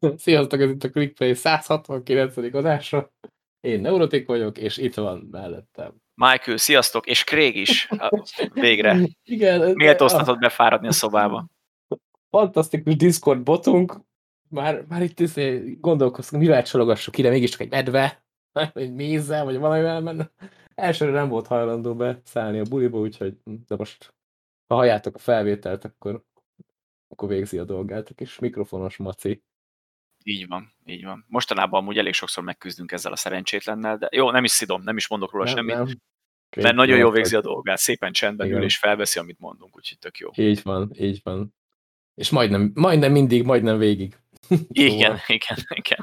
Sziasztok, ez itt a ClickPlay 169. adása. Én Neurotik vagyok, és itt van mellettem. Michael, sziasztok, és Craig is. Végre. Igen. Méltóztatott befáradni a szobába. Fantasztikus Discord botunk. Már, már itt izé gondolkoztunk, mivel csalogassuk ide, mégiscsak egy medve, egy mézzel, vagy valamivel menne. Elsőre nem volt hajlandó beszállni a buliba, úgyhogy de most ha halljátok a felvételt, akkor, akkor végzi a dolgát, és mikrofonos maci. Így van, így van. Mostanában amúgy elég sokszor megküzdünk ezzel a szerencsétlennel, de jó, nem is szidom, nem is mondok róla nem, semmit. Nem. Két mert nagyon jól végzi a dolgát, szépen csendben Igen. ül és felveszi, amit mondunk, úgyhogy tök jó. Így van, így van. És majdnem, majdnem mindig, majdnem végig. Igen, szóval. igen, igen.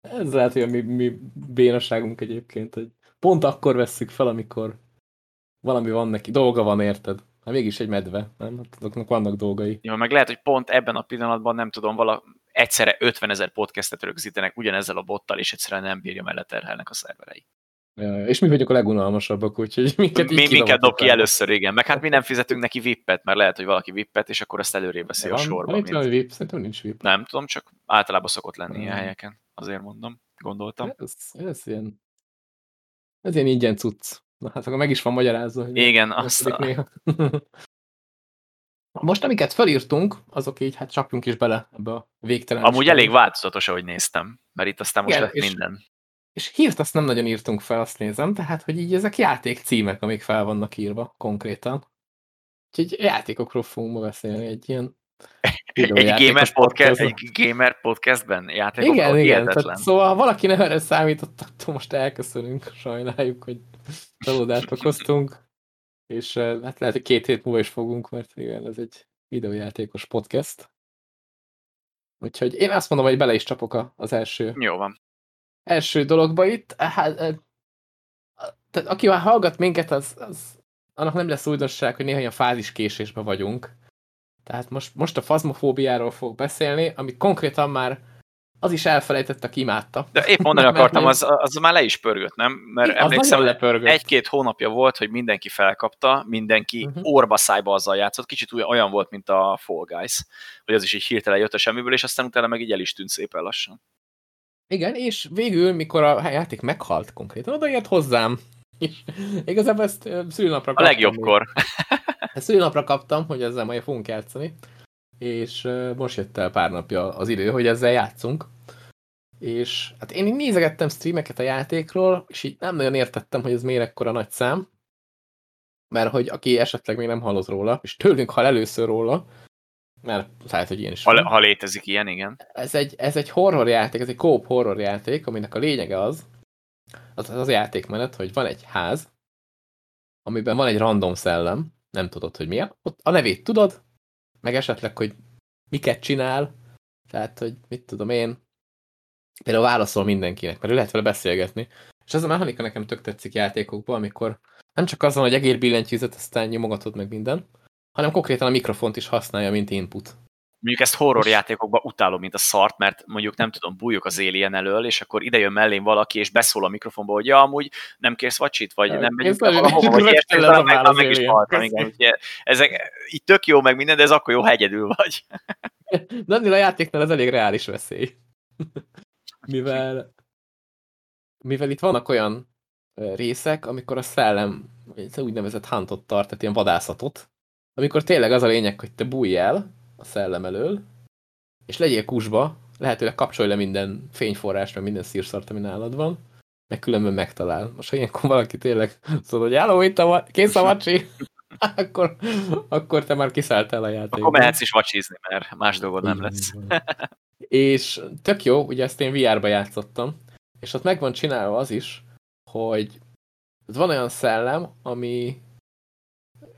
Ez lehet, hogy a mi, mi bénaságunk egyébként, hogy pont akkor vesszük fel, amikor valami van neki, dolga van, érted? Hát mégis egy medve, nem? Hát azoknak vannak dolgai. Jó, meg lehet, hogy pont ebben a pillanatban nem tudom, vala, egyszerre 50 ezer podcastet rögzítenek ugyanezzel a bottal, és egyszerűen nem bírja mellett terhelnek a szerverei. Ja, és mi vagyunk a legunalmasabbak, úgyhogy minket mi, minket dob ki először, igen. Meg hát mi nem fizetünk neki vippet, mert lehet, hogy valaki vippet, és akkor azt előrébb veszi a sorba. Van mint... VIP? Szerintem nincs VIP. Nem tudom, csak általában szokott lenni ilyen helyeken. Azért mondom, gondoltam. Ez, ez ilyen, ez ilyen ingyen cucc. Na hát akkor meg is van magyarázva. Hogy igen, azt a... Most, amiket felírtunk, azok így, hát csapjunk is bele ebbe a végtelen. Amúgy elég változatos, ahogy néztem, mert itt aztán most Igen, lett és, minden. És hírt azt nem nagyon írtunk fel, azt nézem, tehát, hogy így ezek játék címek, amik fel vannak írva konkrétan. Úgyhogy játékokról fogunk ma beszélni, egy ilyen egy gamer, podcast, egy gamer podcastben játékokról Igen, igen. Tehát, szóval ha valaki nem erre számított, akkor most elköszönünk, sajnáljuk, hogy csalódást okoztunk. És hát lehet, hogy két hét múlva is fogunk, mert igen, ez egy videójátékos podcast. Úgyhogy én azt mondom, hogy bele is csapok az első. Jó van. Első dologba itt. Hát, tehát aki már hallgat minket, az, az annak nem lesz újdonság, hogy néha ilyen fáziskésésben vagyunk. Tehát most, most a fazmofóbiáról fog beszélni, ami konkrétan már az is elfelejtett, aki imádta. De épp mondani akartam, az, az már le is pörgött, nem? Mert az emlékszem, egy-két hónapja volt, hogy mindenki felkapta, mindenki uh-huh. orba szájba azzal játszott, kicsit olyan volt, mint a Fall Guys, hogy az is így hirtelen jött a semmiből, és aztán utána meg így el is tűnt szépen lassan. Igen, és végül, mikor a játék meghalt konkrétan, odaért hozzám. És igazából ezt szülnapra kaptam. A legjobbkor. Ezt szülnapra kaptam, hogy ezzel majd fogunk játszani és most jött el pár napja az idő, hogy ezzel játszunk. És hát én így nézegettem streameket a játékról, és így nem nagyon értettem, hogy ez miért ekkora nagy szám. Mert hogy aki esetleg még nem hallott róla, és tőlünk hall először róla, mert lehet, hogy ilyen is ha, ha létezik ilyen, igen. Ez egy, ez egy horror játék, ez egy kóp horror játék, aminek a lényege az, az az játékmenet, hogy van egy ház, amiben van egy random szellem, nem tudod, hogy mi a, a nevét tudod, meg esetleg, hogy miket csinál, tehát, hogy mit tudom én, például válaszol mindenkinek, mert ő lehet vele beszélgetni. És ez a mechanika nekem tök tetszik játékokban, amikor nem csak azon, hogy egér billentyűzet, aztán nyomogatod meg minden, hanem konkrétan a mikrofont is használja, mint input. Mondjuk ezt horror játékokban utálom, mint a szart, mert mondjuk nem tudom, bújjuk az Alien elől, és akkor ide jön mellém valaki, és beszól a mikrofonba, hogy ja, amúgy nem kérsz vacsit, vagy nem megyünk el valahova, vagy ilyesmi, meg, meg is haltam, igen. Ezek így tök jó meg minden, de ez akkor jó, ha egyedül vagy. De ennél a játéknál ez elég reális veszély. mivel, mivel itt vannak olyan részek, amikor a szellem úgynevezett huntot tart, tehát ilyen vadászatot, amikor tényleg az a lényeg, hogy te bújj el, a szellem elől, és legyél kusba, lehetőleg kapcsolj le minden fényforrást, meg minden szírszart, ami nálad van, meg különben megtalál. Most, ha ilyenkor valaki tényleg szól, hogy álló, itt a kész a vacsi, akkor, akkor te már kiszálltál a játékban. Akkor mehetsz is vacsizni, mert más dolgod nem lesz. és tök jó, ugye ezt én VR-ba játszottam, és ott meg van csinálva az is, hogy van olyan szellem, ami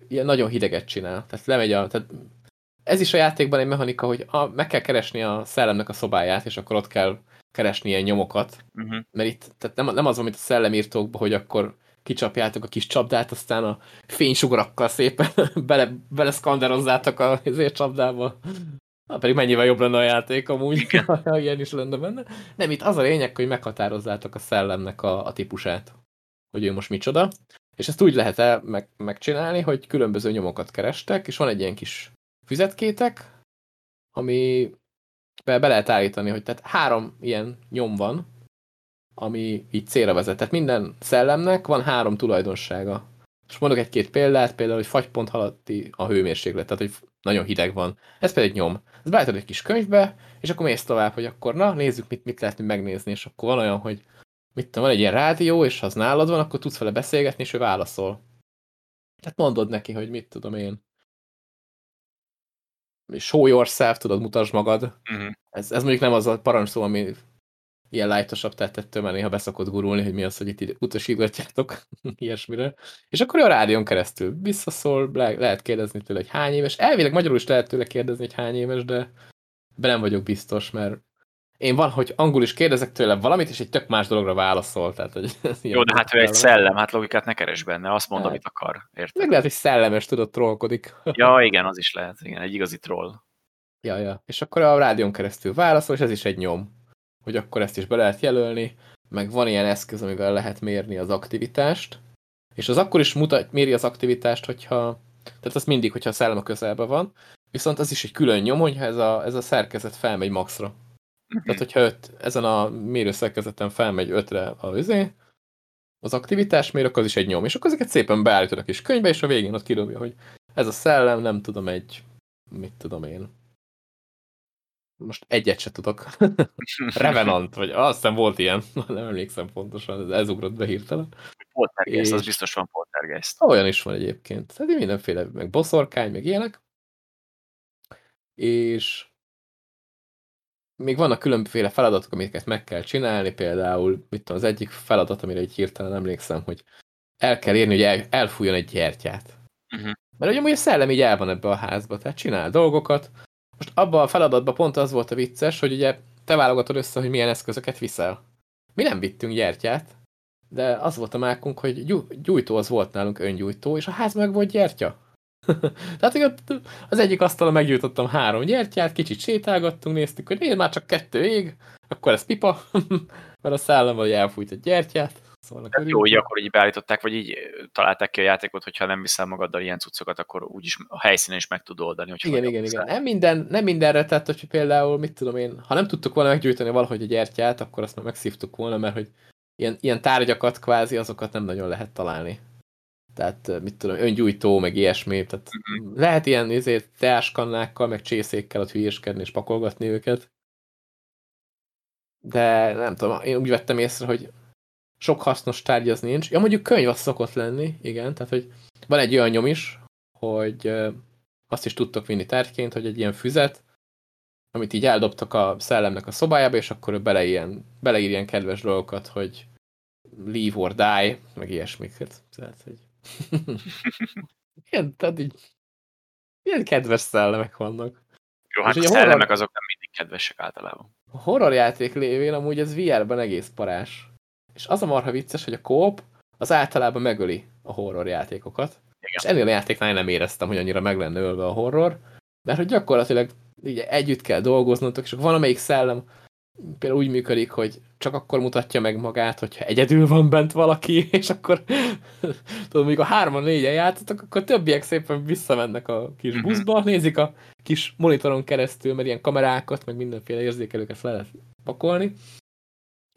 ilyen nagyon hideget csinál. Tehát lemegy a, tehát ez is a játékban egy mechanika, hogy a, meg kell keresni a szellemnek a szobáját, és akkor ott kell keresni ilyen nyomokat. Uh-huh. Mert itt tehát nem, nem az van, mint a szellemírtókban, hogy akkor kicsapjátok a kis csapdát, aztán a fénysugarakkal szépen bele, bele szkanderozzátok a csapdába. Na, pedig mennyivel jobb lenne a játék amúgy, ha ilyen is lenne benne. Nem, itt az a lényeg, hogy meghatározzátok a szellemnek a, a típusát, hogy ő most micsoda. És ezt úgy lehet el meg, megcsinálni, hogy különböző nyomokat kerestek, és van egy ilyen kis füzetkétek, ami be, be lehet állítani, hogy tehát három ilyen nyom van, ami így célra vezet. Tehát minden szellemnek van három tulajdonsága. És mondok egy-két példát, például, hogy fagypont halatti a hőmérséklet, tehát hogy nagyon hideg van. Ez egy nyom. Ez beállítod egy kis könyvbe, és akkor mész tovább, hogy akkor na, nézzük, mit, mit lehet megnézni, és akkor van olyan, hogy mit tudom, van egy ilyen rádió, és ha az nálad van, akkor tudsz vele beszélgetni, és ő válaszol. Tehát mondod neki, hogy mit tudom én. Show yourself, tudod, mutasd magad. Uh mhm. -huh. ez, ez mondjuk nem az a parancsszó, ami ilyen lájtosabb, tehát ettől már néha beszokott gurulni, hogy mi az, hogy itt utasítgatjátok ilyesmire. És akkor a rádión keresztül visszaszól, le, lehet kérdezni tőle, hogy hány éves. Elvileg magyarul is lehet tőle kérdezni, hogy hány éves, de be nem vagyok biztos, mert én van, hogy angol is kérdezek tőle valamit, és egy tök más dologra válaszol. Tehát, hogy Jó, de hát ő egy szellem, hát logikát ne keres benne, azt mond, hát. amit akar. Érted? Meg lehet, hogy szellemes, tudod, trollkodik. ja, igen, az is lehet, igen, egy igazi troll. Ja, ja. És akkor a rádión keresztül válaszol, és ez is egy nyom hogy akkor ezt is be lehet jelölni, meg van ilyen eszköz, amivel lehet mérni az aktivitást, és az akkor is mutat, méri az aktivitást, hogyha, tehát az mindig, hogyha a szellem a közelben van, viszont az is egy külön nyom, hogyha ez a, ez a szerkezet felmegy maxra. Tehát, hogyha öt, ezen a mérőszerkezeten felmegy ötre a üzé, az aktivitás mér, akkor az is egy nyom. És akkor ezeket szépen beállítod a kis könyvbe, és a végén ott kidobja, hogy ez a szellem, nem tudom, egy, mit tudom én, most egyet se tudok. Revenant, vagy azt hiszem volt ilyen, nem emlékszem pontosan, ez ugrott be hirtelen. Poltergeist, és... az biztos van Poltergeist. Olyan is van egyébként. Tehát mindenféle, meg boszorkány, meg ilyenek. És még vannak különféle feladatok, amiket meg kell csinálni, például, mit tudom, az egyik feladat, amire egy hirtelen emlékszem, hogy el kell érni, hogy el, elfújjon egy gyertyát. Uh -huh. Mert ugye a szellem így el van ebbe a házba, tehát csinál dolgokat, most abban a feladatban pont az volt a vicces, hogy ugye te válogatod össze, hogy milyen eszközöket viszel. Mi nem vittünk gyertyát, de az volt a mákunk, hogy gyújtó az volt nálunk öngyújtó, és a ház meg volt gyertya. Tehát az egyik asztalon meggyújtottam három gyertyát, kicsit sétálgattunk, néztük, hogy nézd, már csak kettő ég, akkor ez pipa, mert a szellem vagy elfújt egy gyertyát. Szóval hát jó, hogy akkor így beállították, vagy így találták ki a játékot, hogyha nem viszel magaddal ilyen cuccokat, akkor úgyis a helyszínen is meg tud oldani. Hogyha igen, igen, igen. Nem, minden, nem mindenre, tehát hogy például, mit tudom én, ha nem tudtuk volna meggyújtani valahogy a gyertyát, akkor azt már megszívtuk volna, mert hogy ilyen, ilyen tárgyakat kvázi, azokat nem nagyon lehet találni. Tehát, mit tudom, öngyújtó, meg ilyesmi. Tehát uh -huh. lehet ilyen ezért teáskannákkal, meg csészékkel ott hülyéskedni és pakolgatni őket. De nem tudom, én úgy vettem észre, hogy sok hasznos tárgy az nincs. Ja, mondjuk könyv az szokott lenni, igen, tehát hogy van egy olyan nyom is, hogy azt is tudtok vinni tárgyként, hogy egy ilyen füzet, amit így eldobtak a szellemnek a szobájába, és akkor ő bele ilyen, beleír ilyen kedves dolgokat, hogy leave or die, meg ilyesmiket. Tehát, hogy... ilyen, tehát így, ilyen kedves szellemek vannak. Jó, hát a, szellemek horror... azok nem mindig kedvesek általában. A horrorjáték lévén amúgy ez VR-ben egész parás. És az a marha vicces, hogy a kóp az általában megöli a horror játékokat. Igen. És ennél a játéknál nem éreztem, hogy annyira meg lenne ölve a horror, mert hogy gyakorlatilag így együtt kell dolgoznatok, és akkor valamelyik szellem például úgy működik, hogy csak akkor mutatja meg magát, hogyha egyedül van bent valaki, és akkor tudom, mondjuk a hárman négyen játszottak, akkor többiek szépen visszamennek a kis mhm. buszba, nézik a kis monitoron keresztül, mert ilyen kamerákat, meg mindenféle érzékelőket le lehet pakolni,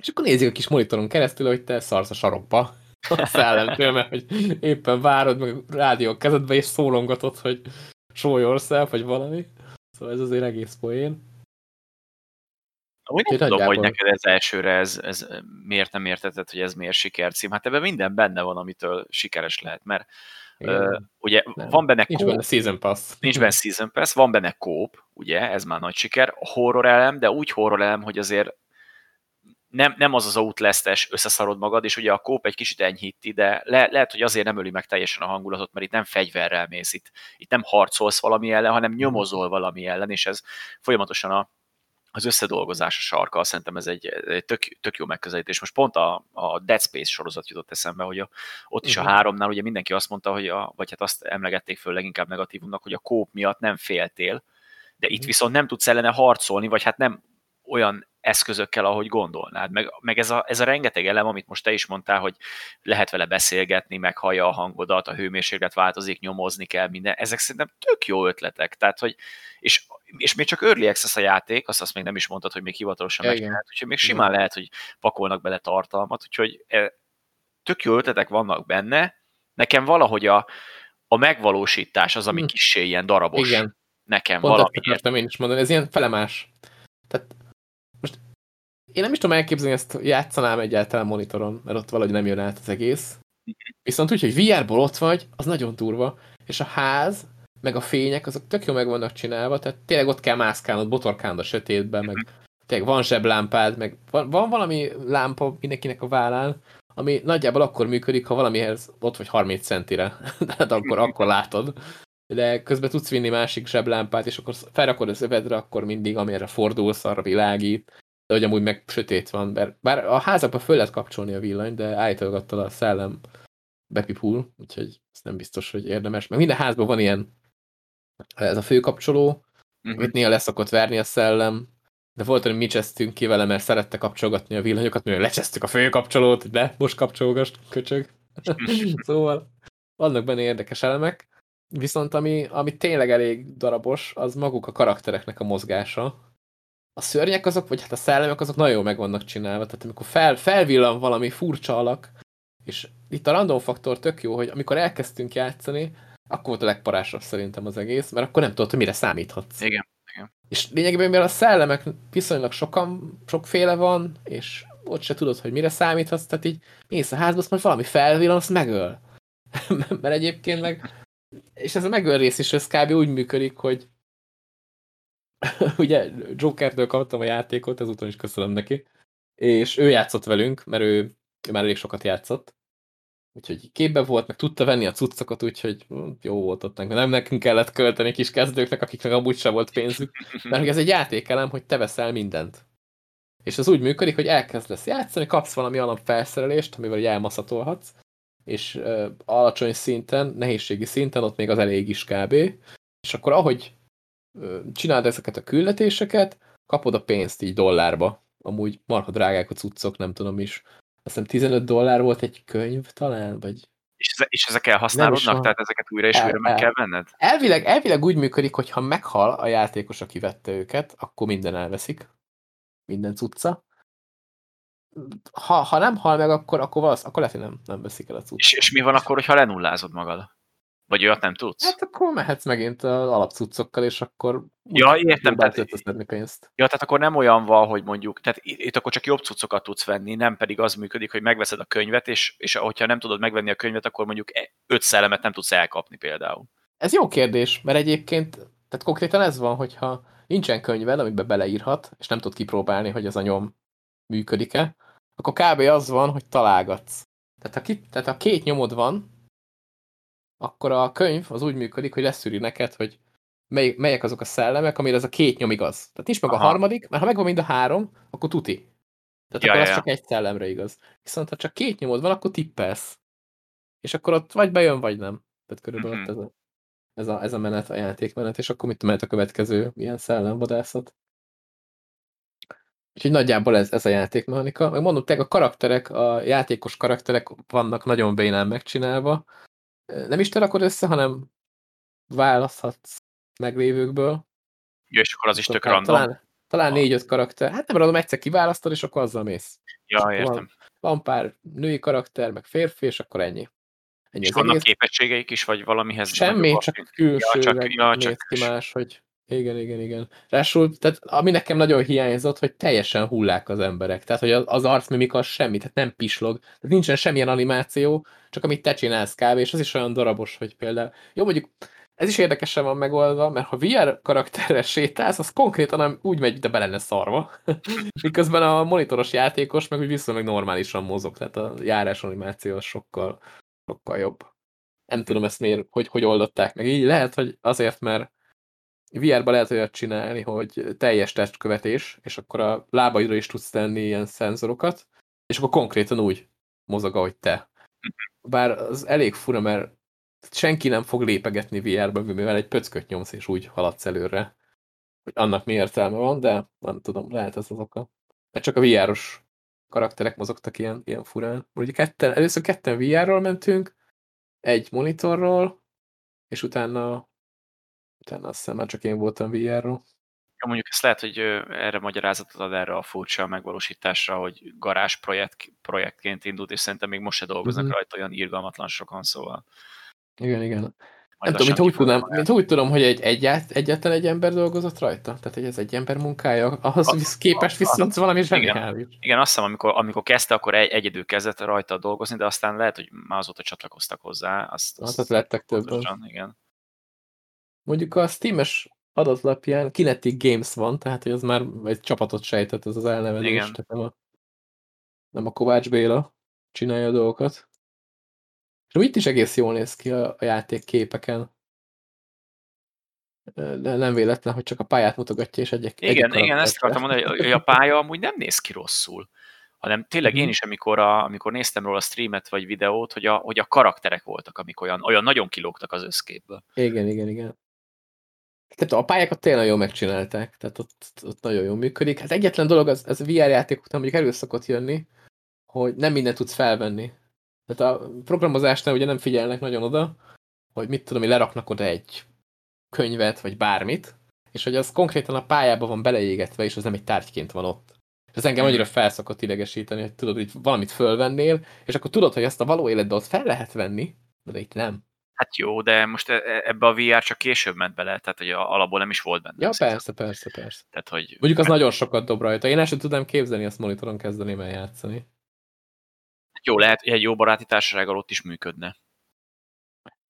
és akkor nézik a kis monitoron keresztül, hogy te szarsz a sarokba a szellemtől, mert hogy éppen várod meg a rádió kezedbe, és szólongatod, hogy show yourself, vagy valami. Szóval ez azért egész poén. Úgy nem tudom, hogy neked ez elsőre ez, ez miért nem értetted, hogy ez miért sikercím. Hát ebben minden benne van, amitől sikeres lehet, mert uh, ugye nem. van benne Nincs benne Season Pass. Nincs benne Season Pass, van benne kóp, ugye, ez már nagy siker. Horror elem, de úgy horror elem, hogy azért nem, nem az az outlast összeszarod magad, és ugye a kóp egy kicsit enyhíti, de le, lehet, hogy azért nem öli meg teljesen a hangulatot, mert itt nem fegyverrel mész, itt, itt nem harcolsz valami ellen, hanem nyomozol valami ellen, és ez folyamatosan a, az összedolgozás a sarka, szerintem ez egy, egy tök, tök jó megközelítés. Most pont a, a Dead Space sorozat jutott eszembe, hogy a, ott is uh-huh. a mhm. háromnál ugye mindenki azt mondta, hogy a, vagy hát azt emlegették föl leginkább negatívumnak, hogy a kóp miatt nem féltél, de itt uh-huh. viszont nem tudsz ellene harcolni, vagy hát nem olyan eszközökkel, ahogy gondolnád. Meg, meg ez, a, ez a rengeteg elem, amit most te is mondtál, hogy lehet vele beszélgetni, meg hallja a hangodat, a hőmérséklet változik, nyomozni kell, minden. Ezek szerintem tök jó ötletek. Tehát, hogy, és, és még csak early access a játék, azt, azt még nem is mondtad, hogy még hivatalosan megcsinált, úgyhogy még simán Igen. lehet, hogy pakolnak bele tartalmat, úgyhogy e, tök jó ötletek vannak benne. Nekem valahogy a, a megvalósítás az, ami hm. kicsi ilyen darabos. Igen. Nekem Pont valamiért. én is mondani, ez ilyen felemás. Tehát én nem is tudom elképzelni, ezt játszanám egyáltalán monitoron, mert ott valahogy nem jön át az egész. Viszont úgy, hogy VR-ból ott vagy, az nagyon durva. És a ház, meg a fények, azok tök jó meg vannak csinálva, tehát tényleg ott kell mászkálnod, botorkálnod a sötétben, meg tényleg van zseblámpád, meg van, van valami lámpa mindenkinek a vállán, ami nagyjából akkor működik, ha valamihez ott vagy 30 centire, tehát akkor, akkor látod. De közben tudsz vinni másik zseblámpát, és akkor felrakod az övedre, akkor mindig, amire fordulsz, arra világít. De hogy amúgy meg sötét van, mert bár a házakban föl lehet kapcsolni a villanyt, de állítólag a szellem bepipul, úgyhogy ez nem biztos, hogy érdemes. Meg minden házban van ilyen, ez a főkapcsoló, uh-huh. amit néha leszokott verni a szellem, de volt, hogy mi csesztünk ki vele, mert szerette kapcsolgatni a villanyokat, mivel lecsesztük a főkapcsolót, de most kapcsolgast, köcsög. szóval vannak benne érdekes elemek. Viszont ami, ami tényleg elég darabos, az maguk a karaktereknek a mozgása. A szörnyek azok, vagy hát a szellemek azok nagyon jól meg vannak csinálva. Tehát amikor fel, felvillan valami furcsa alak, és itt a random faktor tök jó, hogy amikor elkezdtünk játszani, akkor volt a legparásabb szerintem az egész, mert akkor nem tudod, hogy mire számíthatsz. Igen. Igen. És lényegében, mivel a szellemek viszonylag sokan, sokféle van, és ott se tudod, hogy mire számíthatsz, tehát így mész a házba, azt majd valami felvillan, azt megöl. mert egyébként meg és ez a megőr is, ez kb. úgy működik, hogy ugye Jokertől kaptam a játékot, ezúton is köszönöm neki, és ő játszott velünk, mert ő, ő már elég sokat játszott, úgyhogy képbe volt, meg tudta venni a cuccokat, úgyhogy hm, jó volt ott, nem nekünk kellett költeni kis kezdőknek, akiknek amúgy sem volt pénzük, mert ez egy játékelem, hogy te veszel mindent. És az úgy működik, hogy elkezdesz játszani, kapsz valami alapfelszerelést, amivel elmaszatolhatsz, és uh, alacsony szinten, nehézségi szinten ott még az elég is kb. És akkor ahogy csináld ezeket a küldetéseket, kapod a pénzt így dollárba. Amúgy marha drágák a cuccok, nem tudom is. Azt hiszem 15 dollár volt egy könyv talán, vagy... És, ez, és ezek elhasználódnak? Tehát ezeket újra és el, újra meg el, kell venned? Elvileg, elvileg úgy működik, hogy ha meghal a játékos, aki vette őket, akkor minden elveszik. Minden cucca ha, ha nem hal meg, akkor, akkor, valasz, akkor lehet, hogy nem, nem veszik el a cuccot. És, és mi van akkor, ha lenullázod magad? Vagy olyat nem tudsz? Hát akkor mehetsz megint az alapcuccokkal, és akkor ja, értem, tehát, pénzt. Ja, tehát akkor nem olyan van, hogy mondjuk, tehát itt akkor csak jobb cuccokat tudsz venni, nem pedig az működik, hogy megveszed a könyvet, és, és hogyha nem tudod megvenni a könyvet, akkor mondjuk e- öt szellemet nem tudsz elkapni például. Ez jó kérdés, mert egyébként, tehát konkrétan ez van, hogyha nincsen könyved, amiben beleírhat, és nem tud kipróbálni, hogy ez a nyom működik-e, akkor kb. az van, hogy találgatsz. Tehát ha, ki, tehát ha két nyomod van, akkor a könyv az úgy működik, hogy leszűri neked, hogy mely, melyek azok a szellemek, amire ez a két nyom igaz. Tehát nincs meg Aha. a harmadik, mert ha megvan mind a három, akkor tuti. Tehát ja, akkor ja, az csak egy szellemre igaz. Viszont ha csak két nyomod van, akkor tippelsz. És akkor ott vagy bejön, vagy nem. Tehát körülbelül mm -hmm. ez, a, ez, a, ez a menet, a játékmenet, és akkor mit mehet a következő ilyen szellemvadászat. Úgyhogy nagyjából ez, ez a játékmechanika. Meg mondom, a karakterek, a játékos karakterek vannak nagyon bénán megcsinálva. Nem is te rakod össze, hanem választhatsz meglévőkből. Jó, és akkor az is tök random. Talán, talán négy-öt karakter. Hát nem random, egyszer kiválasztod, és akkor azzal mész. Ja, értem. Van, van pár női karakter, meg férfi, és akkor ennyi. ennyi és vannak egész. képességeik is, vagy valamihez? Semmi, csak külső, ja, csak, ja, csak ki más, hogy igen, igen, igen. Rásul, tehát ami nekem nagyon hiányzott, hogy teljesen hullák az emberek. Tehát, hogy az, az arcmimika az semmi, tehát nem pislog. Tehát nincsen semmilyen animáció, csak amit te csinálsz kb. És az is olyan darabos, hogy például... Jó, mondjuk ez is érdekesen van megoldva, mert ha VR karakterrel sétálsz, az konkrétan nem úgy megy, de be lenne szarva. Miközben a monitoros játékos meg úgy viszonylag normálisan mozog, tehát a járás animáció az sokkal, sokkal jobb. Nem tudom ezt miért, hogy, hogy oldották meg. Így lehet, hogy azért, mert VR-ba lehet olyat csinálni, hogy teljes testkövetés, és akkor a lábaidra is tudsz tenni ilyen szenzorokat, és akkor konkrétan úgy mozog, ahogy te. Bár az elég fura, mert senki nem fog lépegetni VR-ba, mivel egy pöcköt nyomsz, és úgy haladsz előre. Hogy annak mi értelme van, de nem tudom, lehet ez az oka. mert csak a VR-os karakterek mozogtak ilyen, ilyen furán. Ugye ketten, először ketten VR-ról mentünk, egy monitorról, és utána, utána azt hiszem már csak én voltam VR-ról. Ja, mondjuk ezt lehet, hogy erre magyarázatot ad erre a furcsa megvalósításra, hogy garázs projekt, projektként indult, és szerintem még most se dolgoznak uh-huh. rajta olyan irgalmatlan sokan, szóval. Igen, igen. Nem tudom, mint úgy, tudom, mint úgy tudom, hogy egy, egyet, egyetlen egy ember dolgozott rajta? Tehát, hogy ez egy ember munkája, ahhoz a, visz, képest viszont valami zseniális. Igen, igen, azt hiszem, amikor, amikor kezdte, akkor egy, egyedül kezdett rajta dolgozni, de aztán lehet, hogy már azóta csatlakoztak hozzá. Azt, azt hát, lettek többen. Igen. Mondjuk a Steam-es adatlapján Kinetic Games van, tehát hogy az már egy csapatot sejtett ez az elnevezés, igen. tehát nem a, nem a Kovács Béla csinálja a dolgokat. És itt is egész jól néz ki a, a játék képeken. De nem véletlen, hogy csak a pályát mutogatja, és egy Igen, egy igen, ezt akartam mondani, hogy a pálya amúgy nem néz ki rosszul. Hanem tényleg én mhm. is, amikor, a, amikor néztem róla a streamet vagy videót, hogy a, hogy a karakterek voltak, amik olyan, olyan nagyon kilógtak az összképből. Igen, igen, igen. Tehát a pályákat tényleg jól megcsinálták, tehát ott, ott nagyon jól működik. Hát egyetlen dolog, az, ez a VR játék után mondjuk elő szokott jönni, hogy nem mindent tudsz felvenni. Tehát a programozásnál ugye nem figyelnek nagyon oda, hogy mit tudom, hogy leraknak oda egy könyvet, vagy bármit, és hogy az konkrétan a pályában van beleégetve, és az nem egy tárgyként van ott. És ez engem annyira felszokott idegesíteni, hogy tudod, hogy valamit fölvennél, és akkor tudod, hogy ezt a való életben ott fel lehet venni, de itt nem. Hát jó, de most e, e, ebbe a VR csak később ment bele, tehát hogy alapból nem is volt benne. Ja, persze, persze, persze. Tehát, hogy... Mondjuk az nagyon sokat dob rajta. Én el sem tudnám képzelni, azt monitoron kezdeném eljátszani. Jó, lehet, egy jó baráti társasággal ott is működne.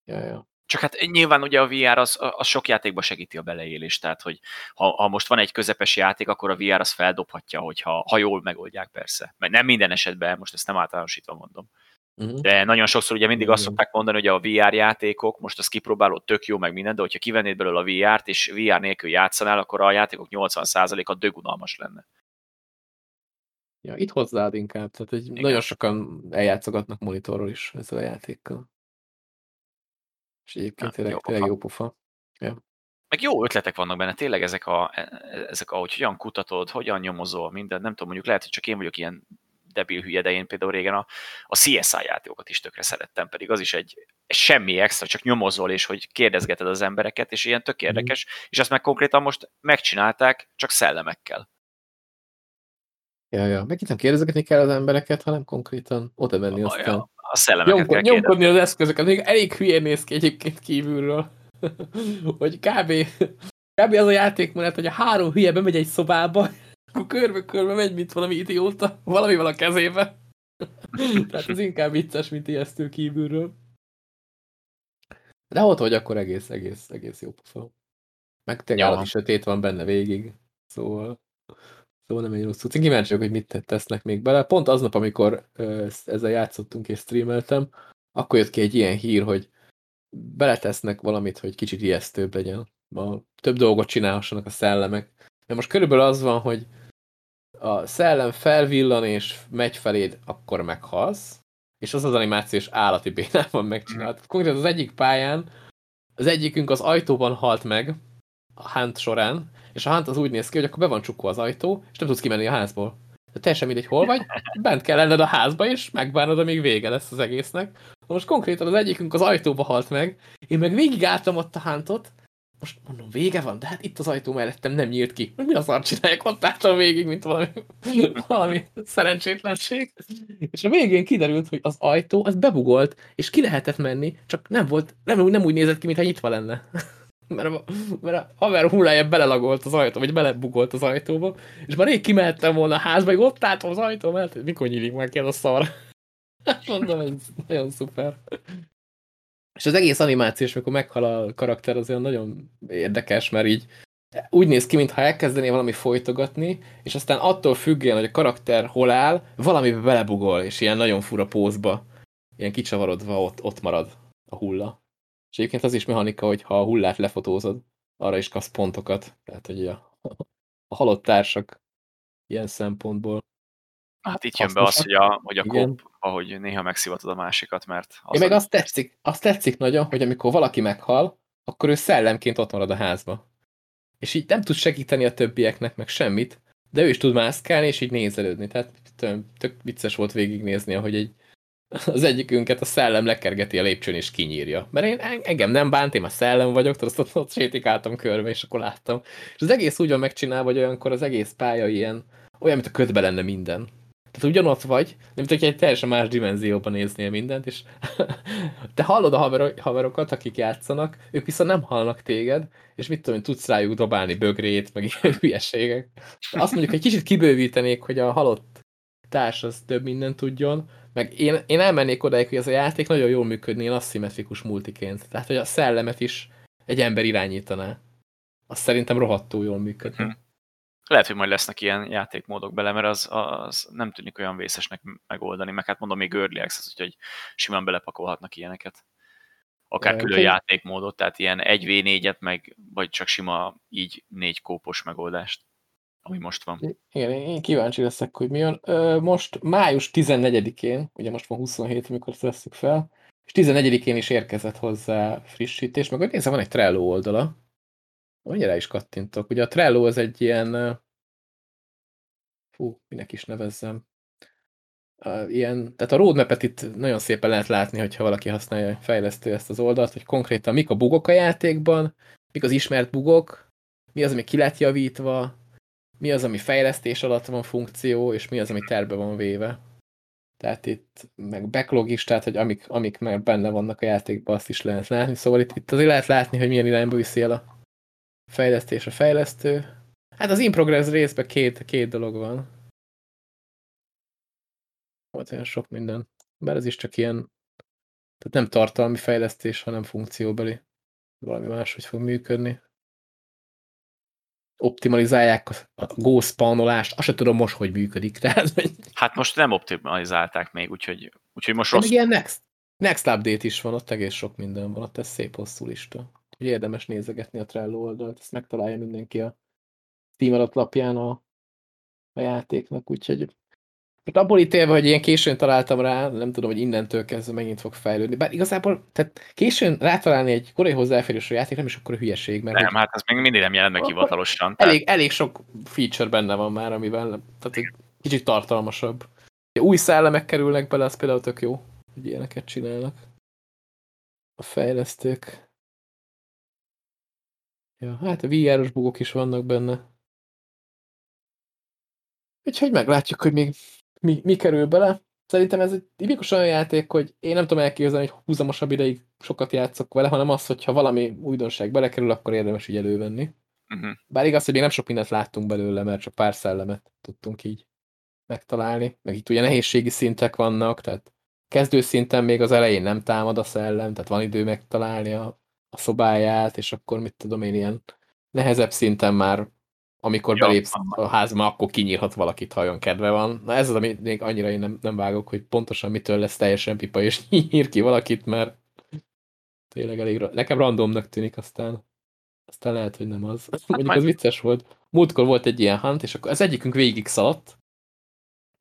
Ja, ja. Csak hát nyilván ugye a VR az, az sok játékba segíti a beleélést, tehát hogy ha, ha most van egy közepes játék, akkor a VR az feldobhatja, hogyha, ha jól megoldják persze. Mert nem minden esetben, most ezt nem általánosítva mondom. Uh-huh. De nagyon sokszor ugye mindig uh-huh. azt szokták mondani, hogy a VR játékok, most az kipróbálod, tök jó, meg minden, de hogyha kivennéd belőle a VR-t, és VR nélkül játszanál, akkor a játékok 80%-a dögunalmas lenne. Ja, itt hozzáad inkább, tehát hogy nagyon sokan eljátszogatnak monitorról is ezzel a játékkal. És egyébként ja, tényleg, jó, tényleg jó pofa. Ja. Meg jó ötletek vannak benne, tényleg ezek a, e, ezek a, hogy hogyan kutatod, hogyan nyomozol, minden, nem tudom, mondjuk lehet, hogy csak én vagyok ilyen debil hülye, de én például régen a, a CSI játékokat is tökre szerettem, pedig az is egy, semmi extra, csak nyomozol, és hogy kérdezgeted az embereket, és ilyen tök mhm. érdekes, mm. és azt meg konkrétan most megcsinálták, csak szellemekkel. Ja, ja. Meg itt nem kérdezgetni kell az embereket, hanem konkrétan oda menni a, aztán. Ja, a szellemeket nyomkod, kell Nyomkodni az eszközöket. Még elég hülyén néz ki egyébként kívülről. hogy kb. Kb. az a játékmenet, hogy a három hülye bemegy egy szobába, akkor körbe-körbe megy, mint valami idióta, valamivel a kezébe. Tehát ez inkább vicces, mint ijesztő kívülről. De ott hogy akkor egész, egész, egész jó pofa. Meg tényleg állati sötét van benne végig. Szóval, szóval nem egy rossz cucc. Kíváncsi hogy mit tesznek még bele. Pont aznap, amikor ezzel játszottunk és streameltem, akkor jött ki egy ilyen hír, hogy beletesznek valamit, hogy kicsit ijesztőbb legyen. A több dolgot csinálhassanak a szellemek. De most körülbelül az van, hogy a szellem felvillan és megy feléd, akkor meghalsz, és az az animációs állati bénában megcsinált. Mm. Konkrétan az egyik pályán az egyikünk az ajtóban halt meg a Hunt során, és a Hunt az úgy néz ki, hogy akkor be van csukva az ajtó, és nem tudsz kimenni a házból. De teljesen mindegy, hol vagy, bent kell lenned a házba, és megbánod, amíg vége lesz az egésznek. Most konkrétan az egyikünk az ajtóba halt meg, én meg végigálltam ott a Huntot, most mondom, vége van, de hát itt az ajtó mellettem nem nyílt ki. Mi az szart csinálják? Ott álltam végig, mint valami, valami szerencsétlenség. És a végén kiderült, hogy az ajtó az bebugolt, és ki lehetett menni, csak nem volt, nem, nem úgy nézett ki, mintha nyitva lenne. mert, a, mert a haver hullája belelagolt az ajtó, vagy belebugolt az ajtóba, és már rég kimehettem volna a házba, hogy ott álltam az ajtó mellett, mikor nyílik meg ki ez a szar. Mondom, ez nagyon szuper. És az egész animációs, amikor meghal a karakter, az olyan nagyon érdekes, mert így úgy néz ki, mintha elkezdené valami folytogatni, és aztán attól függően, hogy a karakter hol áll, valamibe belebugol, és ilyen nagyon fura pózba, ilyen kicsavarodva ott, ott marad a hulla. És egyébként az is mechanika, hogy ha a hullát lefotózod, arra is kapsz pontokat. Tehát, hogy a, a halott társak ilyen szempontból. Hát itt jön be az, hogy a, hogy a kóp ahogy néha megszivatod a másikat, mert... Az Én meg azt tetszik, azt tetszik nagyon, hogy amikor valaki meghal, akkor ő szellemként ott marad a házba. És így nem tud segíteni a többieknek, meg semmit, de ő is tud mászkálni, és így nézelődni. Tehát tök vicces volt végignézni, ahogy egy, az egyikünket a szellem lekergeti a lépcsőn, és kinyírja. Mert én, engem nem bánt, én a szellem vagyok, tehát azt ott sétikáltam körbe, és akkor láttam. És az egész úgy van megcsinálva, hogy olyankor az egész pálya ilyen, olyan, mint a ködbe lenne minden. Tehát ugyanott vagy, de mint hogy egy teljesen más dimenzióban néznél mindent, és te hallod a haver haverokat, akik játszanak, ők viszont nem hallnak téged, és mit tudom, tudsz rájuk dobálni bögrét, meg ilyen hülyeségek. Azt mondjuk, egy kicsit kibővítenék, hogy a halott társ az több mindent tudjon, meg én, én elmennék odáig, hogy ez a játék nagyon jól működni, én aszimmetrikus multiként. Tehát, hogy a szellemet is egy ember irányítaná. Azt szerintem rohadtul jól működne. Lehet, hogy majd lesznek ilyen játékmódok bele, mert az, az nem tűnik olyan vészesnek megoldani, meg hát mondom még Early Access, úgyhogy simán belepakolhatnak ilyeneket. Akár külön okay. játékmódot, tehát ilyen 1v4-et, meg vagy csak sima így négy kópos megoldást, ami most van. Igen, én kíváncsi leszek, hogy mi jön. Most május 14-én, ugye most van 27, amikor veszük fel, és 14-én is érkezett hozzá frissítés, meg hogy nézem, van egy Trello oldala, Annyira is kattintok. Ugye a Trello az egy ilyen, fú, minek is nevezzem, ilyen, tehát a roadmap-et itt nagyon szépen lehet látni, hogyha valaki használja fejlesztő ezt az oldalt, hogy konkrétan mik a bugok a játékban, mik az ismert bugok, mi az, ami ki lett javítva, mi az, ami fejlesztés alatt van funkció, és mi az, ami terve van véve. Tehát itt meg backlog is, tehát hogy amik, amik már benne vannak a játékban, azt is lehet látni. Szóval itt, itt azért lehet látni, hogy milyen irányba viszi el a fejlesztés a fejlesztő. Hát az in progress részben két, két dolog van. Volt olyan sok minden. Bár ez is csak ilyen, tehát nem tartalmi fejlesztés, hanem funkcióbeli. Valami máshogy fog működni. Optimalizálják a go spawnolást, azt sem tudom most, hogy működik. Tehát, Hát most nem optimalizálták még, úgyhogy, úgyhogy most rossz. ilyen next, next update is van, ott egész sok minden van, ott ez szép hosszú lista hogy érdemes nézegetni a Trello oldalt, ezt megtalálja mindenki a Steam lapján a, a játéknak, úgyhogy most abból ítélve, hogy ilyen későn találtam rá, nem tudom, hogy innentől kezdve megint fog fejlődni. Bár igazából, tehát későn rátalálni egy korai hozzáférésű játék nem is akkor a hülyeség. Mert nem, hát ez még mindig nem jelent meg hivatalosan. Elég, elég sok feature benne van már, amivel tehát egy kicsit tartalmasabb. Új szellemek kerülnek bele, az például tök jó, hogy ilyeneket csinálnak a fejlesztők. Ja, hát a VR-os bugok is vannak benne. Úgyhogy meglátjuk, hogy még mi, mi kerül bele. Szerintem ez egy tipikus olyan játék, hogy én nem tudom elképzelni, hogy húzamosabb ideig sokat játszok vele, hanem az, hogyha valami újdonság belekerül, akkor érdemes így elővenni. Uh-huh. Bár igaz, hogy még nem sok mindent láttunk belőle, mert csak pár szellemet tudtunk így megtalálni. Meg itt ugye nehézségi szintek vannak, tehát kezdő szinten még az elején nem támad a szellem, tehát van idő megtalálni a a szobáját, és akkor mit tudom én, ilyen nehezebb szinten már, amikor ja, belépsz a házba, akkor kinyírhat valakit, ha olyan kedve van. Na ez az, ami még annyira én nem, nem vágok, hogy pontosan mitől lesz teljesen pipa, és nyír ki valakit, mert tényleg elég, nekem randomnak tűnik, aztán aztán lehet, hogy nem az. Mondjuk az vicces volt. Múltkor volt egy ilyen hunt, és akkor az egyikünk végig szaladt,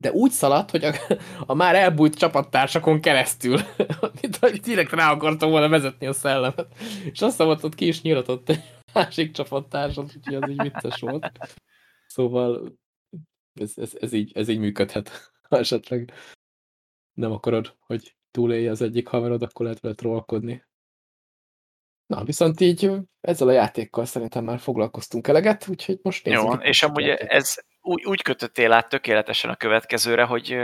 de úgy szaladt, hogy a, a már elbújt csapattársakon keresztül, mint hogy direkt rá akartam volna vezetni a szellemet. És azt mondta, ott ki is nyiratott egy másik csapattársat, úgyhogy az így vicces volt. Szóval ez, ez, ez, így, ez így működhet, ha esetleg nem akarod, hogy túlélje az egyik haverod, akkor lehet vele trollkodni. Na, viszont így ezzel a játékkal szerintem már foglalkoztunk eleget, úgyhogy most nézzük. Jó, és amúgy ez úgy, úgy kötöttél át tökéletesen a következőre, hogy,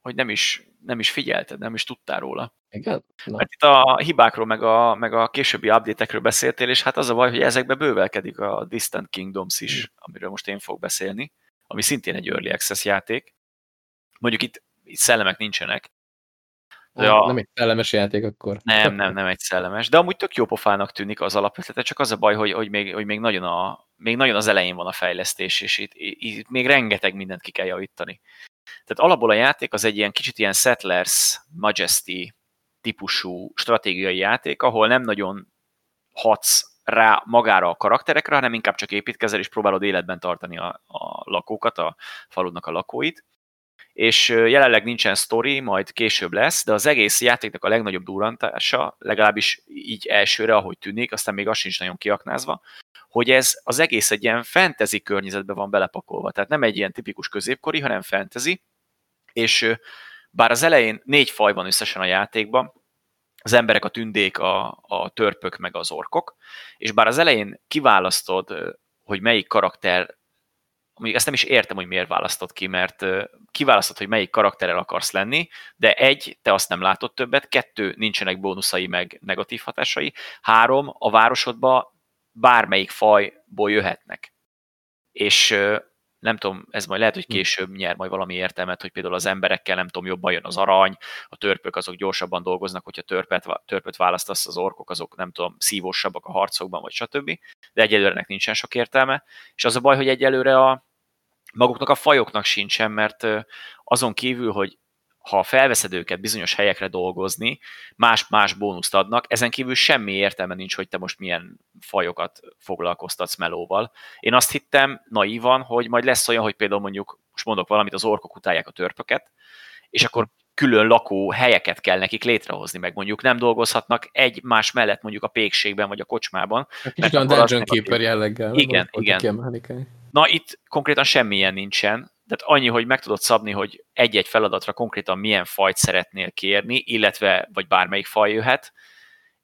hogy nem, is, nem is figyelted, nem is tudtál róla. Igen? Na. Mert itt a hibákról, meg a, meg a későbbi update-ekről beszéltél, és hát az a baj, hogy ezekbe bővelkedik a Distant Kingdoms is, mm. amiről most én fog beszélni, ami szintén egy Early Access játék. Mondjuk itt, itt szellemek nincsenek, de a... Nem egy szellemes játék akkor. Nem, nem, nem egy szellemes. De amúgy tök jó pofának tűnik az alapötlete, csak az a baj, hogy, hogy, még, hogy még, nagyon a, még nagyon az elején van a fejlesztés, és itt, itt még rengeteg mindent ki kell javítani. Tehát alapból a játék az egy ilyen kicsit ilyen Settlers Majesty típusú stratégiai játék, ahol nem nagyon hatsz rá magára a karakterekre, hanem inkább csak építkezel, és próbálod életben tartani a, a lakókat, a faludnak a lakóit és jelenleg nincsen story, majd később lesz, de az egész játéknak a legnagyobb durantása, legalábbis így elsőre, ahogy tűnik, aztán még az sincs nagyon kiaknázva, hogy ez az egész egy ilyen fantasy környezetbe van belepakolva. Tehát nem egy ilyen tipikus középkori, hanem fantasy, és bár az elején négy faj van összesen a játékban, az emberek, a tündék, a, a törpök, meg az orkok, és bár az elején kiválasztod, hogy melyik karakter, még ezt nem is értem, hogy miért választod ki, mert kiválasztod, hogy melyik karakterrel akarsz lenni, de egy, te azt nem látod többet, kettő, nincsenek bónuszai meg negatív hatásai, három, a városodba bármelyik fajból jöhetnek. És nem tudom, ez majd lehet, hogy hm. később nyer majd valami értelmet, hogy például az emberekkel nem tudom, jobban jön az arany, a törpök azok gyorsabban dolgoznak, hogyha törpet, törpöt választasz, az orkok azok nem tudom, szívósabbak a harcokban, vagy stb. De egyelőre nincsen sok értelme. És az a baj, hogy egyelőre a maguknak a fajoknak sincsen, mert azon kívül, hogy ha felveszed őket bizonyos helyekre dolgozni, más-más bónuszt adnak, ezen kívül semmi értelme nincs, hogy te most milyen fajokat foglalkoztatsz melóval. Én azt hittem naívan, hogy majd lesz olyan, hogy például mondjuk, most mondok valamit, az orkok utálják a törpöket, és akkor külön lakó helyeket kell nekik létrehozni, meg mondjuk nem dolgozhatnak egymás mellett mondjuk a pékségben vagy a kocsmában. Kicsit olyan Dungeon Keeper jelleggel. Igen, igen. Na itt konkrétan semmilyen nincsen, tehát annyi, hogy meg tudod szabni, hogy egy-egy feladatra konkrétan milyen fajt szeretnél kérni, illetve vagy bármelyik faj jöhet,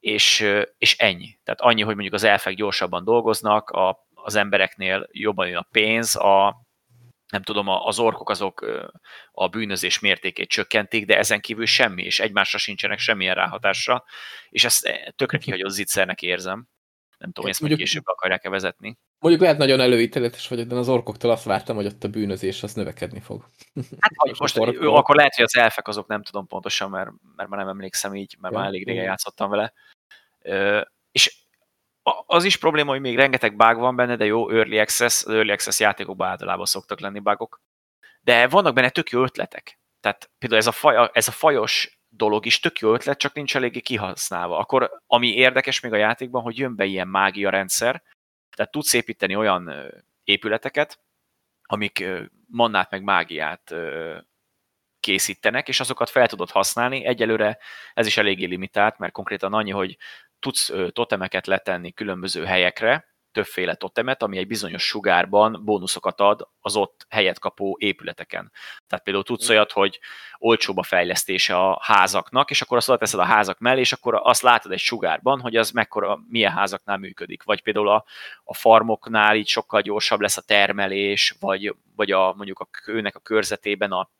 és, és ennyi. Tehát annyi, hogy mondjuk az elfek gyorsabban dolgoznak, a, az embereknél jobban jön a pénz, a, nem tudom, az orkok azok a bűnözés mértékét csökkentik, de ezen kívül semmi, és egymásra sincsenek semmilyen ráhatásra, és ezt tökre kihagyott zicsernek érzem. Nem tudom, hogy ezt mondjuk később akarják-e vezetni. Mondjuk lehet nagyon előítéletes vagyok, de az orkoktól azt vártam, hogy ott a bűnözés az növekedni fog. Hát most, most ork... jó, akkor lehet, hogy az elfek azok nem tudom pontosan, mert, mert már nem emlékszem így, mert ja, már elég régen játszottam vele. Ö, és az is probléma, hogy még rengeteg bug van benne, de jó, early access, az early access játékokban általában szoktak lenni bugok. De vannak benne tök jó ötletek. Tehát például ez a, faj, ez a fajos dolog is tök jó ötlet, csak nincs eléggé kihasználva. Akkor ami érdekes még a játékban, hogy jön be ilyen mágia rendszer, tehát tudsz építeni olyan épületeket, amik mannát meg mágiát készítenek, és azokat fel tudod használni. Egyelőre ez is eléggé limitált, mert konkrétan annyi, hogy tudsz totemeket letenni különböző helyekre, többféle totemet, ami egy bizonyos sugárban bónuszokat ad az ott helyet kapó épületeken. Tehát például tudsz olyat, hogy olcsóbb a fejlesztése a házaknak, és akkor azt oda teszed a házak mellé, és akkor azt látod egy sugárban, hogy az mekkora, milyen házaknál működik. Vagy például a, a farmoknál így sokkal gyorsabb lesz a termelés, vagy, vagy a, mondjuk a kőnek a körzetében a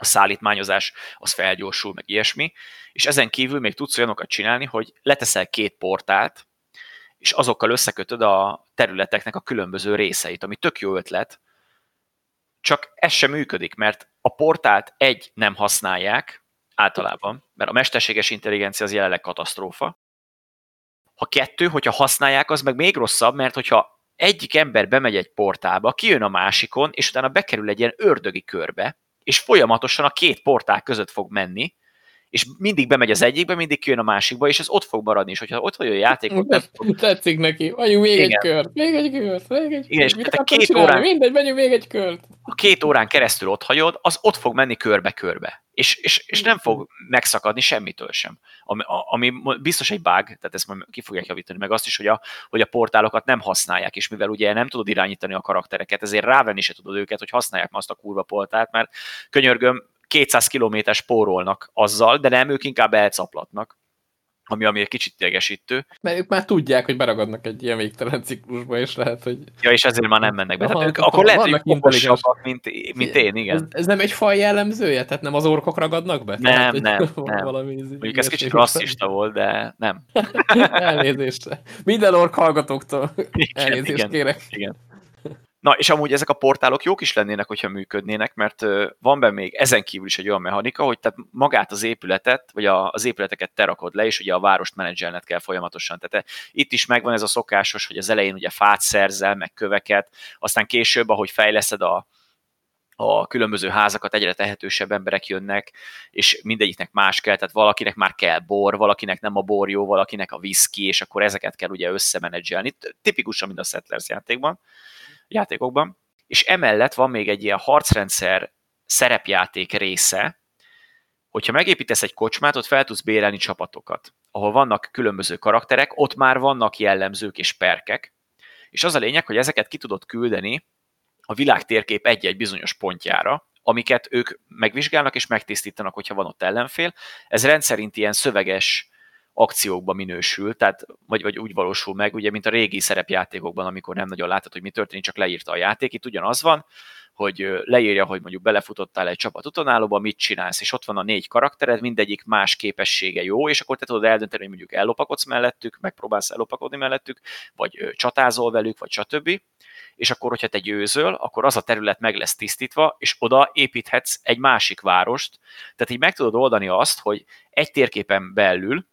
a szállítmányozás az felgyorsul, meg ilyesmi, és ezen kívül még tudsz olyanokat csinálni, hogy leteszel két portált, és azokkal összekötöd a területeknek a különböző részeit, ami tök jó ötlet, csak ez sem működik, mert a portált egy nem használják általában, mert a mesterséges intelligencia az jelenleg katasztrófa. Ha kettő, hogyha használják, az meg még rosszabb, mert hogyha egyik ember bemegy egy portálba, kijön a másikon, és utána bekerül egy ilyen ördögi körbe, és folyamatosan a két portál között fog menni, és mindig bemegy az egyikbe, mindig kijön a másikba, és ez ott fog maradni, és hogyha ott vagy a játék, ott nem fog... Tetszik neki, vagyunk még Igen. egy kört, még egy kört, még egy Igen, és te két órán... Mindegy, menjünk még egy kört. A két órán keresztül ott hagyod, az ott fog menni körbe-körbe. És, és, és nem fog megszakadni semmitől sem. Ami, ami biztos egy bug, tehát ezt majd ki fogják javítani, meg azt is, hogy a, hogy a portálokat nem használják, és mivel ugye nem tudod irányítani a karaktereket, ezért rávenni se tudod őket, hogy használják azt a kurva portált, mert könyörgöm, 200 km spórolnak azzal, de nem, ők inkább elcaplatnak ami, ami egy kicsit idegesítő. Mert ők már tudják, hogy beragadnak egy ilyen végtelen ciklusba, és lehet, hogy... Ja, és ezért már nem mennek be. Aha, tehát ők, akkor lehet, hogy okosabbak, mint, mint én, igen. Ez, ez, nem egy faj jellemzője? Tehát nem az orkok ragadnak be? Nem, tehát, nem, nem. Valami Mondjuk ez kicsit rasszista volt, de nem. Elnézést. Minden ork hallgatóktól elnézést igen, kérek. Igen. Na, és amúgy ezek a portálok jók is lennének, hogyha működnének, mert van benne még ezen kívül is egy olyan mechanika, hogy tehát magát az épületet, vagy a, az épületeket te le, és ugye a várost menedzselned kell folyamatosan. Tehát itt is megvan ez a szokásos, hogy az elején ugye fát szerzel, meg köveket, aztán később, ahogy fejleszed a, a különböző házakat, egyre tehetősebb emberek jönnek, és mindegyiknek más kell, tehát valakinek már kell bor, valakinek nem a bor jó, valakinek a whisky, és akkor ezeket kell ugye összemenedzselni. Tipikusan, mint a Settlers játékban játékokban, és emellett van még egy ilyen harcrendszer szerepjáték része, hogyha megépítesz egy kocsmát, ott fel tudsz bérelni csapatokat, ahol vannak különböző karakterek, ott már vannak jellemzők és perkek, és az a lényeg, hogy ezeket ki tudod küldeni a világ térkép egy-egy bizonyos pontjára, amiket ők megvizsgálnak és megtisztítanak, hogyha van ott ellenfél. Ez rendszerint ilyen szöveges akciókba minősül, tehát vagy, vagy úgy valósul meg, ugye, mint a régi szerepjátékokban, amikor nem nagyon látod, hogy mi történik, csak leírta a játék. Itt ugyanaz van, hogy leírja, hogy mondjuk belefutottál egy csapat utonállóba, mit csinálsz, és ott van a négy karaktered, mindegyik más képessége jó, és akkor te tudod eldönteni, hogy mondjuk ellopakodsz mellettük, megpróbálsz ellopakodni mellettük, vagy csatázol velük, vagy stb. És akkor, hogyha te győzöl, akkor az a terület meg lesz tisztítva, és oda építhetsz egy másik várost. Tehát így meg tudod oldani azt, hogy egy térképen belül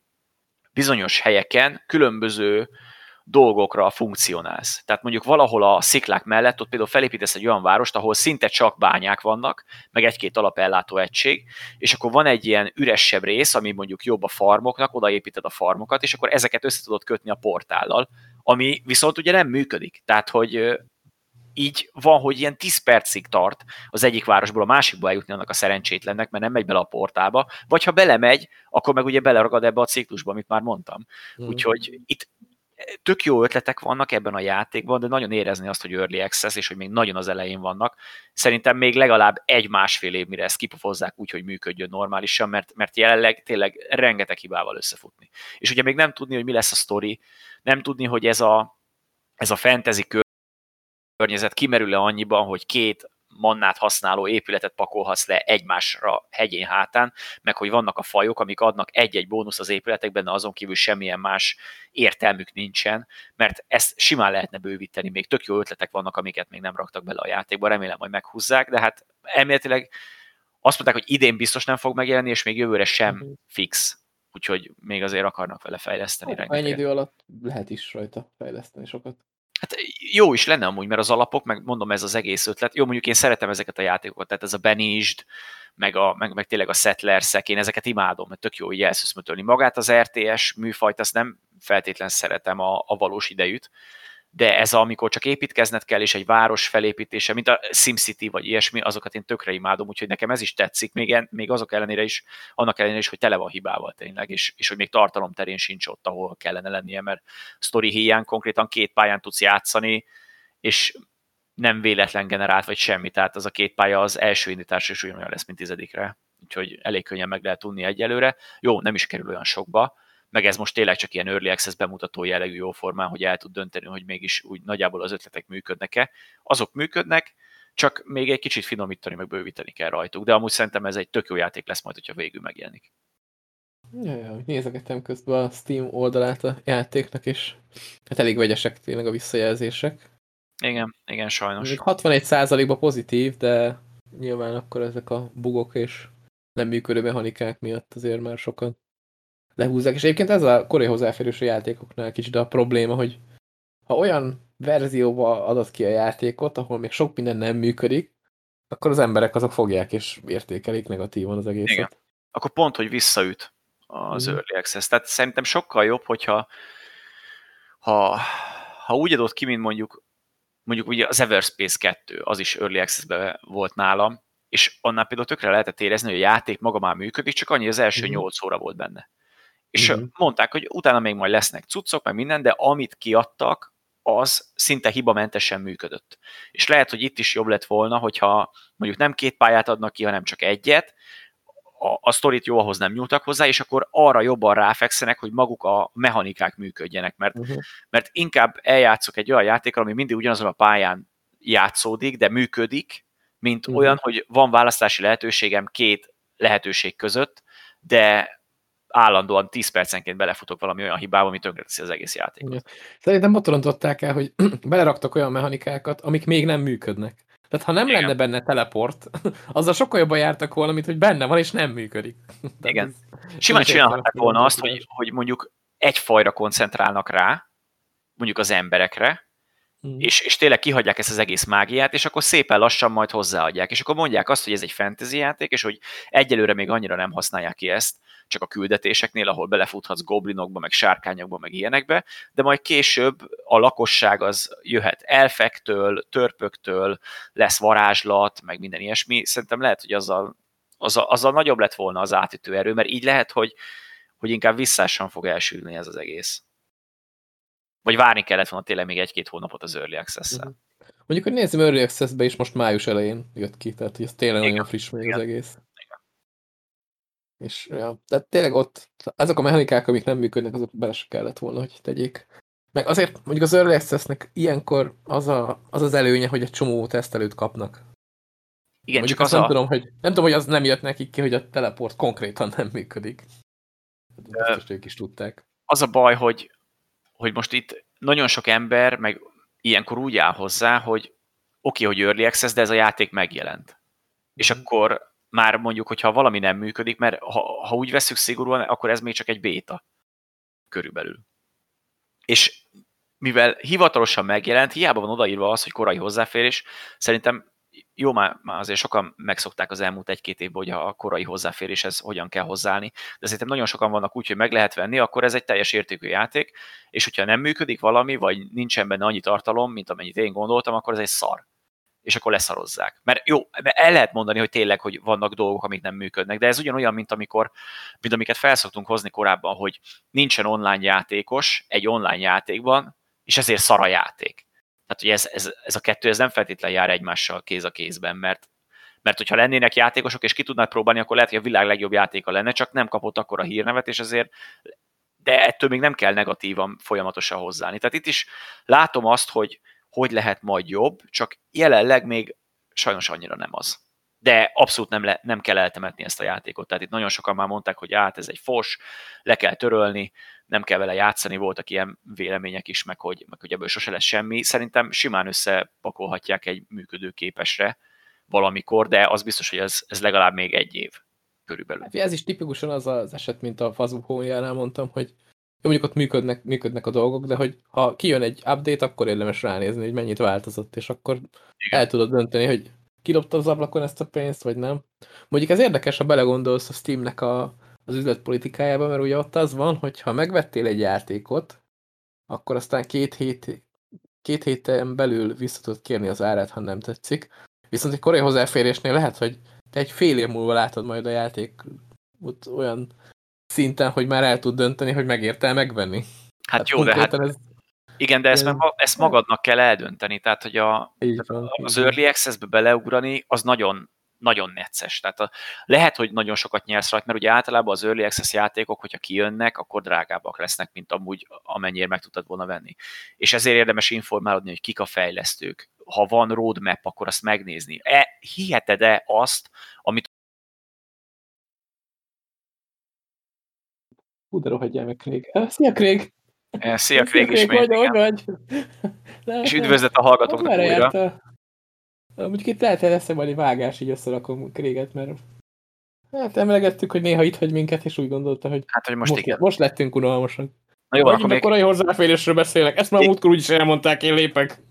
bizonyos helyeken különböző dolgokra funkcionálsz. Tehát mondjuk valahol a sziklák mellett ott például felépítesz egy olyan várost, ahol szinte csak bányák vannak, meg egy-két alapellátó egység, és akkor van egy ilyen üresebb rész, ami mondjuk jobb a farmoknak, odaépíted a farmokat, és akkor ezeket össze tudod kötni a portállal, ami viszont ugye nem működik. Tehát, hogy így van, hogy ilyen 10 percig tart az egyik városból a másikba eljutni annak a szerencsétlennek, mert nem megy bele a portába, vagy ha belemegy, akkor meg ugye beleragad ebbe a ciklusba, amit már mondtam. Mm. Úgyhogy itt tök jó ötletek vannak ebben a játékban, de nagyon érezni azt, hogy early access, és hogy még nagyon az elején vannak. Szerintem még legalább egy-másfél év, mire ezt kipofozzák úgy, hogy működjön normálisan, mert, mert jelenleg tényleg rengeteg hibával összefutni. És ugye még nem tudni, hogy mi lesz a sztori, nem tudni, hogy ez a, ez a fantasy környezet kimerül-e annyiban, hogy két mannát használó épületet pakolhatsz le egymásra hegyén hátán, meg hogy vannak a fajok, amik adnak egy-egy bónusz az épületekben, de azon kívül semmilyen más értelmük nincsen, mert ezt simán lehetne bővíteni, még tök jó ötletek vannak, amiket még nem raktak bele a játékba, remélem, hogy meghúzzák, de hát elméletileg azt mondták, hogy idén biztos nem fog megjelenni, és még jövőre sem uh-huh. fix, úgyhogy még azért akarnak vele fejleszteni. Hát, ennyi idő alatt lehet is rajta fejleszteni sokat. Hát jó is lenne amúgy, mert az alapok, meg mondom, ez az egész ötlet. Jó, mondjuk én szeretem ezeket a játékokat, tehát ez a Benisd, meg, a, meg, meg tényleg a settlers én ezeket imádom, mert tök jó így elszűszmötölni. Magát az RTS műfajt, azt nem feltétlen szeretem a, a valós idejűt, de ez amikor csak építkezned kell, és egy város felépítése, mint a SimCity vagy ilyesmi, azokat én tökre imádom, úgyhogy nekem ez is tetszik, még, még azok ellenére is, annak ellenére is, hogy tele van hibával tényleg, és, és hogy még tartalom terén sincs ott, ahol kellene lennie, mert story hiány konkrétan két pályán tudsz játszani, és nem véletlen generált, vagy semmi, tehát az a két pálya az első indítás is ugyanolyan lesz, mint tizedikre, úgyhogy elég könnyen meg lehet tudni egyelőre. Jó, nem is kerül olyan sokba, meg ez most tényleg csak ilyen early access bemutató jellegű jó formán, hogy el tud dönteni, hogy mégis úgy nagyjából az ötletek működnek-e. Azok működnek, csak még egy kicsit finomítani, meg bővíteni kell rajtuk, de amúgy szerintem ez egy tök jó játék lesz majd, hogyha végül megjelenik. Ja, ja, nézegetem közben a Steam oldalát a játéknak, és hát elég vegyesek tényleg a visszajelzések. Igen, igen, sajnos. Még 61%-ban pozitív, de nyilván akkor ezek a bugok és nem működő mechanikák miatt azért már sokan lehúzzák. És egyébként ez a korai hozzáférős játékoknál kicsit a probléma, hogy ha olyan verzióba adod ki a játékot, ahol még sok minden nem működik, akkor az emberek azok fogják és értékelik negatívan az egészet. Igen. Akkor pont, hogy visszaüt az mm. Early Access. Tehát szerintem sokkal jobb, hogyha ha, ha úgy adott ki, mint mondjuk mondjuk ugye az Everspace 2, az is Early Access-ben volt nálam, és annál például tökre lehetett érezni, hogy a játék maga már működik, csak annyi az első mm. 8 óra volt benne. És uh-huh. mondták, hogy utána még majd lesznek cuccok, meg minden, de amit kiadtak, az szinte hibamentesen működött. És lehet, hogy itt is jobb lett volna, hogyha mondjuk nem két pályát adnak ki, hanem csak egyet, a, a sztorit jó, ahhoz nem nyúltak hozzá, és akkor arra jobban ráfekszenek, hogy maguk a mechanikák működjenek, mert, uh-huh. mert inkább eljátszok egy olyan játékkal, ami mindig ugyanazon a pályán játszódik, de működik, mint uh-huh. olyan, hogy van választási lehetőségem két lehetőség között, de állandóan 10 percenként belefutok valami olyan hibába, ami tönkreteszi az egész játékot. Szerintem botorontották el, hogy beleraktak olyan mechanikákat, amik még nem működnek. Tehát ha nem Igen. lenne benne teleport, azzal sokkal jobban jártak volna, mint hogy benne van, és nem működik. Igen. Simán csinálhatták volna azt, hogy, hogy mondjuk egy fajra koncentrálnak rá, mondjuk az emberekre, Mm. És, és tényleg kihagyják ezt az egész mágiát, és akkor szépen lassan majd hozzáadják. És akkor mondják azt, hogy ez egy fantasy játék, és hogy egyelőre még annyira nem használják ki ezt, csak a küldetéseknél, ahol belefuthatsz goblinokba, meg sárkányokba, meg ilyenekbe, de majd később a lakosság az jöhet elfektől, törpöktől, lesz varázslat, meg minden ilyesmi. Szerintem lehet, hogy azzal, azzal, azzal nagyobb lett volna az átütő erő, mert így lehet, hogy, hogy inkább visszásan fog elsülni ez az egész. Vagy várni kellett volna tényleg még egy-két hónapot az Early Access-szel. Uh-huh. Mondjuk, hogy nézzem, Early Access-be is most május elején jött ki, tehát hogy ez tényleg Igen. nagyon friss még az egész. Igen. És ja, tehát tényleg ott, azok a mechanikák, amik nem működnek, azok bele se kellett volna, hogy tegyék. Meg azért mondjuk az Early Access-nek ilyenkor az, a, az az előnye, hogy egy csomó tesztelőt kapnak. Igen, mondjuk csak az nem a... tudom, hogy nem tudom, hogy az nem jött nekik ki, hogy a teleport konkrétan nem működik. Biztos ők is tudták. Az a baj, hogy, hogy most itt nagyon sok ember, meg ilyenkor úgy áll hozzá, hogy oké, okay, hogy early access, de ez a játék megjelent. És mm. akkor már mondjuk, hogyha valami nem működik, mert ha, ha úgy veszük szigorúan, akkor ez még csak egy béta körülbelül. És mivel hivatalosan megjelent, hiába van odaírva az, hogy korai hozzáférés, szerintem jó, már, már azért sokan megszokták az elmúlt egy-két évben, hogy a korai hozzáféréshez hogyan kell hozzáállni, de szerintem nagyon sokan vannak úgy, hogy meg lehet venni, akkor ez egy teljes értékű játék, és hogyha nem működik valami, vagy nincsen benne annyi tartalom, mint amennyit én gondoltam, akkor ez egy szar. És akkor leszarozzák. Mert jó, el lehet mondani, hogy tényleg, hogy vannak dolgok, amik nem működnek, de ez ugyanolyan, mint amikor, mint amiket felszoktunk hozni korábban, hogy nincsen online játékos egy online játékban, és ezért szar a játék tehát, hogy ez, ez, ez a kettő ez nem feltétlenül jár egymással kéz a kézben, mert, mert hogyha lennének játékosok, és ki tudnád próbálni, akkor lehet, hogy a világ legjobb játéka lenne, csak nem kapott akkor a hírnevet, és azért de ettől még nem kell negatívan folyamatosan hozzáni. Tehát itt is látom azt, hogy hogy lehet majd jobb, csak jelenleg még sajnos annyira nem az. De abszolút nem, le, nem kell eltemetni ezt a játékot. Tehát itt nagyon sokan már mondták, hogy át ez egy fos, le kell törölni, nem kell vele játszani, voltak ilyen vélemények is, meg hogy, meg hogy ebből sose lesz semmi. Szerintem simán összepakolhatják egy működőképesre valamikor, de az biztos, hogy ez, ez legalább még egy év körülbelül. Hát, ez is tipikusan az az eset, mint a Fazukónjánál mondtam, hogy jó, mondjuk ott működnek, működnek a dolgok, de hogy ha kijön egy update, akkor érdemes ránézni, hogy mennyit változott, és akkor Igen. el tudod dönteni, hogy kidobta az ablakon ezt a pénzt, vagy nem. Mondjuk ez érdekes, ha belegondolsz a Steamnek a, az üzletpolitikájában, mert ugye ott az van, hogy ha megvettél egy játékot, akkor aztán két, hét, két héten belül vissza tudod kérni az árát, ha nem tetszik. Viszont egy korai hozzáférésnél lehet, hogy te egy fél év múlva látod majd a játék olyan szinten, hogy már el tud dönteni, hogy megérte megvenni. Hát tehát jó, de hát ez, igen, de ezt, ma, ezt magadnak kell eldönteni, tehát hogy a, van, az Early Access-be beleugrani, az nagyon nagyon necces. Tehát a, lehet, hogy nagyon sokat nyersz rajta, mert ugye általában az Early Access játékok, hogyha kijönnek, akkor drágábbak lesznek, mint amúgy amennyire meg tudtad volna venni. És ezért érdemes informálódni, hogy kik a fejlesztők. Ha van roadmap, akkor azt megnézni. E, hiheted-e azt, amit Hú, de rohadjál meg, Craig. Szia, Craig! Szia, Craig, ismét. Hogy vagy? És üdvözlet a hallgatóknak újra. Járta? Mondjuk itt lehet, hogy lesz egy vágás, így összerakom Kréget, mert hát emlegettük, hogy néha itt hagy minket, és úgy gondolta, hogy, hát, hogy most, most, igen. most lettünk unalmasak. Na jó, akkor még... korai hozzáférésről beszélek. Ezt már a múltkor úgyis elmondták, én lépek.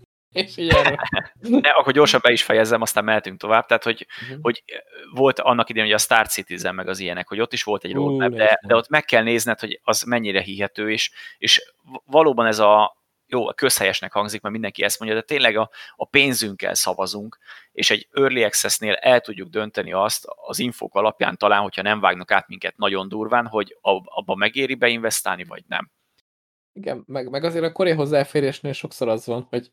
De akkor gyorsan be is fejezzem, aztán mehetünk tovább. Tehát, hogy, uh-huh. hogy volt annak idején, hogy a Star Citizen meg az ilyenek, hogy ott is volt egy roadmap, uh, de, de ott meg kell nézned, hogy az mennyire hihető, és, és valóban ez a, jó, közhelyesnek hangzik, mert mindenki ezt mondja, de tényleg a, a pénzünkkel szavazunk, és egy Early Access-nél el tudjuk dönteni azt az infók alapján talán, hogyha nem vágnak át minket nagyon durván, hogy abba megéri beinvestálni, vagy nem. Igen, meg, meg azért a korai hozzáférésnél sokszor az van, hogy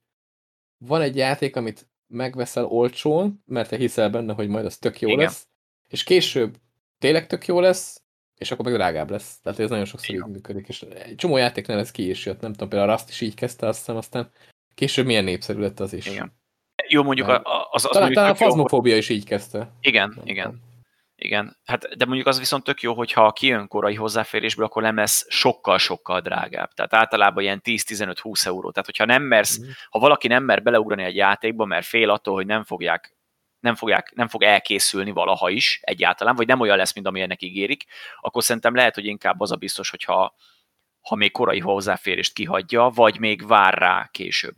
van egy játék, amit megveszel olcsón, mert te hiszel benne, hogy majd az tök jó Igen. lesz, és később tényleg tök jó lesz, és akkor meg drágább lesz. Tehát ez nagyon sokszor így működik. És egy csomó játéknál ez ki is jött, nem tudom, például a Rust is így kezdte, azt hiszem, aztán később milyen népszerű lett az is. Igen. Jó, mondjuk az, az, az talán, talán a fazmofóbia is így kezdte. Igen, igen. Igen, hát de mondjuk az viszont tök jó, hogyha kijön korai hozzáférésből, akkor nem lesz sokkal-sokkal drágább. Tehát általában ilyen 10-15-20 euró. Tehát hogyha nem mersz, mm. ha valaki nem mer beleugrani egy játékba, mert fél attól, hogy nem fogják nem, fogják, nem fog elkészülni valaha is egyáltalán, vagy nem olyan lesz, mint amilyennek ígérik, akkor szerintem lehet, hogy inkább az a biztos, hogyha ha még korai hozzáférést kihagyja, vagy még vár rá később.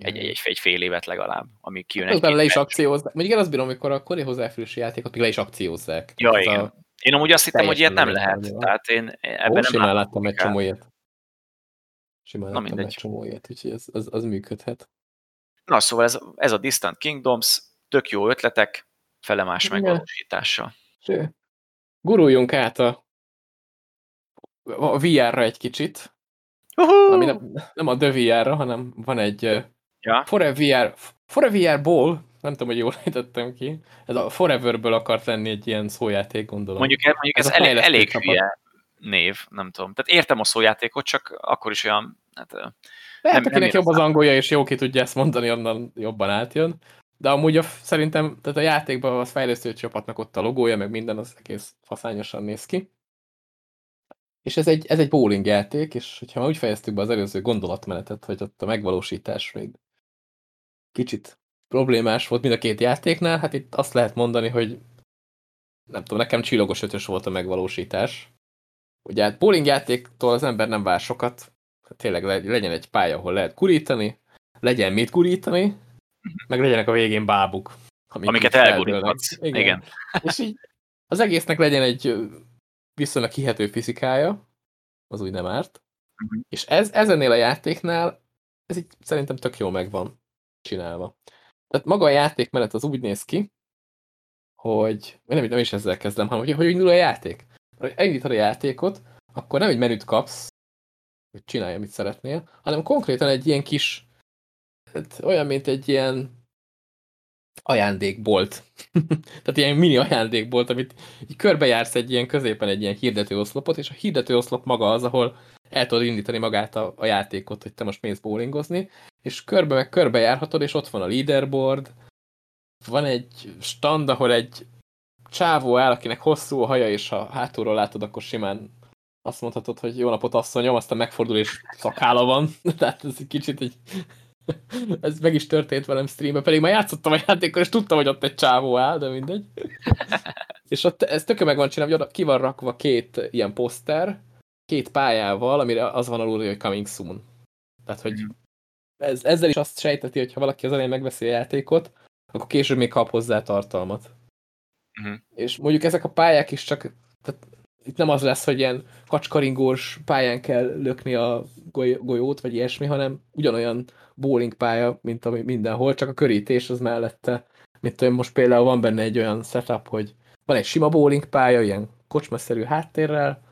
Egy, egy, egy, fél évet legalább, ami kijön egy le is akciózzák. Mondjuk én azt bírom, amikor a korai hozzáférési játékot még le is akciózzák. Ja, igen. A... Én amúgy azt hittem, hogy ilyet nem lehet. lehet. Tehát én ebben Ó, nem simán láttam egy csomó ilyet. Simán láttam egy csomó ilyet, úgyhogy az, az, az működhet. Na, szóval ez, ez a Distant Kingdoms, tök jó ötletek, felemás megvalósítással. Guruljunk át a, a VR-ra egy kicsit. Uh-huh. Ami nem, nem a The VR-ra, hanem van egy ja. Forever, Forever Ball, nem tudom, hogy jól ejtettem ki. Ez a Foreverből akart lenni egy ilyen szójáték, gondolom. Mondjuk, mondjuk ez, ez elég, elég hülye név, nem tudom. Tehát értem a szójátékot, csak akkor is olyan... Hát, lehet, nem, akinek jobb az angolja, és jó ki tudja ezt mondani, onnan jobban átjön. De amúgy a, szerintem tehát a játékban az fejlesztő csapatnak ott a logója, meg minden az egész faszányosan néz ki. És ez egy, ez egy bowling játék, és hogyha már úgy fejeztük be az előző gondolatmenetet, hogy ott a megvalósítás még kicsit problémás volt mind a két játéknál, hát itt azt lehet mondani, hogy nem tudom, nekem csillagos ötös volt a megvalósítás. Ugye hát bowling játéktól az ember nem vár sokat, tényleg legyen egy pálya, ahol lehet kurítani, legyen mit kurítani, meg legyenek a végén bábuk. Amik Amiket elguríthatsz. Igen. Igen. És így az egésznek legyen egy viszonylag hihető fizikája, az úgy nem árt. Uh mhm. -huh. És ez, ezennél a játéknál ez így szerintem tök jó megvan csinálva. Tehát maga a játékmenet az úgy néz ki, hogy nem, nem is ezzel kezdem, hanem hogy, hogy indul a játék. Ha elindítod a játékot, akkor nem egy menüt kapsz, hogy csinálj, amit szeretnél, hanem konkrétan egy ilyen kis, hát olyan, mint egy ilyen ajándékbolt. Tehát ilyen mini ajándékbolt, amit körbejársz egy ilyen középen egy ilyen hirdetőoszlopot, és a hirdetőoszlop maga az, ahol el tudod indítani magát a, a játékot, hogy te most mész bowlingozni, és körbe meg körbe járhatod, és ott van a leaderboard, van egy stand, ahol egy csávó áll, akinek hosszú a haja, és ha hátulról látod, akkor simán azt mondhatod, hogy jó napot asszonyom, aztán megfordul, és szakála van. Tehát ez egy kicsit egy... ez meg is történt velem streamben, pedig már játszottam a játékon, és tudtam, hogy ott egy csávó áll, de mindegy. és ott ez tökön meg van csinálva, hogy oda ki van rakva két ilyen poszter, két pályával, amire az van alul, hogy coming soon. Tehát, hogy ez, ezzel is azt sejteti, hogy ha valaki az elején megveszi a játékot, akkor később még kap hozzá tartalmat. Uh mhm. -huh. És mondjuk ezek a pályák is csak, tehát itt nem az lesz, hogy ilyen kacskaringós pályán kell lökni a golyót, vagy ilyesmi, hanem ugyanolyan bowling pálya, mint ami mindenhol, csak a körítés az mellette. Mint tudom, most például van benne egy olyan setup, hogy van egy sima bowling pálya, ilyen kocsmaszerű háttérrel,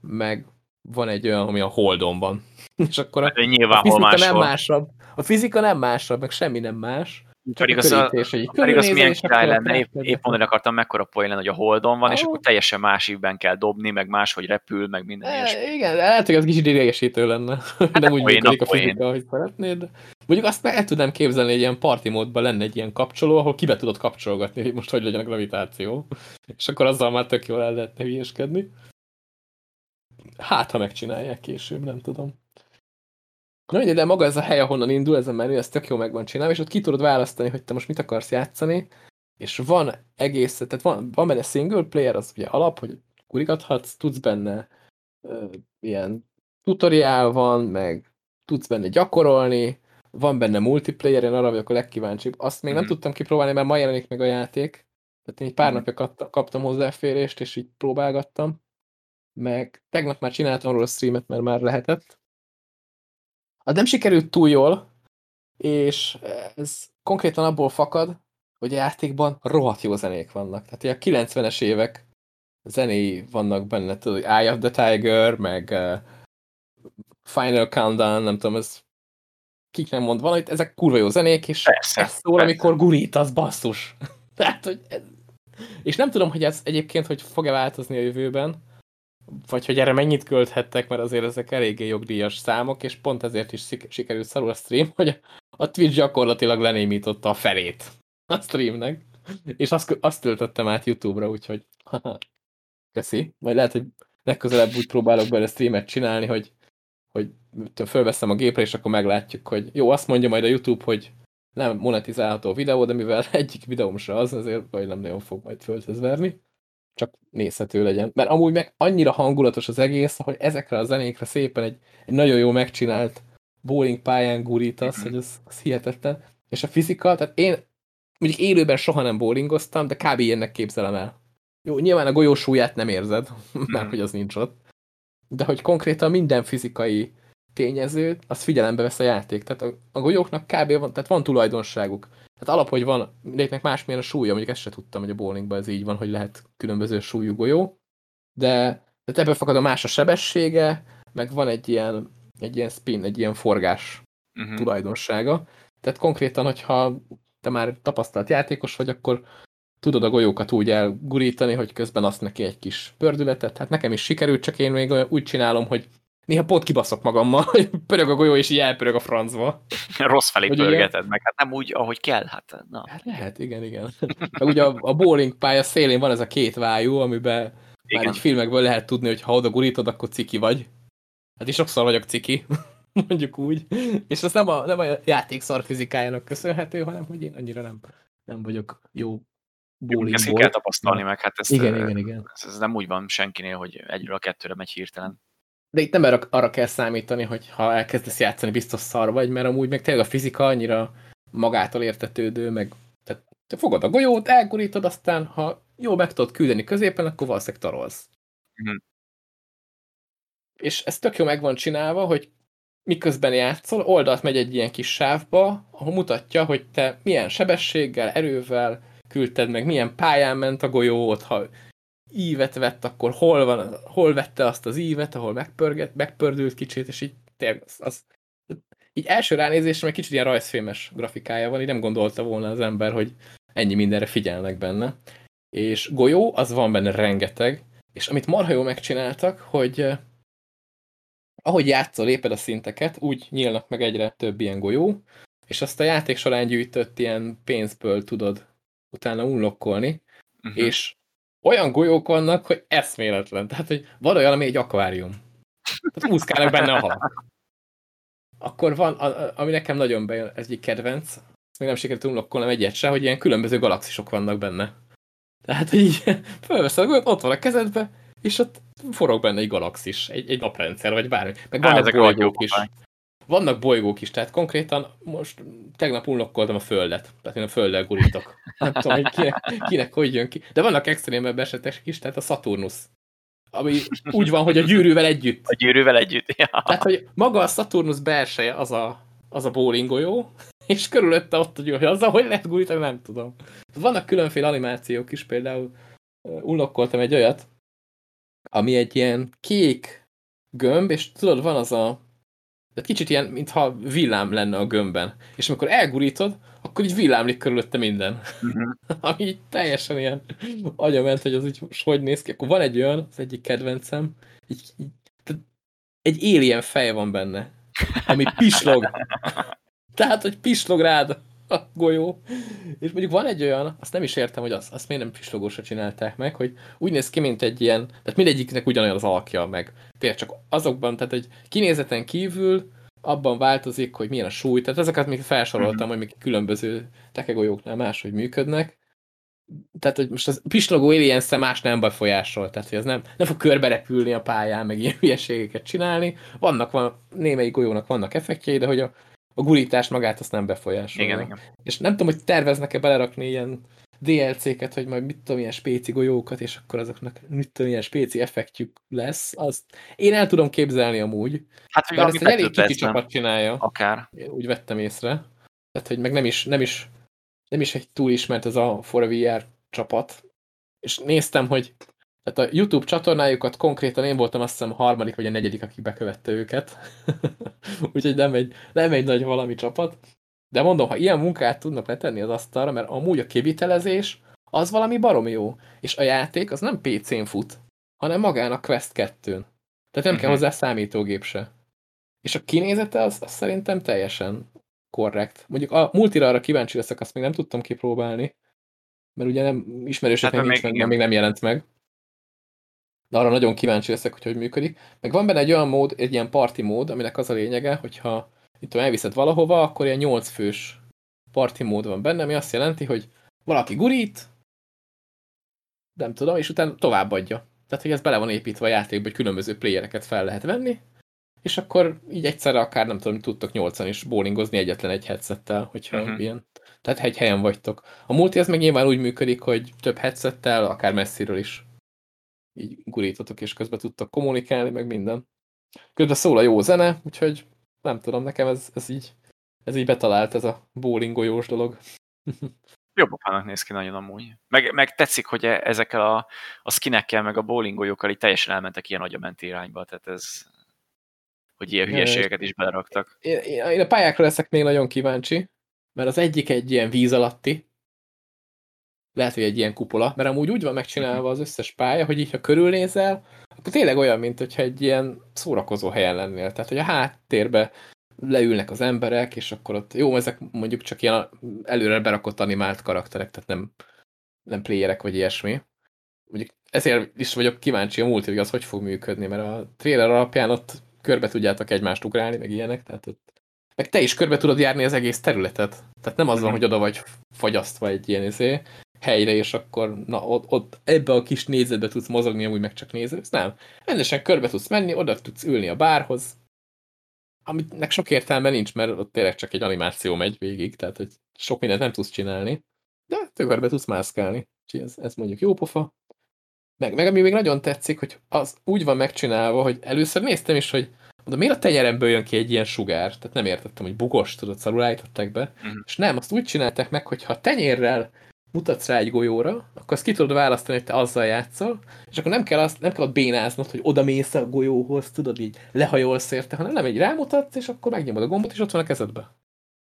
meg van egy olyan, ami a holdon van. És akkor a, a fizika nem másabb. A fizika nem másabb, meg semmi nem más. Pedig az, a, pedig az milyen király lenne, épp, épp mondani akartam, mekkora poén lenne, hogy a holdon van, ah. és akkor teljesen más ívben kell dobni, meg máshogy repül, meg minden e, ilyesmi. Igen, lehet, hogy ez kicsit idegesítő lenne. Hát nem úgy működik a, a fizika, ahogy szeretnéd. Mondjuk azt el tudnám képzelni, hogy ilyen party módban lenne egy ilyen kapcsoló, ahol kibe tudod kapcsolgatni, hogy most hogy legyen a gravitáció. És akkor azzal már tök jól el lehetne hülyeskedni. Hát, ha megcsinálják később, nem tudom. Na mindegy, de maga ez a hely, ahonnan indul ez a menü, ez tök jó meg van csinálva, és ott ki tudod választani, hogy te most mit akarsz játszani, és van egész, tehát van, van benne single player, az ugye alap, hogy kurigathatsz, tudsz benne uh, ilyen tutoriál van, meg tudsz benne gyakorolni, van benne multiplayer, én arra vagyok a legkíváncsibb. Azt még mm -hmm. nem mhm. tudtam kipróbálni, mert ma jelenik meg a játék. Tehát én egy pár mm -hmm. napja kaptam hozzáférést, és így próbálgattam. Meg tegnap már csináltam róla a streamet, mert már lehetett az nem sikerült túl jól, és ez konkrétan abból fakad, hogy a játékban rohadt jó zenék vannak. Tehát a 90-es évek zenéi vannak benne, tudod, hogy Eye of the Tiger, meg uh, Final Countdown, nem tudom, ez kik nem mond valamit, ezek kurva jó zenék, és persze, ez szól, persze. amikor gurítasz, basszus. Tehát, hogy ez... És nem tudom, hogy ez egyébként, hogy fog-e változni a jövőben, vagy hogy erre mennyit költhettek, mert azért ezek eléggé jogdíjas számok, és pont ezért is sikerült szarul a stream, hogy a Twitch gyakorlatilag lenémította a felét a streamnek, és azt, azt töltöttem át YouTube-ra, úgyhogy köszi. Majd lehet, hogy legközelebb úgy próbálok bele streamet csinálni, hogy, hogy fölveszem a gépre, és akkor meglátjuk, hogy jó, azt mondja majd a YouTube, hogy nem monetizálható a videó, de mivel egyik videóm se az, azért vagy nem nagyon fog majd föltözverni csak nézhető legyen. Mert amúgy meg annyira hangulatos az egész, hogy ezekre a zenékre szépen egy, egy nagyon jó megcsinált bowling pályán gurítasz, hogy az, az hihetetlen. És a fizika, tehát én mondjuk élőben soha nem bowlingoztam, de kb. ilyennek képzelem el. Jó, nyilván a golyósúlyát nem érzed, mert hogy az nincs ott. De hogy konkrétan minden fizikai tényező, az figyelembe vesz a játék. Tehát a, a golyóknak kb. van, tehát van tulajdonságuk. Tehát alap, hogy van, mindegyiknek másmilyen a súlya, mondjuk ezt se tudtam, hogy a bowlingban ez így van, hogy lehet különböző súlyú golyó, de tehát ebből fakad a más a sebessége, meg van egy ilyen, egy ilyen spin, egy ilyen forgás uh-huh. tulajdonsága. Tehát konkrétan, hogyha te már tapasztalt játékos vagy, akkor tudod a golyókat úgy elgurítani, hogy közben azt neki egy kis pördületet. Hát nekem is sikerült, csak én még úgy csinálom, hogy néha pont kibaszok magammal, hogy pörög a golyó, és így elpörög a francba. Rossz felé hogy pörgeted ugye? meg, hát nem úgy, ahogy kell. Hát, na. hát lehet, igen, igen. Meg ugye a, a bowling pálya szélén van ez a két vájú, amiben igen. már egy filmekből lehet tudni, hogy ha oda gurítod, akkor ciki vagy. Hát is sokszor vagyok ciki, mondjuk úgy. És ez nem a, nem a játék szarfizikájának köszönhető, hanem hogy én annyira nem, nem vagyok jó bowlingból. Ezt kell tapasztalni meg, hát ezt, igen, igen, igen. Ez, ez nem úgy van senkinél, hogy egyről a kettőre megy hirtelen. De itt nem arra, arra kell számítani, hogy ha elkezdesz játszani, biztos szar vagy, mert amúgy meg tényleg a fizika annyira magától értetődő, meg tehát te fogod a golyót, elgurítod, aztán ha jó meg tudod küldeni középen, akkor valószínűleg tarolsz. Mm. És ez tök jó meg van csinálva, hogy miközben játszol, oldalt megy egy ilyen kis sávba, ahol mutatja, hogy te milyen sebességgel, erővel küldted meg, milyen pályán ment a golyót, ha ívet vett, akkor hol, van, hol vette azt az ívet, ahol megpörget, megpördült kicsit, és így tényleg az, az így első ránézésre meg kicsit ilyen rajzfilmes grafikája van, így nem gondolta volna az ember, hogy ennyi mindenre figyelnek benne. És golyó, az van benne rengeteg, és amit marha jól megcsináltak, hogy eh, ahogy játszol, léped a szinteket, úgy nyílnak meg egyre több ilyen golyó, és azt a játék során gyűjtött ilyen pénzből tudod utána unlokkolni, uh mhm. -huh. és olyan golyók vannak, hogy eszméletlen. Tehát, hogy van olyan, ami egy akvárium. Tehát úszkálnak benne a halak. Akkor van, ami nekem nagyon bejön, ez egy kedvenc, még nem sikerült unlokkolnom egyet se, hogy ilyen különböző galaxisok vannak benne. Tehát, hogy így felveszed a golyót, ott van a kezedbe, és ott forog benne egy galaxis, egy, egy naprendszer, vagy bármi. Meg vannak bolygók is. Vannak bolygók is, tehát konkrétan most tegnap unlokkoltam a Földet, tehát én a Földdel gurítok. Nem tudom, hogy kinek, kinek hogy jön ki. De vannak extrémebb esetek is, tehát a Saturnus. Ami úgy van, hogy a gyűrűvel együtt. A gyűrűvel együtt, ja. Tehát, hogy maga a Saturnus belseje az a, az a bowlingolyó, és körülötte ott a gyűrű, azzal hogy lehet gurítani, nem tudom. Vannak különféle animációk is, például unlokkoltam egy olyat, ami egy ilyen kék gömb, és tudod, van az a de kicsit ilyen, mintha villám lenne a gömbben. És amikor elgurítod, akkor így villámlik körülötte minden. Uh mhm. -huh. Ami így teljesen ilyen agyament, hogy az úgy hogy néz ki. Akkor van egy olyan, az egyik kedvencem, így, így, egy alien fej van benne, ami pislog. Tehát, hogy pislog rád a golyó. És mondjuk van egy olyan, azt nem is értem, hogy azt, azt miért nem pislogósra csinálták meg, hogy úgy néz ki, mint egy ilyen, tehát mindegyiknek ugyanolyan az alakja, meg tényleg csak azokban, tehát egy kinézeten kívül abban változik, hogy milyen a súly, tehát ezeket még felsoroltam, -hmm. hogy még különböző tekegolyóknál máshogy működnek. Tehát, hogy most az pislogó alien más nem befolyásol, tehát hogy az nem, nem fog körbe repülni a pályán, meg ilyen hülyeségeket csinálni. Vannak, van, némelyik golyónak vannak effektjei, de hogy a a gurítás magát azt nem befolyásolja. Igen, igen. És nem tudom, hogy terveznek-e belerakni ilyen DLC-ket, hogy majd mit tudom, ilyen spéci golyókat, és akkor azoknak mit tudom, ilyen spéci effektjük lesz. Azt én el tudom képzelni amúgy. Hát, hogy ezt egy elég kicsi csapat csinálja. Akár. Én úgy vettem észre. Tehát, hogy meg nem is, nem is, nem is egy túl ismert ez a For VR csapat. És néztem, hogy tehát a YouTube csatornájukat konkrétan én voltam azt hiszem a harmadik vagy a negyedik, aki bekövette őket. Úgyhogy nem egy, nem egy nagy valami csapat. De mondom, ha ilyen munkát tudnak letenni az asztalra, mert amúgy a kivitelezés az valami baromi jó. És a játék az nem PC-n fut, hanem magán a Quest 2-n. Tehát nem uh -huh. kell mhm. hozzá számítógép se. És a kinézete az, az szerintem teljesen korrekt. Mondjuk a multira arra kíváncsi leszek, azt még nem tudtam kipróbálni, mert ugye nem ismerősök hát, még, nincs, még nem jelent meg de arra nagyon kíváncsi leszek, hogy hogy működik. Meg van benne egy olyan mód, egy ilyen parti mód, aminek az a lényege, hogyha itt elviszed valahova, akkor ilyen 8 fős parti mód van benne, ami azt jelenti, hogy valaki gurít, nem tudom, és utána továbbadja. Tehát, hogy ez bele van építve a játékba, hogy különböző playereket fel lehet venni, és akkor így egyszerre akár, nem tudom, tudtok nyolcan is bowlingozni egyetlen egy headsettel, hogyha uh mhm. -huh. ilyen. Tehát egy helyen vagytok. A multi ez meg nyilván úgy működik, hogy több headsettel, akár messziről is így gurítotok, és közben tudtak kommunikálni, meg minden. Közben szól a jó zene, úgyhogy nem tudom, nekem ez, ez így ez így betalált ez a bowlingolyós dolog. Jobb apának néz ki nagyon amúgy. Meg, meg tetszik, hogy e, ezekkel a, a skinekkel, meg a bowlingolyókkal így teljesen elmentek ilyen agyamenti irányba, tehát ez, hogy ilyen hülyeségeket is beleraktak. Én, én, én a pályákra leszek még nagyon kíváncsi, mert az egyik egy ilyen víz alatti, lehet, hogy egy ilyen kupola, mert amúgy úgy van megcsinálva az összes pálya, hogy így, ha körülnézel, akkor tényleg olyan, mint hogyha egy ilyen szórakozó helyen lennél. Tehát, hogy a háttérbe leülnek az emberek, és akkor ott, jó, ezek mondjuk csak ilyen előre berakott animált karakterek, tehát nem, nem playerek vagy ilyesmi. Mondjuk ezért is vagyok kíváncsi a múlt, hogy az hogy fog működni, mert a trailer alapján ott körbe tudjátok egymást ugrálni, meg ilyenek, tehát ott meg te is körbe tudod járni az egész területet. Tehát nem az van, mhm. hogy oda vagy fagyasztva egy ilyen izé, helyre, és akkor na, ott, ott ebbe a kis nézetbe tudsz mozogni, amúgy meg csak nézel. Nem. Rendesen körbe tudsz menni, oda tudsz ülni a bárhoz, aminek sok értelme nincs, mert ott tényleg csak egy animáció megy végig, tehát hogy sok mindent nem tudsz csinálni, de tökörbe tudsz mászkálni. Úgyhogy ez, ez mondjuk jó pofa. Meg, meg ami még nagyon tetszik, hogy az úgy van megcsinálva, hogy először néztem is, hogy mondom, miért a tenyeremből jön ki egy ilyen sugár? Tehát nem értettem, hogy bugos, tudod, szarul állították be. -huh. És nem, azt úgy csinálták meg, hogy ha tenyérrel mutatsz rá egy golyóra, akkor azt ki tudod választani, hogy te azzal játszol, és akkor nem kell, azt, nem kell ott bénáznod, hogy oda mész a golyóhoz, tudod, így lehajolsz érte, hanem nem egy rámutatsz, és akkor megnyomod a gombot, és ott van a kezedbe.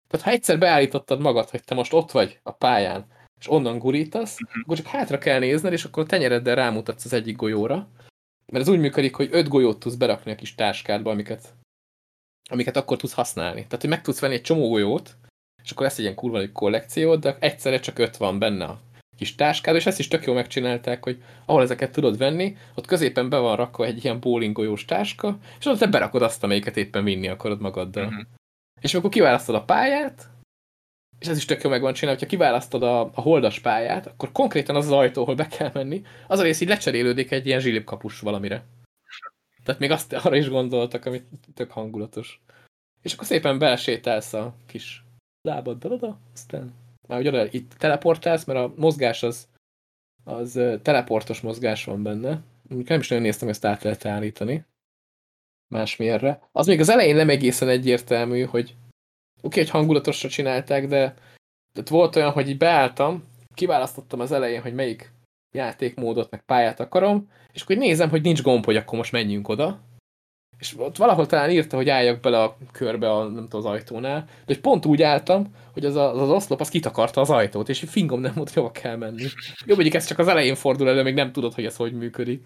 Tehát ha egyszer beállítottad magad, hogy te most ott vagy a pályán, és onnan gurítasz, uh mhm. -huh. akkor csak hátra kell nézned, és akkor a tenyereddel rámutatsz az egyik golyóra, mert ez úgy működik, hogy öt golyót tudsz berakni a kis táskádba, amiket, amiket akkor tudsz használni. Tehát, hogy meg tudsz venni egy csomó golyót, és akkor lesz egy ilyen kurva egy kollekció, de egyszerre csak öt van benne a kis táskád, és ezt is tök jól megcsinálták, hogy ahol ezeket tudod venni, ott középen be van rakva egy ilyen bowlingolyós táska, és ott te berakod azt, amelyiket éppen vinni akarod magaddal. Uh mhm. -huh. És akkor kiválasztod a pályát, és ez is tök jó meg van csinálva, hogyha kiválasztod a, a holdas pályát, akkor konkrétan az az ajtó, ahol be kell menni, az a rész így lecserélődik egy ilyen zsilipkapus valamire. Tehát még azt arra is gondoltak, amit tök hangulatos. És akkor szépen belsétálsz a kis lábaddal oda, aztán már oda itt teleportálsz, mert a mozgás az, az teleportos mozgás van benne. Nem is nagyon néztem, ezt át lehet állítani. Másmilyenre. Az még az elején nem egészen egyértelmű, hogy oké, okay, hogy hangulatosra csinálták, de, de volt olyan, hogy így beálltam, kiválasztottam az elején, hogy melyik játékmódot, meg pályát akarom, és akkor nézem, hogy nincs gomb, hogy akkor most menjünk oda, és ott valahol talán írta, hogy álljak bele a körbe a, nem tudom, az ajtónál, de hogy pont úgy álltam, hogy az, a, az oszlop az kitakarta az ajtót, és fingom nem volt, hova kell menni. Jó, mondjuk ez csak az elején fordul elő, még nem tudod, hogy ez hogy működik.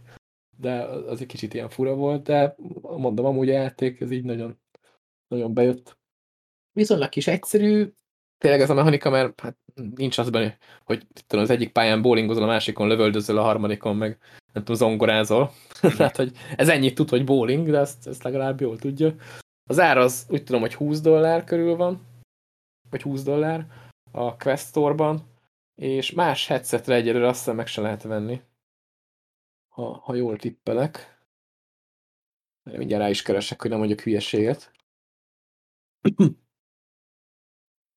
De az egy kicsit ilyen fura volt, de mondom, amúgy a játék, ez így nagyon, nagyon bejött. Viszonylag kis egyszerű, tényleg ez a mechanika, mert hát nincs az benne, hogy tudom, az egyik pályán bowlingozol, a másikon lövöldözöl, a harmadikon meg nem tudom, zongorázol. Tehát, hogy ez ennyit tud, hogy bowling, de ezt, ezt legalább jól tudja. Az ár az úgy tudom, hogy 20 dollár körül van, vagy 20 dollár a Quest Store-ban, és más headsetre egyelőre azt hiszem meg se lehet venni, ha, ha jól tippelek. Mindjárt rá is keresek, hogy nem mondjuk hülyeséget.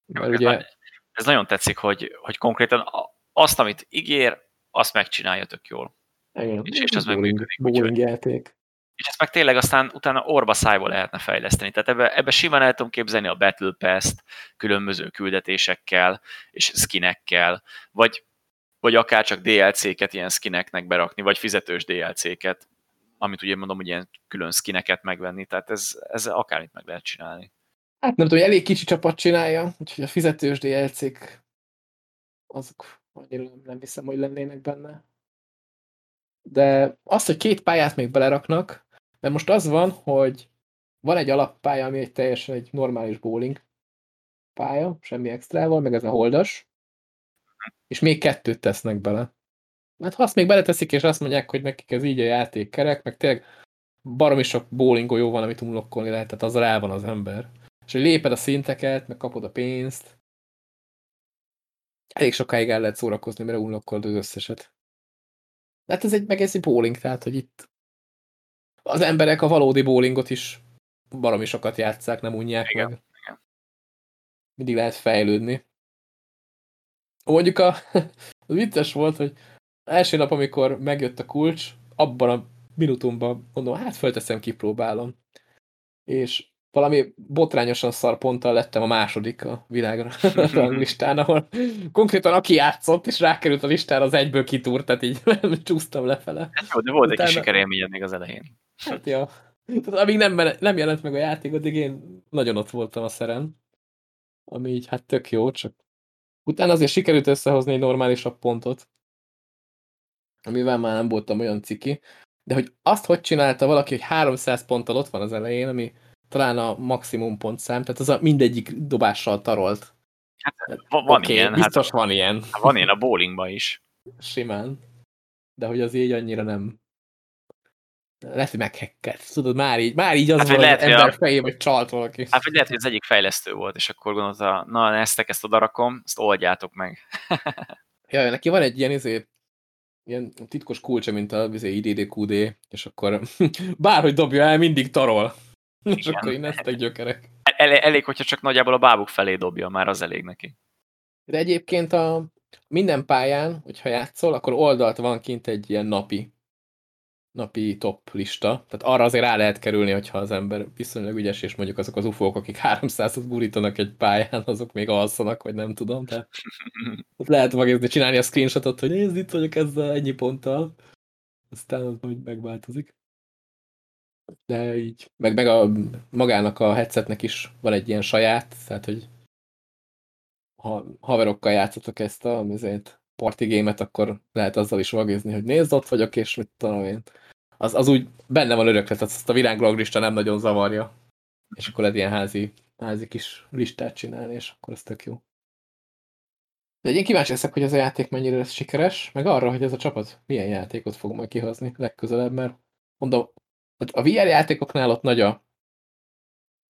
Jó, ugye... Ez nagyon tetszik, hogy, hogy konkrétan azt, amit ígér, azt megcsinálja tök jól. Igen. És, és ez meg működik. Bowling játék. És ezt meg tényleg aztán utána orba szájból lehetne fejleszteni. Tehát ebbe, ebbe simán el tudom képzelni a Battle Pass-t különböző küldetésekkel és skinekkel, vagy, vagy akár csak DLC-ket ilyen skineknek berakni, vagy fizetős DLC-ket, amit ugye mondom, hogy ilyen külön skineket megvenni, tehát ez, ez akármit meg lehet csinálni. Hát nem tudom, hogy elég kicsi csapat csinálja, úgyhogy a fizetős DLC-k azok annyira nem hiszem, hogy lennének benne de azt, hogy két pályát még beleraknak, mert most az van, hogy van egy alappálya, ami egy teljesen egy normális bowling pálya, semmi extrával, meg ez a holdas, és még kettőt tesznek bele. Hát ha azt még beleteszik, és azt mondják, hogy nekik ez így a játék kerek, meg tényleg baromi sok bowling van, amit unlokkolni lehet, tehát azzal el van az ember. És hogy léped a szinteket, meg kapod a pénzt, elég sokáig el lehet szórakozni, mert unlokkolod az összeset. Hát ez egy, meg ez egy bowling, tehát, hogy itt az emberek a valódi bowlingot is baromi sokat játszák, nem unják igen, meg. Igen. Mindig lehet fejlődni. Mondjuk a, az vicces volt, hogy első nap, amikor megjött a kulcs, abban a minutumban mondom, hát fölteszem, kipróbálom. És valami botrányosan szar ponttal lettem a második a világra a listán, ahol konkrétan aki játszott, és rákerült a listára, az egyből kitúrt, tehát így csúsztam lefele. Hát jó, de volt Utána... egy kis sikerélményed még az elején. Hát ja. Tehát, amíg nem, nem jelent meg a játék, addig én nagyon ott voltam a szeren. Ami így hát tök jó, csak utána azért sikerült összehozni egy normálisabb pontot. Amivel már nem voltam olyan ciki. De hogy azt hogy csinálta valaki, hogy 300 ponttal ott van az elején, ami talán a maximum pontszám, tehát az a mindegyik dobással tarolt. Hát van okay, ilyen. Biztos hát, van ilyen. Hát van ilyen a bowlingban is. Simán. De hogy az így annyira nem lehet, hogy meghekkelt. Tudod, már így, már így az hát, volt, lehet, ember a... fejébe, hogy csalt valaki. Hát, vagy lehet, hogy az egyik fejlesztő volt, és akkor gondolta, na, eztek ezt a darakom, ezt oldjátok meg. ja, neki van egy ilyen, izé, ilyen titkos kulcsa, mint a izé, IDDQD, és akkor bárhogy dobja el, mindig tarol. És akkor én ezt egy gyökerek. El, elég, hogyha csak nagyjából a bábuk felé dobja, már az elég neki. De egyébként a minden pályán, hogyha játszol, akkor oldalt van kint egy ilyen napi napi top lista. Tehát arra azért rá lehet kerülni, hogyha az ember viszonylag ügyes, és mondjuk azok az ufók, akik 300-at burítanak egy pályán, azok még alszanak, vagy nem tudom. Tehát lehet magézni csinálni a screenshotot, hogy nézd, itt vagyok ezzel ennyi ponttal. Aztán az hogy megváltozik. De így, meg, meg a, magának a headsetnek is van egy ilyen saját, tehát hogy ha haverokkal játszotok ezt a azért party gémet, akkor lehet azzal is vagizni, hogy nézd, ott vagyok, és mit tudom én. Az, az úgy benne van örökre, tehát azt a világloglista nem nagyon zavarja. És akkor lehet ilyen házi, házi kis listát csinálni, és akkor ez tök jó. De én kíváncsi leszek, hogy ez a játék mennyire lesz sikeres, meg arra, hogy ez a csapat milyen játékot fog majd kihozni legközelebb, mert mondom, a VR játékoknál ott nagy a,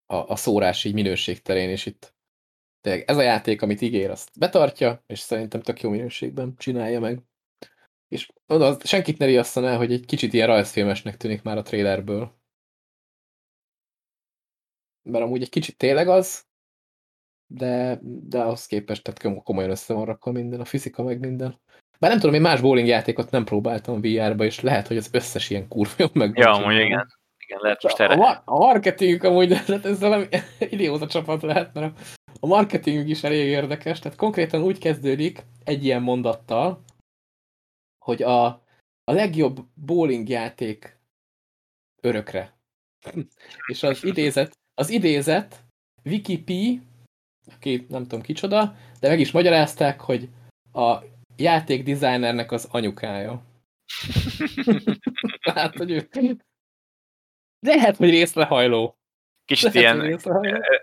a, a szórás így minőség terén, és itt tényleg ez a játék, amit ígér, azt betartja, és szerintem tök jó minőségben csinálja meg. És oda, senkit ne riasszan el, hogy egy kicsit ilyen rajzfilmesnek tűnik már a trailerből. Mert amúgy egy kicsit tényleg az, de, de ahhoz képest tehát komolyan össze van rakva minden, a fizika meg minden. Bár nem tudom, én más bowling játékot nem próbáltam VR-ba, és lehet, hogy az összes ilyen kurva jó meg. Ja, amúgy igen. Igen, lehet most erre. A, a marketingük amúgy, ez valami idióta csapat lehet, mert a marketingük is elég érdekes, tehát konkrétan úgy kezdődik egy ilyen mondattal, hogy a, a legjobb bowling játék örökre. És az idézet, az idézet Wiki P, aki nem tudom kicsoda, de meg is magyarázták, hogy a játék designernek az anyukája. hát, hogy ő... Lehet, hogy részlehajló. Kicsit Lehet, ilyen,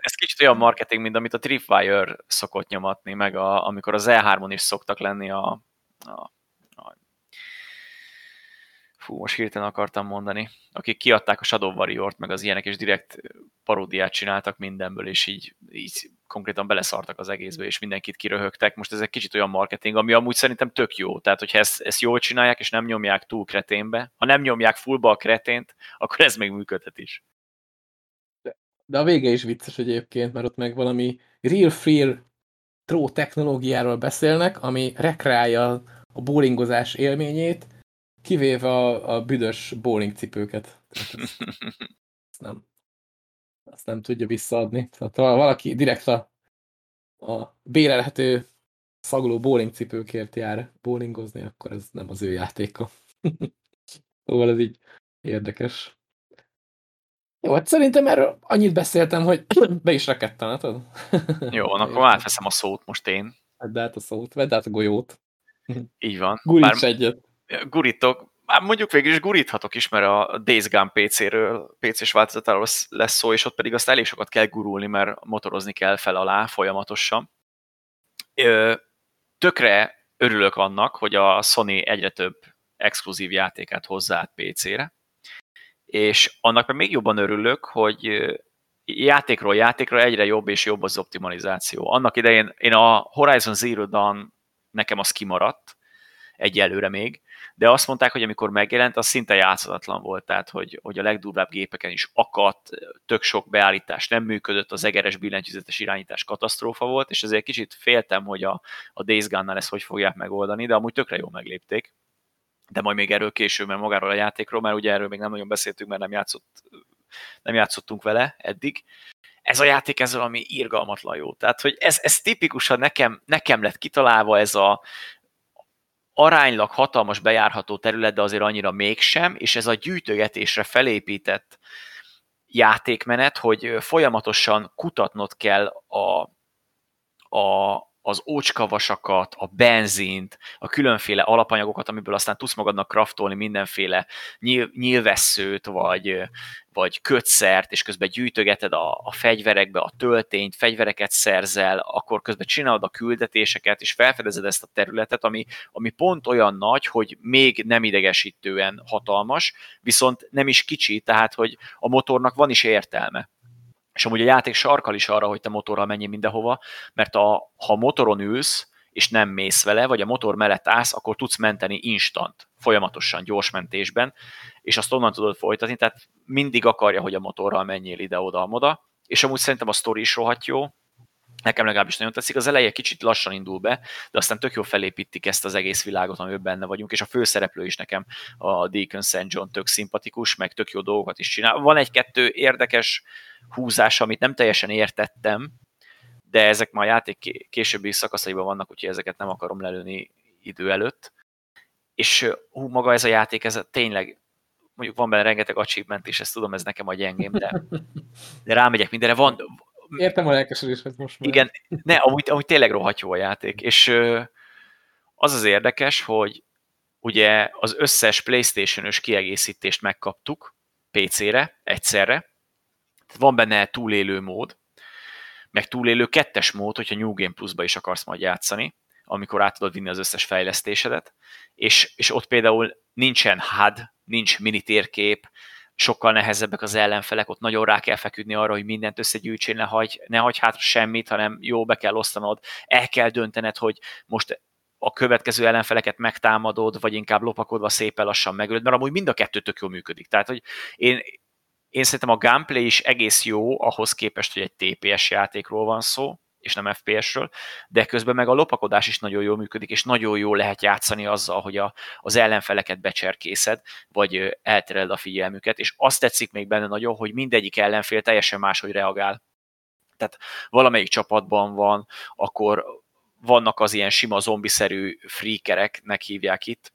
ez kicsit olyan marketing, mint amit a Tripwire szokott nyomatni, meg a, amikor az E3-on is szoktak lenni a, a fú, most hirtelen akartam mondani, akik kiadták a Shadow Warrior-t, meg az ilyenek, és direkt paródiát csináltak mindenből, és így, így konkrétan beleszartak az egészbe, és mindenkit kiröhögtek. Most ez egy kicsit olyan marketing, ami amúgy szerintem tök jó. Tehát, hogyha ezt, ezt jól csinálják, és nem nyomják túl kreténbe, ha nem nyomják fullba a kretént, akkor ez még működhet is. De, de a vége is vicces egyébként, mert ott meg valami real free tró technológiáról beszélnek, ami rekreálja a bowlingozás élményét, Kivéve a, a büdös bowling cipőket. Nem, azt nem tudja visszaadni. Tehát ha valaki direkt a, a bérelhető szagló bowling cipőkért jár bowlingozni, akkor ez nem az ő játéka. szóval ez így érdekes. Jó, hát szerintem erről annyit beszéltem, hogy be is rekedtem, hát tudod? Jó, akkor átveszem a szót most én. Vedd át a szót, vedd át a golyót. Így van. Guríts Bár... egyet gurítok, már mondjuk végül is guríthatok is, mert a Days Gone PC-ről, PC-s változatáról lesz szó, és ott pedig azt elég sokat kell gurulni, mert motorozni kell fel alá folyamatosan. Tökre örülök annak, hogy a Sony egyre több exkluzív játékát hozzá át PC-re, és annak még jobban örülök, hogy játékról játékra egyre jobb és jobb az optimalizáció. Annak idején én a Horizon Zero Dawn nekem az kimaradt, egyelőre még, de azt mondták, hogy amikor megjelent, az szinte játszhatatlan volt, tehát hogy, hogy a legdurvább gépeken is akadt, tök sok beállítás nem működött, az egeres billentyűzetes irányítás katasztrófa volt, és ezért kicsit féltem, hogy a, a Days Gone-nal ezt hogy fogják megoldani, de amúgy tökre jól meglépték. De majd még erről később, mert magáról a játékról, mert ugye erről még nem nagyon beszéltünk, mert nem, játszott, nem játszottunk vele eddig. Ez a játék ez valami irgalmatlan jó. Tehát, hogy ez, ez tipikusan nekem, nekem lett kitalálva ez a, aránylag hatalmas bejárható terület, de azért annyira mégsem, és ez a gyűjtögetésre felépített játékmenet, hogy folyamatosan kutatnod kell a, a, az ócskavasakat, a benzint, a különféle alapanyagokat, amiből aztán tudsz magadnak kraftolni mindenféle nyíl, nyílvesszőt, vagy, vagy kötszert, és közben gyűjtögeted a, a fegyverekbe a töltényt, fegyvereket szerzel, akkor közben csinálod a küldetéseket, és felfedezed ezt a területet, ami, ami pont olyan nagy, hogy még nem idegesítően hatalmas, viszont nem is kicsi, tehát hogy a motornak van is értelme és amúgy a játék sarkal is arra, hogy te motorral menjél mindenhova, mert a, ha motoron ülsz, és nem mész vele, vagy a motor mellett állsz, akkor tudsz menteni instant, folyamatosan, gyors mentésben, és azt onnan tudod folytatni, tehát mindig akarja, hogy a motorral menjél ide-oda-amoda, és amúgy szerintem a sztori is rohadt jó, nekem legalábbis nagyon tetszik. Az eleje kicsit lassan indul be, de aztán tök jó felépítik ezt az egész világot, amiben benne vagyunk, és a főszereplő is nekem a Deacon St. John tök szimpatikus, meg tök jó dolgokat is csinál. Van egy-kettő érdekes húzás, amit nem teljesen értettem, de ezek már a játék későbbi szakaszaiban vannak, úgyhogy ezeket nem akarom lelőni idő előtt. És hú, maga ez a játék, ez tényleg, mondjuk van benne rengeteg achievement, és ezt tudom, ez nekem a gyengém, de, de rámegyek mindenre. Van, Értem a lelkesedésed most már. Igen, ne, amúgy, amúgy tényleg rohadt jó a játék, és az az érdekes, hogy ugye az összes Playstation-ös kiegészítést megkaptuk PC-re egyszerre, van benne túlélő mód, meg túlélő kettes mód, hogyha New Game Plus-ba is akarsz majd játszani, amikor át tudod vinni az összes fejlesztésedet, és, és ott például nincsen HUD, nincs mini térkép, sokkal nehezebbek az ellenfelek, ott nagyon rá kell feküdni arra, hogy mindent összegyűjtsél, ne hagy, ne hagy hát semmit, hanem jó, be kell osztanod, el kell döntened, hogy most a következő ellenfeleket megtámadod, vagy inkább lopakodva szépen lassan megölöd, mert amúgy mind a kettő tök jól működik. Tehát, hogy én, én szerintem a gameplay is egész jó ahhoz képest, hogy egy TPS játékról van szó, és nem FPS-ről, de közben meg a lopakodás is nagyon jól működik, és nagyon jól lehet játszani azzal, hogy a, az ellenfeleket becserkészed, vagy eltereld a figyelmüket, és azt tetszik még benne nagyon, hogy mindegyik ellenfél teljesen máshogy reagál. Tehát valamelyik csapatban van, akkor vannak az ilyen sima zombiszerű freakereknek hívják itt,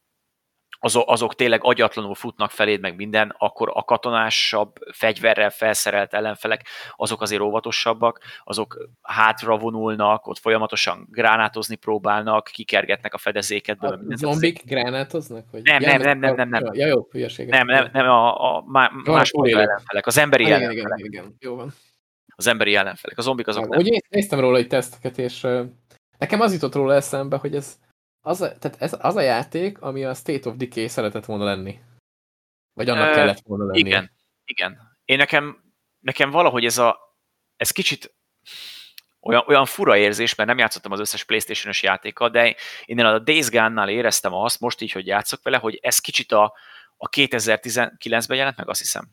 azok, azok tényleg agyatlanul futnak feléd, meg minden, akkor a katonásabb fegyverrel felszerelt ellenfelek, azok azért óvatosabbak, azok hátra vonulnak, ott folyamatosan gránátozni próbálnak, kikergetnek a fedezékedből. A zombik gránátoznak? Hogy nem, nem, nem, nem, nem, nem. Ja, jó, Nem, nem, nem, a, a má, más ellenfelek, az emberi ah, ellenfelek. Igen, igen, igen, jó van. Az emberi ellenfelek, a zombik azok nem. Úgy néztem róla egy teszteket, és nekem az jutott róla eszembe, hogy ez az a, tehát ez az a játék, ami a State of Decay szeretett volna lenni. Vagy annak uh, kellett volna lenni. Igen, igen. Én nekem, nekem valahogy ez a, ez kicsit olyan, olyan fura érzés, mert nem játszottam az összes Playstation-ös játékkal, de én a Days Gone-nál éreztem azt, most így, hogy játszok vele, hogy ez kicsit a, a 2019-ben jelent meg, azt hiszem.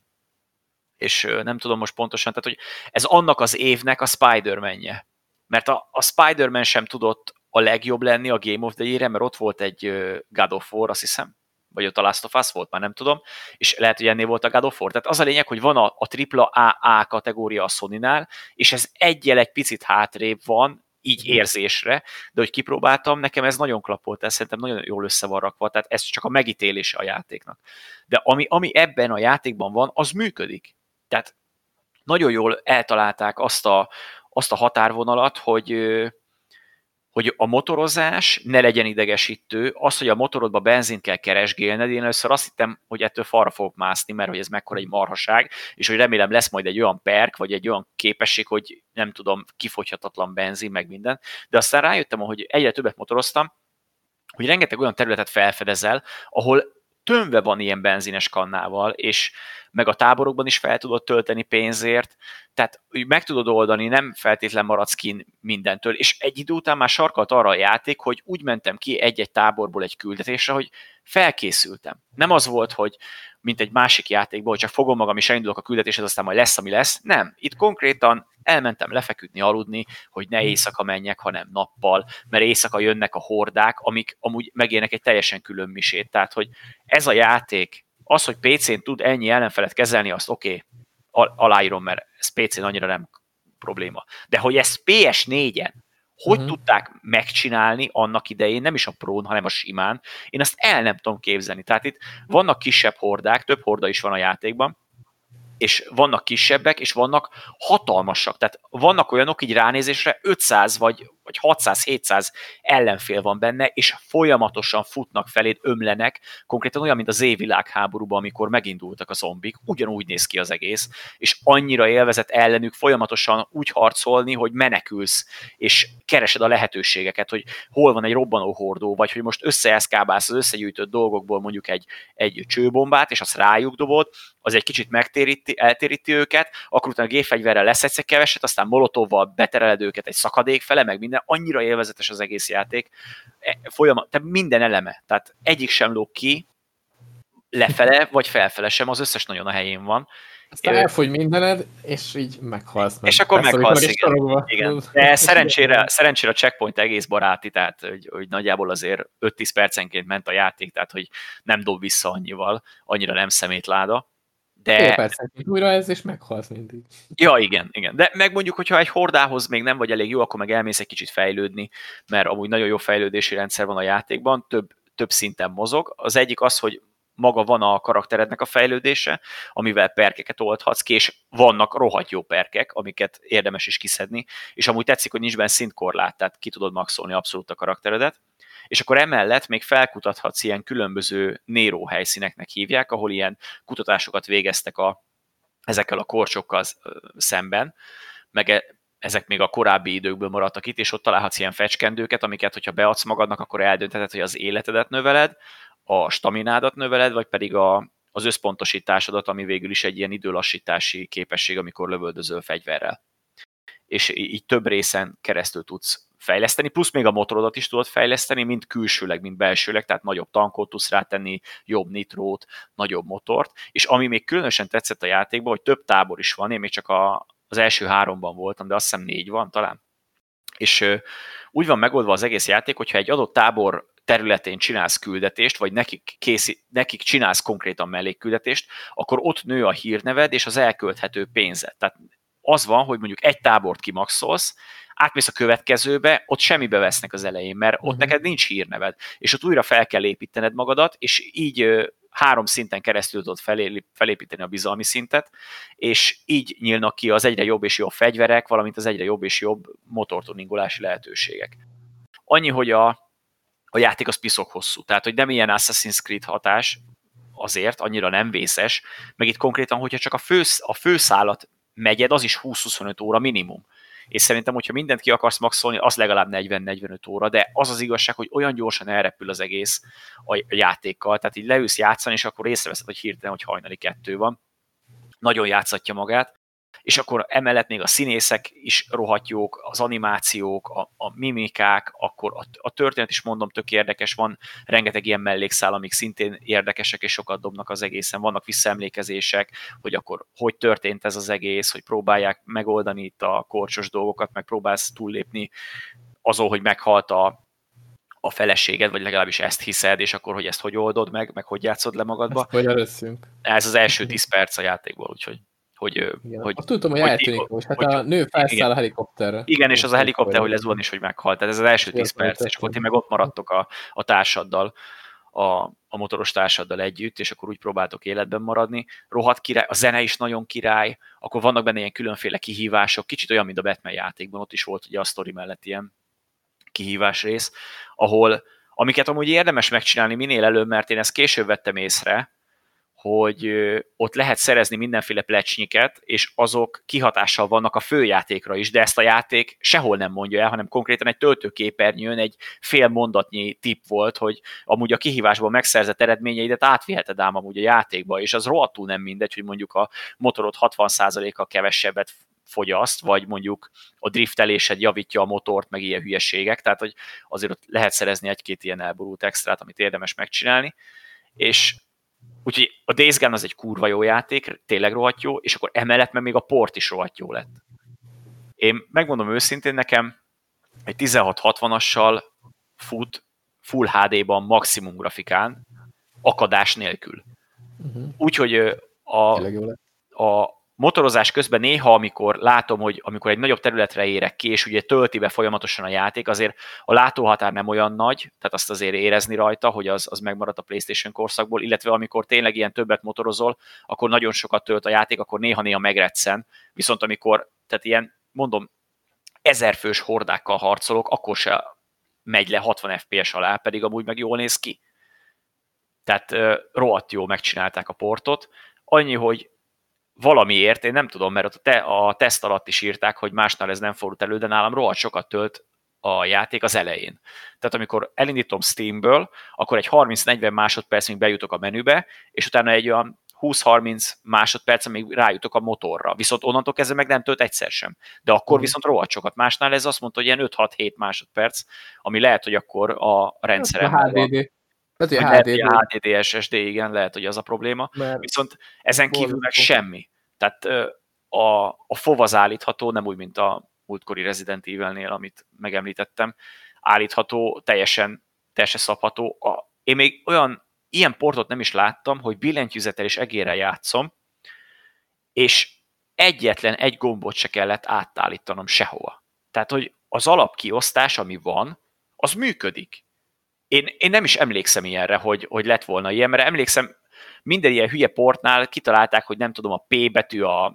És nem tudom most pontosan, tehát hogy ez annak az évnek a Spider-Man-je. Mert a, a Spider-Man sem tudott a legjobb lenni a Game of the Year-re, mert ott volt egy God of War, azt hiszem, vagy ott a Last of Us volt, már nem tudom, és lehet, hogy ennél volt a God of War. Tehát az a lényeg, hogy van a, a AAA kategória a Sony-nál, és ez egyel egy picit hátrébb van, így mhm. érzésre, de hogy kipróbáltam, nekem ez nagyon klapolt, ez szerintem nagyon jól össze van rakva, tehát ez csak a megítélése a játéknak. De ami, ami ebben a játékban van, az működik. Tehát nagyon jól eltalálták azt a, azt a határvonalat, hogy, hogy a motorozás ne legyen idegesítő, az, hogy a motorodba benzint kell keresgélned, én először azt hittem, hogy ettől falra fogok mászni, mert hogy ez mekkora egy marhaság, és hogy remélem lesz majd egy olyan perk, vagy egy olyan képesség, hogy nem tudom, kifogyhatatlan benzin, meg minden, de aztán rájöttem, hogy egyre többet motoroztam, hogy rengeteg olyan területet felfedezel, ahol tömve van ilyen benzines kannával, és meg a táborokban is fel tudod tölteni pénzért, tehát meg tudod oldani, nem feltétlen maradsz kin mindentől, és egy idő után már sarkalt arra a játék, hogy úgy mentem ki egy-egy táborból egy küldetésre, hogy felkészültem. Nem az volt, hogy mint egy másik játékból, hogy csak fogom magam és elindulok a küldetéshez, aztán majd lesz, ami lesz. Nem, itt konkrétan elmentem lefeküdni, aludni, hogy ne éjszaka menjek, hanem nappal, mert éjszaka jönnek a hordák, amik amúgy megérnek egy teljesen külön misét. Tehát, hogy ez a játék, az, hogy PC-n tud ennyi ellenfelet kezelni, azt oké, okay, aláírom, mert ez PC-n annyira nem probléma. De hogy ezt PS4-en hogy uh-huh. tudták megcsinálni annak idején, nem is a prón, hanem a simán, én ezt el nem tudom képzelni. Tehát itt vannak kisebb hordák, több horda is van a játékban, és vannak kisebbek, és vannak hatalmasak. Tehát vannak olyanok, így ránézésre 500 vagy, vagy 600-700 ellenfél van benne, és folyamatosan futnak feléd, ömlenek, konkrétan olyan, mint az évvilágháborúban, amikor megindultak a zombik, ugyanúgy néz ki az egész, és annyira élvezett ellenük folyamatosan úgy harcolni, hogy menekülsz, és keresed a lehetőségeket, hogy hol van egy robbanó hordó, vagy hogy most összeeszkábálsz az összegyűjtött dolgokból mondjuk egy, egy csőbombát, és azt rájuk dobod, az egy kicsit megtéríti, eltéríti őket, akkor utána a gépfegyverrel leszedsz egy keveset, aztán molotovval betereled őket egy szakadék fele, meg minden, annyira élvezetes az egész játék, e, folyamat, tehát minden eleme, tehát egyik sem lóg ki, lefele vagy felfele sem, az összes nagyon a helyén van. Aztán ő... elfogy mindened, és így meghalsz. Meg. És akkor meghalsz, igen. igen. De szerencsére, szerencsére a checkpoint egész baráti, tehát hogy, hogy nagyjából azért 5-10 percenként ment a játék, tehát hogy nem dob vissza annyival, annyira nem szemétláda. De... persze, újra ez, és meghalsz mindig. Ja, igen, igen. De meg mondjuk, hogyha egy hordához még nem vagy elég jó, akkor meg elmész egy kicsit fejlődni, mert amúgy nagyon jó fejlődési rendszer van a játékban, több, több szinten mozog. Az egyik az, hogy maga van a karakterednek a fejlődése, amivel perkeket oldhatsz ki, és vannak rohadt jó perkek, amiket érdemes is kiszedni, és amúgy tetszik, hogy nincs benne szintkorlát, tehát ki tudod maxolni abszolút a karakteredet és akkor emellett még felkutathatsz ilyen különböző Nero helyszíneknek hívják, ahol ilyen kutatásokat végeztek a, ezekkel a korcsokkal szemben, meg e, ezek még a korábbi időkből maradtak itt, és ott találhatsz ilyen fecskendőket, amiket, hogyha beadsz magadnak, akkor eldöntheted, hogy az életedet növeled, a staminádat növeled, vagy pedig a, az összpontosításodat, ami végül is egy ilyen időlassítási képesség, amikor lövöldözöl fegyverrel. És így több részen keresztül tudsz fejleszteni, plusz még a motorodat is tudod fejleszteni, mind külsőleg, mind belsőleg, tehát nagyobb tankot tudsz rátenni, jobb nitrót, nagyobb motort, és ami még különösen tetszett a játékban, hogy több tábor is van, én még csak a, az első háromban voltam, de azt hiszem négy van talán, és ö, úgy van megoldva az egész játék, hogyha egy adott tábor területén csinálsz küldetést, vagy nekik, készít, nekik csinálsz konkrétan mellékküldetést, akkor ott nő a hírneved és az elkölthető pénzed. Tehát az van, hogy mondjuk egy tábort kimaxolsz, átmész a következőbe, ott semmibe vesznek az elején, mert ott uh-huh. neked nincs hírneved, és ott újra fel kell építened magadat, és így három szinten keresztül tudod felépíteni a bizalmi szintet, és így nyílnak ki az egyre jobb és jobb fegyverek, valamint az egyre jobb és jobb motortuningolási lehetőségek. Annyi, hogy a, a játék az piszok hosszú, tehát hogy nem ilyen Assassin's Creed hatás, azért annyira nem vészes, meg itt konkrétan, hogyha csak a, fősz, a főszálat megyed, az is 20-25 óra minimum. És szerintem, hogyha mindent ki akarsz maxolni, az legalább 40-45 óra, de az az igazság, hogy olyan gyorsan elrepül az egész a játékkal, tehát így leülsz játszani, és akkor észreveszed, hogy hirtelen, hogy hajnali kettő van. Nagyon játszatja magát, és akkor emellett még a színészek is rohadt jók, az animációk, a, a mimikák, akkor a, a történet is mondom tök érdekes, van rengeteg ilyen mellékszál, amik szintén érdekesek és sokat dobnak az egészen, vannak visszaemlékezések, hogy akkor hogy történt ez az egész, hogy próbálják megoldani itt a korcsos dolgokat, meg próbálsz túllépni azon, hogy meghalt a, a feleséged, vagy legalábbis ezt hiszed, és akkor, hogy ezt hogy oldod meg, meg hogy játszod le magadba. Ezt hogy Ez az első 10 perc a játékból, úgyhogy hogy, igen. hogy Azt tudom, hogy, hogy eltűnik most. Hát hogy, a nő felszáll igen. a helikopterre. Igen, és az a helikopter, hogy lezuhan is, hogy meghalt. Tehát ez az első 10 perc, és akkor ti meg ott maradtok a, a társaddal, a, a motoros társaddal együtt, és akkor úgy próbáltok életben maradni. Rohadt király, a zene is nagyon király, akkor vannak benne ilyen különféle kihívások, kicsit olyan, mint a Batman játékban, ott is volt ugye a sztori mellett ilyen kihívás rész, ahol amiket amúgy érdemes megcsinálni minél előbb, mert én ezt később vettem észre, hogy ott lehet szerezni mindenféle plecsnyiket, és azok kihatással vannak a főjátékra is, de ezt a játék sehol nem mondja el, hanem konkrétan egy töltőképernyőn egy fél mondatnyi tip volt, hogy amúgy a kihívásban megszerzett eredményeidet átviheted ám amúgy a játékba, és az rohadtul nem mindegy, hogy mondjuk a motorod 60%-a kevesebbet fogyaszt, vagy mondjuk a driftelésed javítja a motort, meg ilyen hülyeségek, tehát hogy azért ott lehet szerezni egy-két ilyen elborult extrát, amit érdemes megcsinálni, és Úgyhogy a Days Gone az egy kurva jó játék, tényleg rohadt jó, és akkor emellett meg még a port is rohadt jó lett. Én megmondom őszintén, nekem egy 1660-assal fut Full HD-ban maximum grafikán, akadás nélkül. Uh-huh. Úgyhogy a, a, motorozás közben néha, amikor látom, hogy amikor egy nagyobb területre érek ki, és ugye tölti be folyamatosan a játék, azért a látóhatár nem olyan nagy, tehát azt azért érezni rajta, hogy az, az megmaradt a PlayStation korszakból, illetve amikor tényleg ilyen többet motorozol, akkor nagyon sokat tölt a játék, akkor néha-néha megretszen, viszont amikor, tehát ilyen, mondom, ezerfős hordákkal harcolok, akkor se megy le 60 FPS alá, pedig amúgy meg jól néz ki. Tehát rohadt jó megcsinálták a portot. Annyi, hogy valamiért, én nem tudom, mert a, te, a teszt alatt is írták, hogy másnál ez nem fordult elő, de nálam rohadt sokat tölt a játék az elején. Tehát amikor elindítom Steamből, akkor egy 30-40 másodpercig bejutok a menübe, és utána egy olyan 20-30 másodperc, amíg rájutok a motorra. Viszont onnantól kezdve meg nem tölt egyszer sem. De akkor mm. viszont rohadt sokat. Másnál ez azt mondta, hogy ilyen 5-6-7 másodperc, ami lehet, hogy akkor a rendszerem. A HDD. Hogy lehet, hogy a HDD SSD, igen, lehet, hogy az a probléma. Mert Viszont ezen kívül meg semmi. Tehát a, a FOV az állítható, nem úgy, mint a múltkori Resident Evil-nél, amit megemlítettem, állítható, teljesen, teljesen szabható. A, én még olyan ilyen portot nem is láttam, hogy billentyűzettel és egérre játszom, és egyetlen egy gombot se kellett átállítanom sehova. Tehát, hogy az alapkiosztás, ami van, az működik. Én, én nem is emlékszem ilyenre, hogy, hogy lett volna ilyen, mert emlékszem, minden ilyen hülye portnál kitalálták, hogy nem tudom, a P betű a,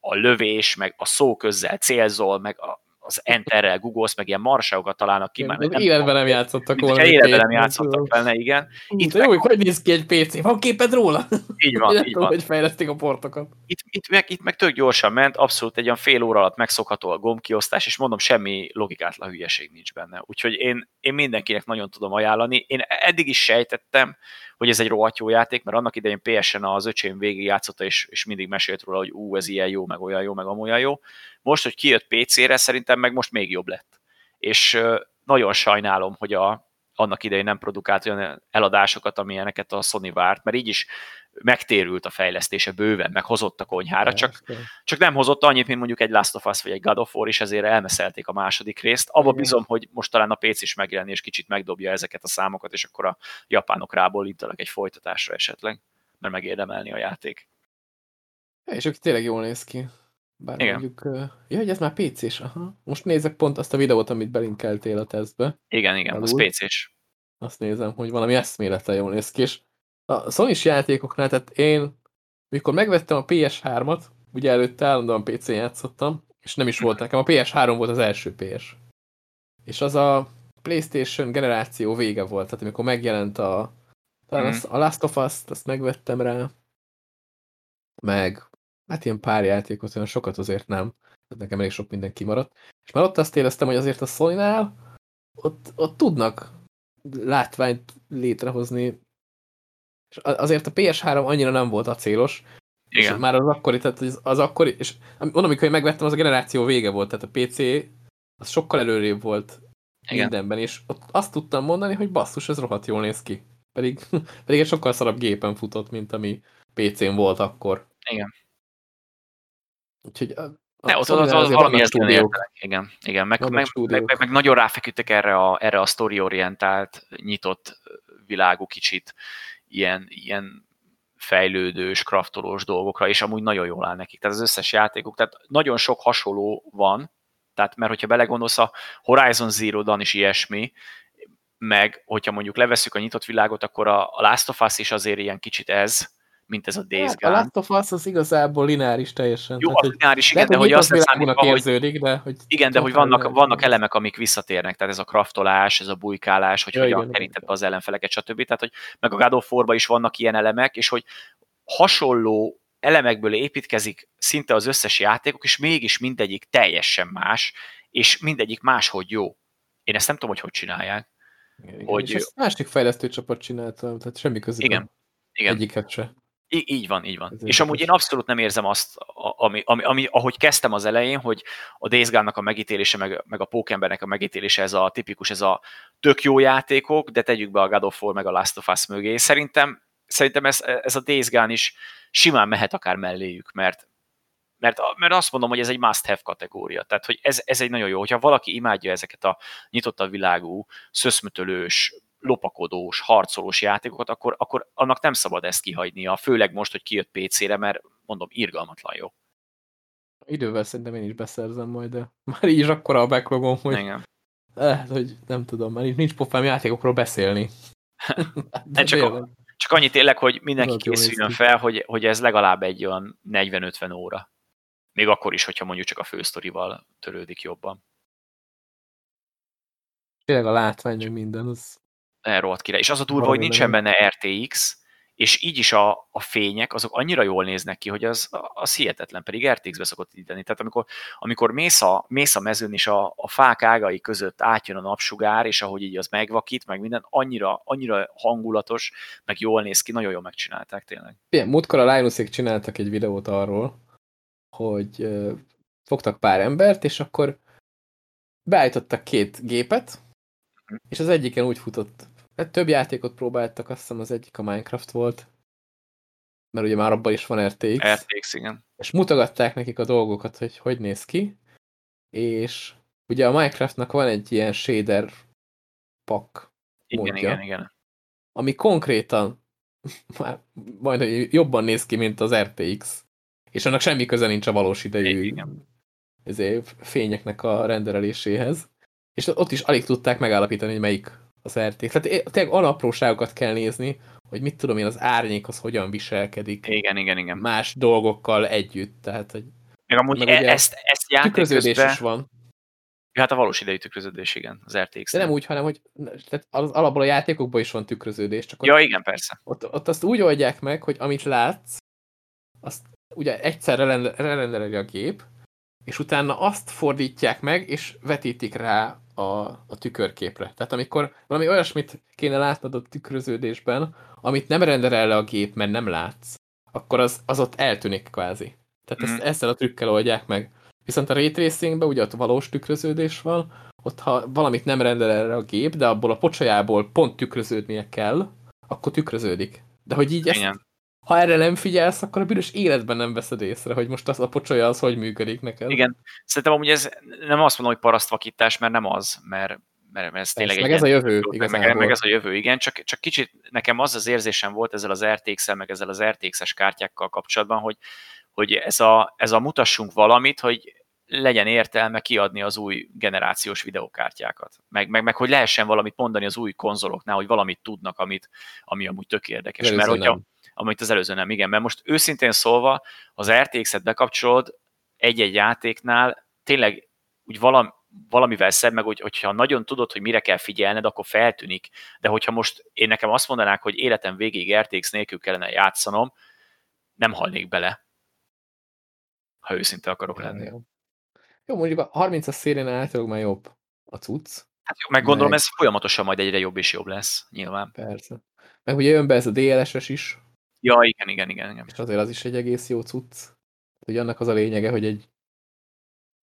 a lövés, meg a szó közzel célzol, meg a, az enterrel googolsz, meg ilyen marságokat találnak ki. Már, nem életben nem játszottak volna. Életben nem játszottak vele, igen. Itt jó, meg, hogy néz ki egy PC? Van képed róla? Így van, így van. hogy fejlesztik a portokat. Itt, itt, meg, itt meg tök gyorsan ment, abszolút egy olyan fél óra alatt megszokható a gombkiosztás, és mondom, semmi logikátlan hülyeség nincs benne. Úgyhogy én, én mindenkinek nagyon tudom ajánlani. Én eddig is sejtettem, hogy ez egy rohadt jó játék, mert annak idején PSN az öcsém végig játszotta, és, és mindig mesélt róla, hogy ú, ez ilyen jó, meg olyan jó, meg amolyan jó. Most, hogy kijött PC-re, szerintem meg most még jobb lett. És nagyon sajnálom, hogy a, annak idején nem produkált olyan eladásokat, amilyeneket a Sony várt, mert így is megtérült a fejlesztése bőven, meg hozott a konyhára, csak, csak nem hozott annyit, mint mondjuk egy Last of Us vagy egy God of War, és ezért elmeszelték a második részt. Abba bizom, hogy most talán a PC is megjelenik, és kicsit megdobja ezeket a számokat, és akkor a japánok rából intanak egy folytatásra esetleg, mert megérdemelni a játék. És aki tényleg jól néz ki. Bár Igen. mondjuk, ja, hogy ez már PC-s, aha. Most nézek pont azt a videót, amit belinkeltél a tesztbe. Igen, igen, Alul. az PC-s. Azt nézem, hogy valami eszméletlen jól néz ki, és a sony játékoknál, tehát én, mikor megvettem a PS3-at, ugye előtte állandóan PC-n játszottam, és nem is volt nekem, a PS3 volt az első PS. És az a PlayStation generáció vége volt, tehát amikor megjelent a, talán mm. a Last of Us-t, azt megvettem rá, meg hát ilyen pár játékot, olyan sokat azért nem, tehát nekem elég sok minden kimaradt. És már ott azt éreztem, hogy azért a Sony-nál ott, ott tudnak látványt létrehozni és azért a PS3 annyira nem volt a célos, Igen. És már az akkori, tehát az, az akkori, és mondom, amikor én megvettem, az a generáció vége volt, tehát a PC az sokkal előrébb volt Igen. mindenben, és ott azt tudtam mondani, hogy basszus, ez rohadt jól néz ki. Pedig, pedig egy sokkal szarabb gépen futott, mint ami PC-n volt akkor. Igen. Úgyhogy a, ne, ott az, az, valami ezt Igen, igen. Meg, meg, meg, meg, meg, nagyon ráfeküdtek erre a, erre a story-orientált, nyitott világú kicsit ilyen, ilyen fejlődős, kraftolós dolgokra, és amúgy nagyon jól áll nekik. Tehát az összes játékuk, tehát nagyon sok hasonló van, tehát mert hogyha belegondolsz, a Horizon Zero-dan is ilyesmi, meg hogyha mondjuk levesszük a nyitott világot, akkor a Last of Us is azért ilyen kicsit ez, mint ez a Days hát, Gone. A Last of Us az igazából lineáris teljesen. Jó, Tehát, az lineáris, igen, de hogy azt számítva, érződik, de hogy igen, de hogy vannak, vannak elemek, amik visszatérnek, tehát ez a kraftolás, ez a bujkálás, hogy ja, hogyan kerített be az ellenfeleket, stb. Tehát, hogy meg a God of War is vannak ilyen elemek, és hogy hasonló elemekből építkezik szinte az összes játékok, és mégis mindegyik teljesen más, és mindegyik máshogy jó. Én ezt nem tudom, hogy hogy csinálják. Igen, hogy... És ezt másik fejlesztő csapat csinálta, tehát semmi közük igen, igen. egyiket se. Í- így van, így van. Ez és amúgy én abszolút nem érzem azt, ami, ami, ami, ahogy kezdtem az elején, hogy a Days a megítélése, meg, meg a Pókembernek a megítélése, ez a tipikus, ez a tök jó játékok, de tegyük be a God of War, meg a Last of Us mögé. Szerintem, szerintem ez, ez a Days Gone is simán mehet akár melléjük, mert, mert, mert azt mondom, hogy ez egy must-have kategória. Tehát, hogy ez, ez egy nagyon jó, hogyha valaki imádja ezeket a nyitottabb világú, szöszmötölős, lopakodós, harcolós játékokat, akkor, akkor annak nem szabad ezt kihagynia, főleg most, hogy kijött PC-re, mert mondom, irgalmatlan jó. Idővel szerintem én is beszerzem majd, de már így is akkora a backlogom, hogy, Igen. Eh, hogy nem tudom, már így nincs pofám játékokról beszélni. de csak, a, csak annyi tényleg, hogy mindenki készüljön fel, hogy, hogy ez legalább egy olyan 40-50 óra. Még akkor is, hogyha mondjuk csak a fősztorival törődik jobban. Tényleg a látvány, meg minden, az... Elrohadt király. És az a durva, hogy nincsen benne RTX, és így is a, a fények, azok annyira jól néznek ki, hogy az, az hihetetlen, pedig RTX-be szokott ideni. Tehát amikor, amikor mész, a, mész a mezőn, és a, a fák ágai között átjön a napsugár, és ahogy így az megvakít, meg minden, annyira, annyira hangulatos, meg jól néz ki, nagyon jól megcsinálták tényleg. Igen, múltkor a Linusék csináltak egy videót arról, hogy uh, fogtak pár embert, és akkor beállítottak két gépet, mhm. és az egyiken úgy futott Hát több játékot próbáltak, azt hiszem az egyik a Minecraft volt. Mert ugye már abban is van RTX. RTX, igen. És mutogatták nekik a dolgokat, hogy hogy néz ki. És ugye a Minecraftnak van egy ilyen shader pak igen, módja, igen, igen. ami konkrétan már majdnem jobban néz ki, mint az RTX. És annak semmi köze nincs a valós idejű igen. Ezért, fényeknek a rendereléséhez. És ott is alig tudták megállapítani, hogy melyik az RTX. Tehát tényleg alapróságokat kell nézni, hogy mit tudom én, az árnyék az hogyan viselkedik. Igen, igen, igen. Más dolgokkal együtt. Tehát, hogy meg amúgy meg e ezt, ezt tükröződés közben... is van. Ja, hát a valós idejű tükröződés, igen, az RTX. De nem úgy, hanem hogy tehát az alapból a játékokban is van tükröződés. Csak ja, ott, igen, persze. Ott, ott azt úgy oldják meg, hogy amit látsz, azt ugye egyszerre rendeleli a gép, és utána azt fordítják meg, és vetítik rá a, a tükörképre. Tehát amikor valami olyasmit kéne látnod a tükröződésben, amit nem rendel el le a gép, mert nem látsz, akkor az, az ott eltűnik kvázi. Tehát ezt, mm. ezzel a trükkel oldják meg. Viszont a ray tracingben ugye ott valós tükröződés van, ott ha valamit nem rendel erre a gép, de abból a pocsajából pont tükröződnie kell, akkor tükröződik. De hogy így ezt, ha erre nem figyelsz, akkor a bűnös életben nem veszed észre, hogy most az a pocsolya az hogy működik neked. Igen. Szerintem amúgy ez nem azt mondom, hogy parasztvakítás, mert nem az, mert, mert ez tényleg meg ez a jövő, meg, meg, meg, ez a jövő, igen, csak, csak kicsit nekem az az érzésem volt ezzel az RTX-el, meg ezzel az RTX-es kártyákkal kapcsolatban, hogy, hogy ez, a, ez a mutassunk valamit, hogy legyen értelme kiadni az új generációs videokártyákat. Meg, meg, meg hogy lehessen valamit mondani az új konzoloknál, hogy valamit tudnak, amit, ami amúgy tök érdekes. Mert hogyha, amit az előző nem, igen. Mert most őszintén szólva, az RTX-et bekapcsolod egy-egy játéknál, tényleg úgy valami, valamivel szebb, meg hogy, hogyha nagyon tudod, hogy mire kell figyelned, akkor feltűnik. De hogyha most én nekem azt mondanák, hogy életem végéig RTX nélkül kellene játszanom, nem halnék bele. Ha őszinte akarok lenni. Jó, jó mondjuk a 30-as szérén általában már jobb a cucc. Hát jó, meg gondolom meg... ez folyamatosan majd egyre jobb és jobb lesz, nyilván. Persze. Meg ugye jön be ez a DLSS is, Ja, igen, igen, igen. igen. És azért az is egy egész jó cucc. Hogy annak az a lényege, hogy egy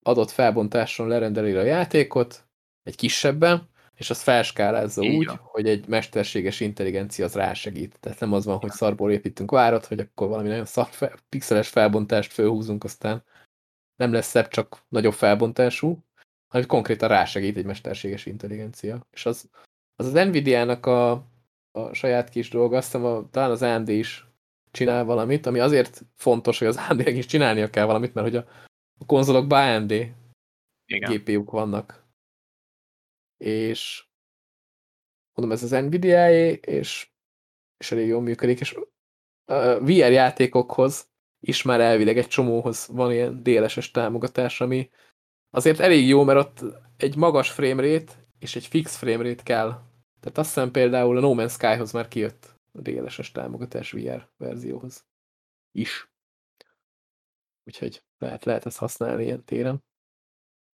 adott felbontáson lerendeli a játékot, egy kisebben, és azt felskálázza Így úgy, van. hogy egy mesterséges intelligencia az rásegít. Tehát nem az van, hogy szarból építünk várat, hogy akkor valami nagyon szar fel, pixeles felbontást fölhúzunk, aztán nem lesz szebb, csak nagyobb felbontású, hanem konkrétan rásegít egy mesterséges intelligencia. És az az, az Nvidia-nak a, a saját kis dolga, azt hiszem a, talán az AMD is csinál valamit, ami azért fontos, hogy az amd is csinálnia kell valamit, mert hogy a, a konzolokban AMD GPU-k vannak. És mondom, ez az nvidia és, és elég jól működik, és a VR játékokhoz is már elvileg egy csomóhoz van ilyen DLSS támogatás, ami azért elég jó, mert ott egy magas framerate és egy fix framerate kell. Tehát azt hiszem például a No Man's Sky-hoz már kijött DLSS támogatás VR verzióhoz is. Úgyhogy lehet, lehet ezt használni ilyen téren.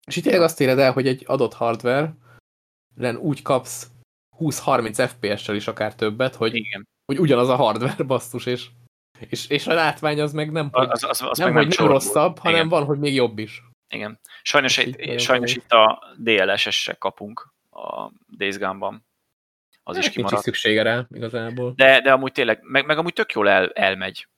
És itt tényleg azt éred el, hogy egy adott hardware len úgy kapsz 20-30 FPS-sel is akár többet, hogy, Igen. hogy ugyanaz a hardware basszus, és, és, és a látvány az meg nem, hogy, az, az, az nem, hogy nem rosszabb, hanem Igen. van, hogy még jobb is. Igen. Sajnos, itt, sajnos itt a DLSS-re kapunk a Days Gone-ban az is kimaradt. Nincs szüksége rá igazából. De, de amúgy tényleg, meg, meg amúgy tök jól el, elmegy.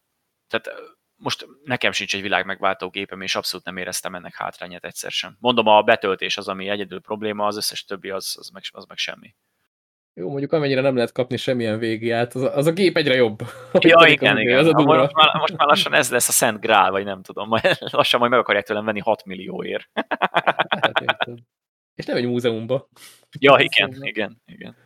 Tehát most nekem sincs egy világ megváltó gépem, és abszolút nem éreztem ennek hátrányát egyszer sem. Mondom, a betöltés az, ami egyedül probléma, az összes többi az, az, meg, az meg semmi. Jó, mondjuk amennyire nem lehet kapni semmilyen végiát, az, az a gép egyre jobb. Ja, igen, igen. Az a most, már, most már lassan ez lesz a Szent Grál, vagy nem tudom. Majd, lassan majd meg akarják tőlem venni 6 millióért. Hát, És nem egy múzeumba. Ja, igen, igen, igen.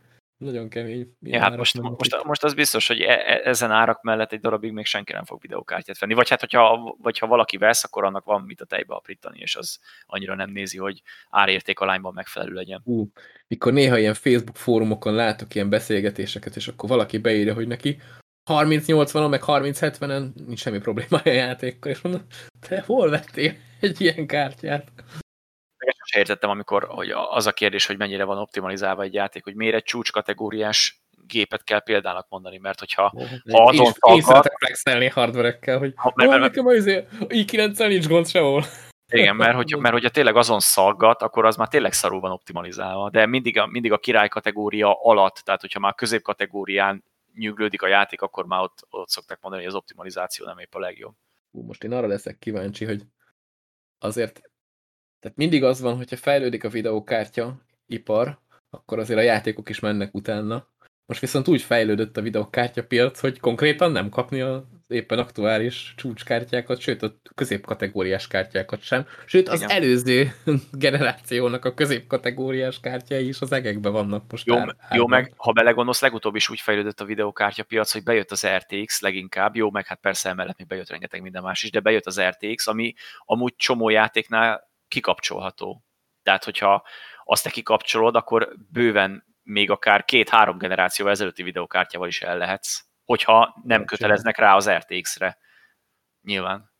Nagyon kemény. ja, hát most, most, most, az biztos, hogy e, e, ezen árak mellett egy darabig még senki nem fog videókártyát venni. Vagy hát, hogyha, vagy ha valaki vesz, akkor annak van mit a tejbe aprítani, és az annyira nem nézi, hogy árérték alányban megfelelő legyen. Hú, mikor néha ilyen Facebook fórumokon látok ilyen beszélgetéseket, és akkor valaki beírja, hogy neki 30-80-on, meg 30-70-en nincs semmi problémája a játékkal, és mondom, te hol vettél egy ilyen kártyát? Ezt értettem, amikor hogy az a kérdés, hogy mennyire van optimalizálva egy játék, hogy miért egy csúcskategóriás gépet kell példának mondani, mert hogyha oh, ha azon én, szaggat... Én szeretek flexelni hardverekkel, hogy ha, mert, mert, nekem az i9-el nincs gond sehol. Igen, mert hogyha, mert hogyha tényleg azon szaggat, akkor az már tényleg szarul van optimalizálva, de mindig a, mindig a király kategória alatt, tehát hogyha már középkategórián nyuglődik a játék, akkor már ott, ott szokták mondani, hogy az optimalizáció nem épp a legjobb. Ú, most én arra leszek kíváncsi, hogy azért tehát mindig az van, hogyha fejlődik a videókártya ipar, akkor azért a játékok is mennek utána. Most viszont úgy fejlődött a videókártya piac, hogy konkrétan nem kapni az éppen aktuális csúcskártyákat, sőt a középkategóriás kártyákat sem. Sőt, az Igen. előző generációnak a középkategóriás kártyái is az egekben vannak most. Jó, ár, jó meg ha belegondolsz, legutóbb is úgy fejlődött a videókártya piac, hogy bejött az RTX leginkább, jó, meg hát persze emellett még bejött rengeteg minden más is, de bejött az RTX, ami amúgy csomó játéknál kikapcsolható. Tehát, hogyha azt te kikapcsolod, akkor bőven még akár két-három generáció ezelőtti videokártyával is el lehetsz, hogyha nem köteleznek rá az RTX-re. Nyilván.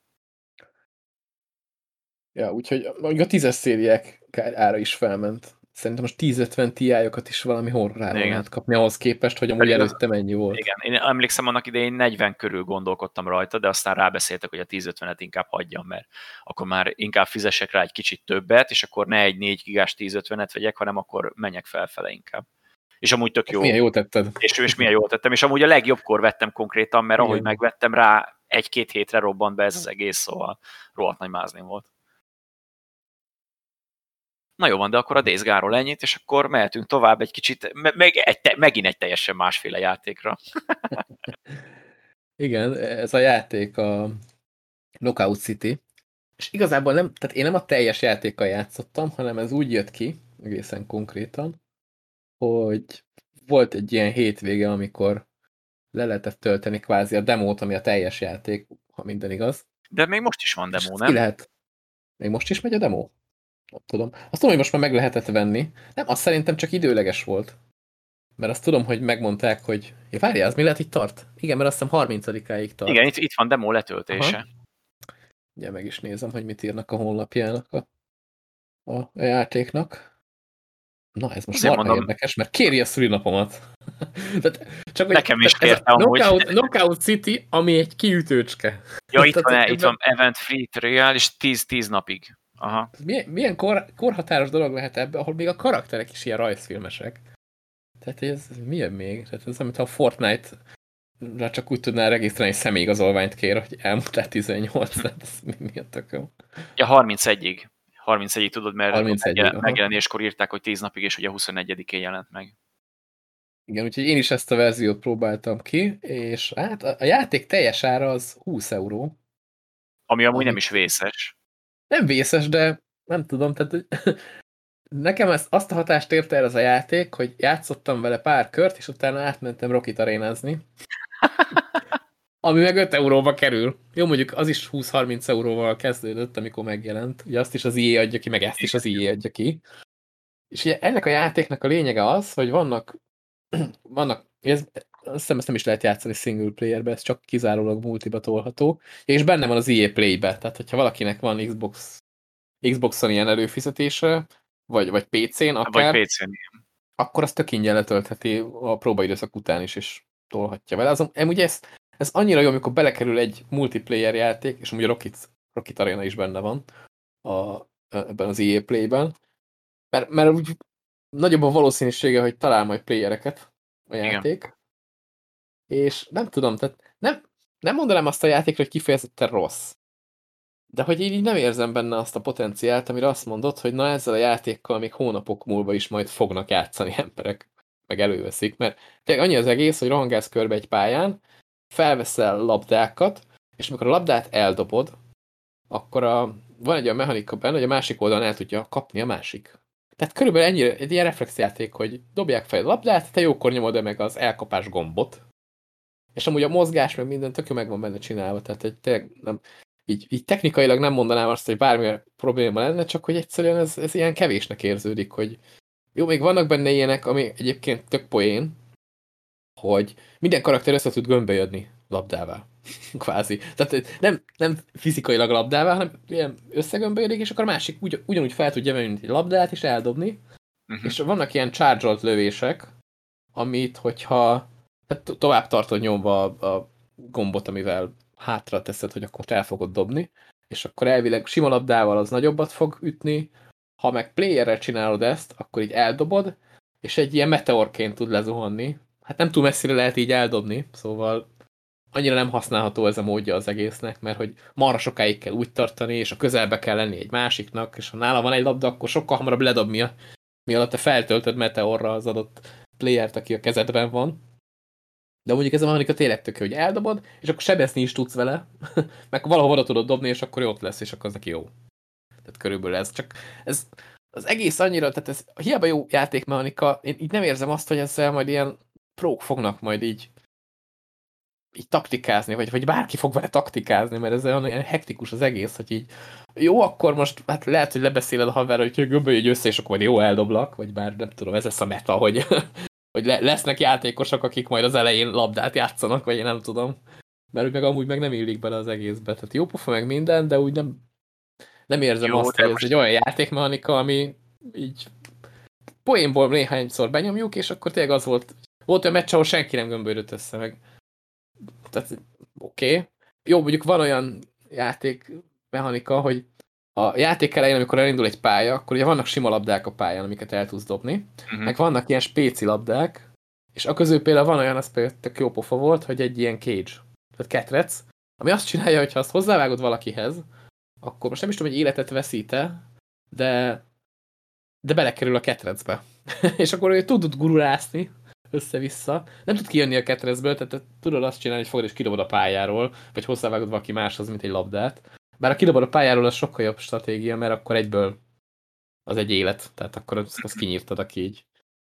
Ja, úgyhogy a tízes szériák ára is felment. Szerintem most 1050 ti is valami horroráron lehet kapni ahhoz képest, hogy amúgy előtte mennyi volt. Igen, én emlékszem annak idején 40 körül gondolkodtam rajta, de aztán rábeszéltek, hogy a 1050-et inkább hagyjam, mert akkor már inkább fizessek rá egy kicsit többet, és akkor ne egy 4 gigás 1050-et vegyek, hanem akkor menjek felfele inkább. És amúgy tök jó. Milyen jó tetted. És, és milyen jól tettem, és amúgy a legjobbkor vettem konkrétan, mert Igen. ahogy megvettem rá, egy-két hétre robbant be ez az egész, szóval rohadt nagy mázlim volt. Na jó van, de akkor a Days Gone-ról ennyit, és akkor mehetünk tovább egy kicsit, meg egy, megint egy teljesen másféle játékra. Igen, ez a játék a Knockout City, és igazából nem, tehát én nem a teljes játékkal játszottam, hanem ez úgy jött ki, egészen konkrétan, hogy volt egy ilyen hétvége, amikor le lehetett tölteni kvázi a demót, ami a teljes játék, ha minden igaz. De még most is van demo, nem? Ki lehet. Még most is megy a demo? Tudom. Azt tudom, hogy most már meg lehetett venni. Nem, azt szerintem csak időleges volt. Mert azt tudom, hogy megmondták, hogy ja, várjál, az mi lehet itt tart? Igen, mert azt hiszem 30-áig tart. Igen, itt, itt van demo letöltése. Aha. Ugye meg is nézem, hogy mit írnak a honlapjának a, a, játéknak. Na, ez most marha érdekes, mert kéri a szülinapomat. tehát, csak Nekem is kérte amúgy. Knockout, Knockout City, ami egy kiütőcske. Ja, itt van, itt van Event Free Trial, és 10-10 napig. Aha. Milyen, milyen kor, korhatáros dolog lehet ebbe, ahol még a karakterek is ilyen rajzfilmesek. Tehát ez milyen még? Tehát ez amit a Fortnite rá csak úgy tudná regisztrálni, hogy személyigazolványt kér, hogy elmúltál 18, tehát ez mi, mi a tököm? Ja, 31-ig. 31-ig tudod, mert 31 megjelenéskor írták, hogy 10 napig, és ugye 21-én jelent meg. Igen, úgyhogy én is ezt a verziót próbáltam ki, és hát a játék teljes ára az 20 euró. Ami amúgy ami... nem is vészes nem vészes, de nem tudom, tehát nekem ezt, azt a hatást érte el ez a játék, hogy játszottam vele pár kört, és utána átmentem Rocket arénázni. Ami meg 5 euróba kerül. Jó, mondjuk az is 20-30 euróval kezdődött, amikor megjelent. Ugye azt is az IE adja ki, meg ezt is az IE adja ki. És ugye ennek a játéknak a lényege az, hogy vannak, vannak ez, azt hiszem ezt nem is lehet játszani single playerbe, ez csak kizárólag multiba tolható, és benne van az EA Play-be, tehát hogyha valakinek van Xbox, Xbox-on ilyen előfizetése, vagy, vagy PC-n akár, vagy PC-n, akkor azt tök ingyen letöltheti a próbaidőszak után is, és tolhatja vele. Azon, ugye ez, ez annyira jó, amikor belekerül egy multiplayer játék, és ugye Rocket, Rocket Arena is benne van a, ebben az EA Play-ben, mert, mert úgy nagyobb a valószínűsége, hogy talál majd playereket a játék, Igen és nem tudom, tehát nem, nem mondanám azt a játékra, hogy kifejezetten rossz. De hogy így nem érzem benne azt a potenciált, amire azt mondod, hogy na ezzel a játékkal még hónapok múlva is majd fognak játszani emberek. meg előveszik, mert tényleg annyi az egész, hogy rohangálsz körbe egy pályán, felveszel labdákat, és amikor a labdát eldobod, akkor a, van egy olyan mechanika benne, hogy a másik oldalon el tudja kapni a másik. Tehát körülbelül ennyire egy ilyen reflexjáték, hogy dobják fel a labdát, te jókor nyomod -e meg az elkapás gombot, és amúgy a mozgás meg minden tök jó meg van benne csinálva, tehát egy, tényleg nem, így, így technikailag nem mondanám azt, hogy bármilyen probléma lenne, csak hogy egyszerűen ez, ez ilyen kevésnek érződik, hogy jó, még vannak benne ilyenek, ami egyébként tök poén, hogy minden karakter össze tud gömbölyödni labdával. Kvázi. Tehát nem, nem fizikailag labdával, hanem ilyen összegömbölyödik, és akkor a másik ugy, ugyanúgy fel tudja venni egy labdát és eldobni. Uh mhm. -huh. És vannak ilyen charge lövések, amit, hogyha tehát tovább tartod nyomva a, a gombot, amivel hátra teszed, hogy akkor el fogod dobni, és akkor elvileg sima labdával az nagyobbat fog ütni, ha meg playerrel csinálod ezt, akkor így eldobod, és egy ilyen meteorként tud lezuhanni. Hát nem túl messzire lehet így eldobni, szóval annyira nem használható ez a módja az egésznek, mert hogy marra sokáig kell úgy tartani, és a közelbe kell lenni egy másiknak, és ha nála van egy labda, akkor sokkal hamarabb ledobnia, mi alatt te feltöltöd meteorra az adott playert, aki a kezedben van. De mondjuk ez a mechanika tényleg tök, hogy eldobod, és akkor sebezni is tudsz vele, meg valahol oda tudod dobni, és akkor ott lesz, és akkor az neki jó. Tehát körülbelül ez. Csak ez az egész annyira, tehát ez hiába jó játékmechanika, én így nem érzem azt, hogy ezzel majd ilyen prók fognak majd így így taktikázni, vagy, vagy bárki fog vele taktikázni, mert ez olyan hektikus az egész, hogy így jó, akkor most hát lehet, hogy lebeszéled a haverra, hogy gömbölyödj össze, és akkor majd jó eldoblak, vagy bár nem tudom, ez lesz a meta, hogy hogy le, lesznek játékosok, akik majd az elején labdát játszanak, vagy én nem tudom. Mert meg amúgy meg nem illik bele az egészbe. Tehát jó pofa meg minden, de úgy nem, nem érzem jó, azt, hogy ez most... egy olyan játékmechanika, ami így poénból néhányszor benyomjuk, és akkor tényleg az volt, volt olyan meccs, ahol senki nem gömbölődött össze meg. Tehát oké. Okay. Jó, mondjuk van olyan játékmechanika, hogy a játék elején, amikor elindul egy pálya, akkor ugye vannak sima labdák a pályán, amiket el tudsz dobni, uh mhm. -huh. meg vannak ilyen spéci labdák, és a közül például van olyan, az például tök jó pofa volt, hogy egy ilyen cage, tehát ketrec, ami azt csinálja, hogy ha azt hozzávágod valakihez, akkor most nem is tudom, hogy életet veszíte, de de belekerül a ketrecbe. és akkor ő tudod gurulászni össze-vissza. Nem tud kijönni a ketrecből, tehát tudod azt csinálni, hogy fogod és kidobod a pályáról, vagy hozzávágod valaki máshoz, mint egy labdát. Bár a kidobod a pályáról, az sokkal jobb stratégia, mert akkor egyből az egy élet. Tehát akkor azt, azt kinyírtad, aki így,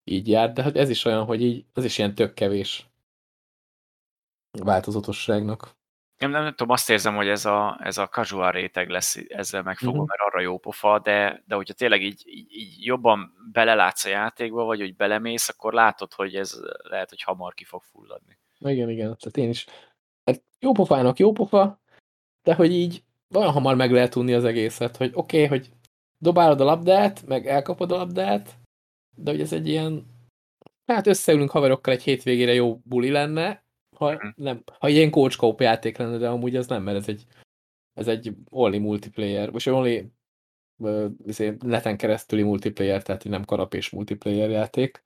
így jár. De ez is olyan, hogy így, az is ilyen tök kevés változatosságnak. Nem, nem, nem tudom, azt érzem, hogy ez a, ez a casual réteg lesz ezzel megfogva, uh-huh. mert arra jó pofa, de, de hogyha tényleg így, így, így jobban belelátsz a játékba, vagy hogy belemész, akkor látod, hogy ez lehet, hogy hamar ki fog fulladni. Igen, igen, tehát én is. Hát jó pofának jó pofa, de hogy így olyan hamar meg lehet tudni az egészet, hogy oké, okay, hogy dobálod a labdát, meg elkapod a labdát, de hogy ez egy ilyen, hát összeülünk haverokkal egy hétvégére jó buli lenne, ha, mhm. nem, ha ilyen coach játék lenne, de amúgy az nem, mert ez egy, ez egy only multiplayer, vagy only uh, neten keresztüli multiplayer, tehát nem karap és multiplayer játék.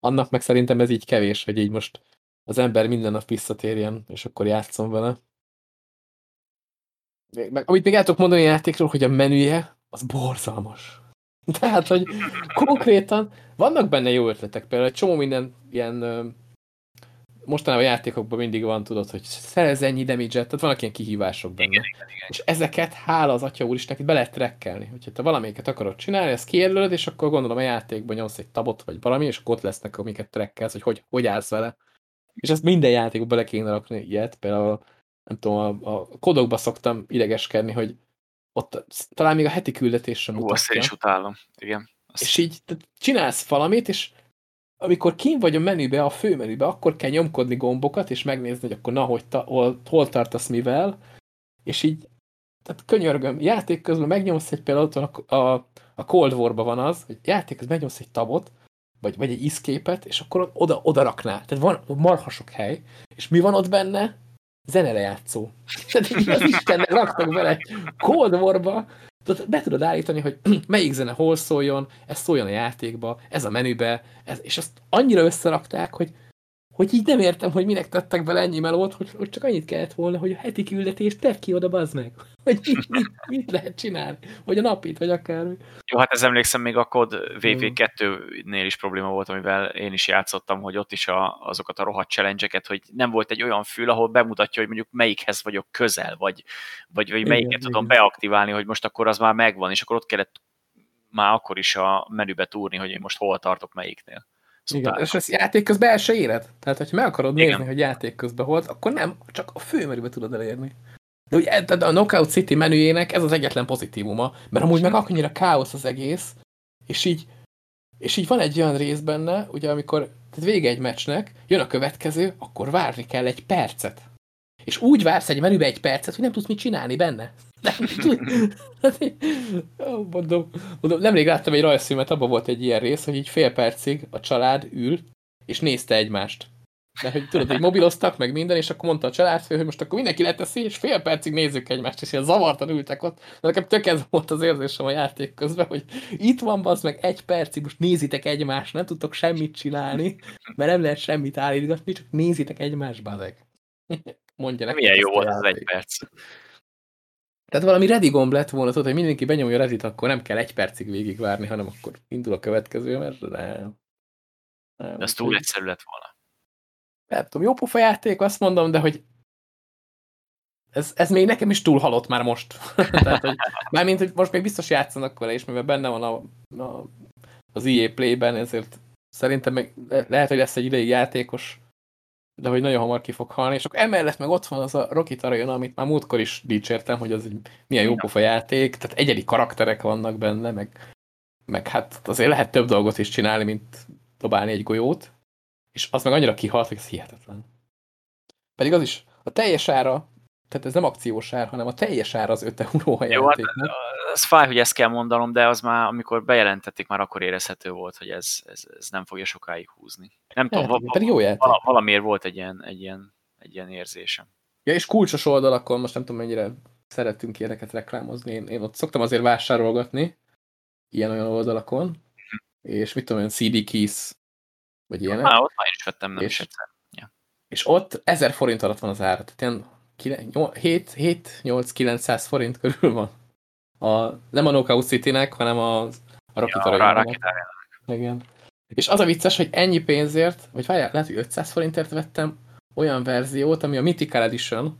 Annak meg szerintem ez így kevés, hogy így most az ember minden nap visszatérjen, és akkor játszom vele meg, amit még el tudok mondani a játékról, hogy a menüje az borzalmas. Tehát, hogy konkrétan vannak benne jó ötletek, például egy csomó minden ilyen mostanában a játékokban mindig van, tudod, hogy szerez ennyi damage tehát vannak ilyen kihívások benne. Igen, igen, igen. És ezeket, hála az atya úristen, be lehet trekkelni. Hogyha te valamelyiket akarod csinálni, ezt kijelölöd, és akkor gondolom a játékban nyomsz egy tabot, vagy valami, és ott lesznek, amiket trekkelsz, hogy hogy, hogy állsz vele. És ezt minden játékban bele kéne rakni ilyet, például nem tudom, a, a kodokba szoktam idegeskedni, hogy ott talán még a heti küldetés sem mutatja. Azt én is utálom, igen. Azt... És így csinálsz valamit, és amikor kín vagy a menübe, a fő menübe, akkor kell nyomkodni gombokat, és megnézni, hogy akkor na, hogy ta, hol, hol tartasz mivel, és így, tehát könyörgöm, játék közben megnyomsz egy például, a, a, a Cold War-ba van az, hogy játék közben megnyomsz egy tabot, vagy, vagy egy iszképet, és akkor oda, oda raknál. Tehát van marha sok hely, és mi van ott benne? Zenere játszó. Tehát az Istennek raktak bele Cold War-ba, be tudod állítani, hogy melyik zene hol szóljon, ez szóljon a játékba, ez a menübe, ez, és azt annyira összerakták, hogy hogy így nem értem, hogy minek tettek bele ennyi melót, hogy, hogy csak annyit kellett volna, hogy a heti küldetést tedd ki oda, bazd meg. Hogy mit, mit, mit lehet csinálni? Vagy a napit, vagy akármi. Jó, hát ez emlékszem, még a kod VV2-nél is probléma volt, amivel én is játszottam, hogy ott is a, azokat a rohadt challenge hogy nem volt egy olyan fül, ahol bemutatja, hogy mondjuk melyikhez vagyok közel, vagy, vagy, vagy melyiket igen, tudom igen. beaktiválni, hogy most akkor az már megvan, és akkor ott kellett már akkor is a menübe túrni, hogy én most hol tartok melyiknél. Igen, és ez játék közben el se éred. Tehát, hogyha meg akarod Igen. nézni, hogy játék közben volt, akkor nem, csak a főmenübe tudod elérni. De ugye a Knockout City menüjének ez az egyetlen pozitívuma, mert amúgy meg annyira káosz az egész, és így, és így van egy olyan rész benne, ugye amikor tehát vége egy meccsnek, jön a következő, akkor várni kell egy percet. És úgy vársz egy menübe egy percet, hogy nem tudsz mit csinálni benne. mondom, mondom, nemrég láttam egy rajzfilmet, abban volt egy ilyen rész, hogy így fél percig a család ül, és nézte egymást. De hogy tudod, hogy mobiloztak, meg minden, és akkor mondta a családfő, hogy most akkor mindenki leteszi, és fél percig nézzük egymást, és ilyen zavartan ültek ott. De nekem tök ez volt az érzésem a játék közben, hogy itt van az meg egy percig, most nézitek egymást, nem tudtok semmit csinálni, mert nem lehet semmit állítgatni, csak nézitek egymást, bazeg. Mondja nekem. Milyen jó volt az egy perc. Tehát valami ready gomb lett volna, tudod, hogy mindenki benyomja ready akkor nem kell egy percig végigvárni, hanem akkor indul a következő, mert nem. nem ez túl egyszerű lett volna. Nem tudom, jó pofa játék, azt mondom, de hogy ez, ez még nekem is túl halott már most. Tehát, hogy, mármint, hogy most még biztos játszanak vele, és mivel benne van a, a, az EA Play-ben, ezért szerintem még lehet, hogy lesz egy ideig játékos de hogy nagyon hamar ki fog halni, és akkor emellett meg ott van az a Rocky Tarajon, amit már múltkor is dicsértem, hogy az egy milyen jó pofa játék, tehát egyedi karakterek vannak benne, meg, meg hát azért lehet több dolgot is csinálni, mint dobálni egy golyót, és az meg annyira kihalt, hogy ez hihetetlen. Pedig az is, a teljes ára, tehát ez nem akciós ár, hanem a teljes ára az 5 euró a Jó, hát ez fáj, hogy ezt kell mondanom, de az már, amikor bejelentették, már akkor érezhető volt, hogy ez, ez, ez nem fogja sokáig húzni. Nem tudom, val pedig jó játék. valamiért volt egy ilyen, egy, ilyen, egy ilyen érzésem. Ja, és kulcsos oldalakon, most nem tudom mennyire szeretünk ilyeneket reklámozni, én, én ott szoktam azért vásárolgatni, ilyen-olyan oldalakon, és mit tudom, olyan CD keys, vagy ilyenek. Már ott már is vettem, nem és, is egyszer. Ja. És ott 1000 forint alatt van az ára, tehát ilyen 7-8-900 forint körül van a, nem a Knockout City-nek, hanem a, a Rocket ja, Igen. És az a vicces, hogy ennyi pénzért, vagy várjál, lehet, hogy 500 forintért vettem olyan verziót, ami a Mythical Edition,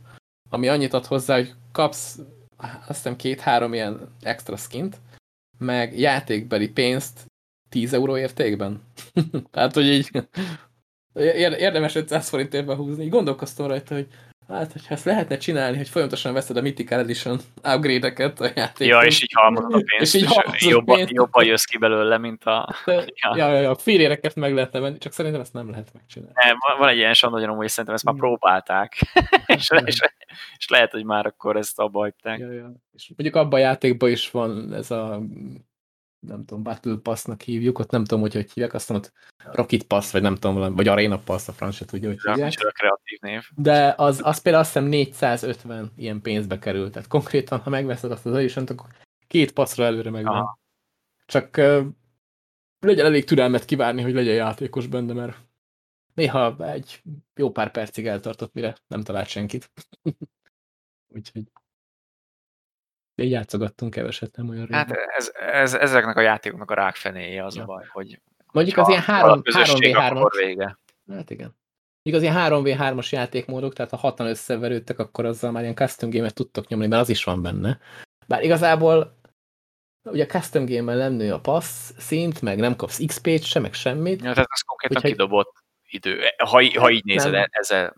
ami annyit ad hozzá, hogy kapsz azt hiszem két-három ilyen extra skint, meg játékbeli pénzt 10 euró értékben. Tehát, hogy így érdemes 500 forintért behúzni. Így gondolkoztam rajta, hogy Hát, hogyha ezt lehetne csinálni, hogy folyamatosan veszed a Mythical Edition upgrade-eket a játékban. Ja, és így halmozod a pénzt, és, így és jobban, pénzt. jobban jössz ki belőle, mint a... De, ja. ja, ja, ja, meg lehetne venni, csak szerintem ezt nem lehet megcsinálni. Nem, van, van egy ilyen sandagyanom, hogy szerintem ezt már próbálták, és, és, és, lehet, hogy már akkor ezt abba hagyták. Ja, ja. És mondjuk abban a játékban is van ez a nem tudom, Battle Pass-nak hívjuk, ott nem tudom, hogy hogy hívják, aztán ott Rocket Pass, vagy nem tudom, vagy Arena Pass, a franc se tudja, hogy hívják. a kreatív név. De az, az például azt hiszem 450 ilyen pénzbe került. Tehát konkrétan, ha megveszed azt az edition akkor két passzra előre megvan. Csak uh, legyen elég türelmet kivárni, hogy legyen játékos benne, mert néha egy jó pár percig eltartott, mire nem talált senkit. Úgyhogy így játszogattunk keveset, nem olyan Hát ez, ez, ezeknek a játékoknak a rákfenéje az ja. a baj, hogy Mondjuk az ilyen 3, 3v3-as. vége. Hát igen. Mondjuk az ilyen 3v3-as játékmódok, tehát ha hatan összeverődtek, akkor azzal már ilyen custom game-et tudtok nyomni, mert az is van benne. Bár igazából ugye a custom game-mel nem nő a passz szint, meg nem kapsz XP-t se, meg semmit. Ja, tehát ez konkrétan Úgyhogy... kidobott idő. Ha, ha így nézed, nem. ezzel...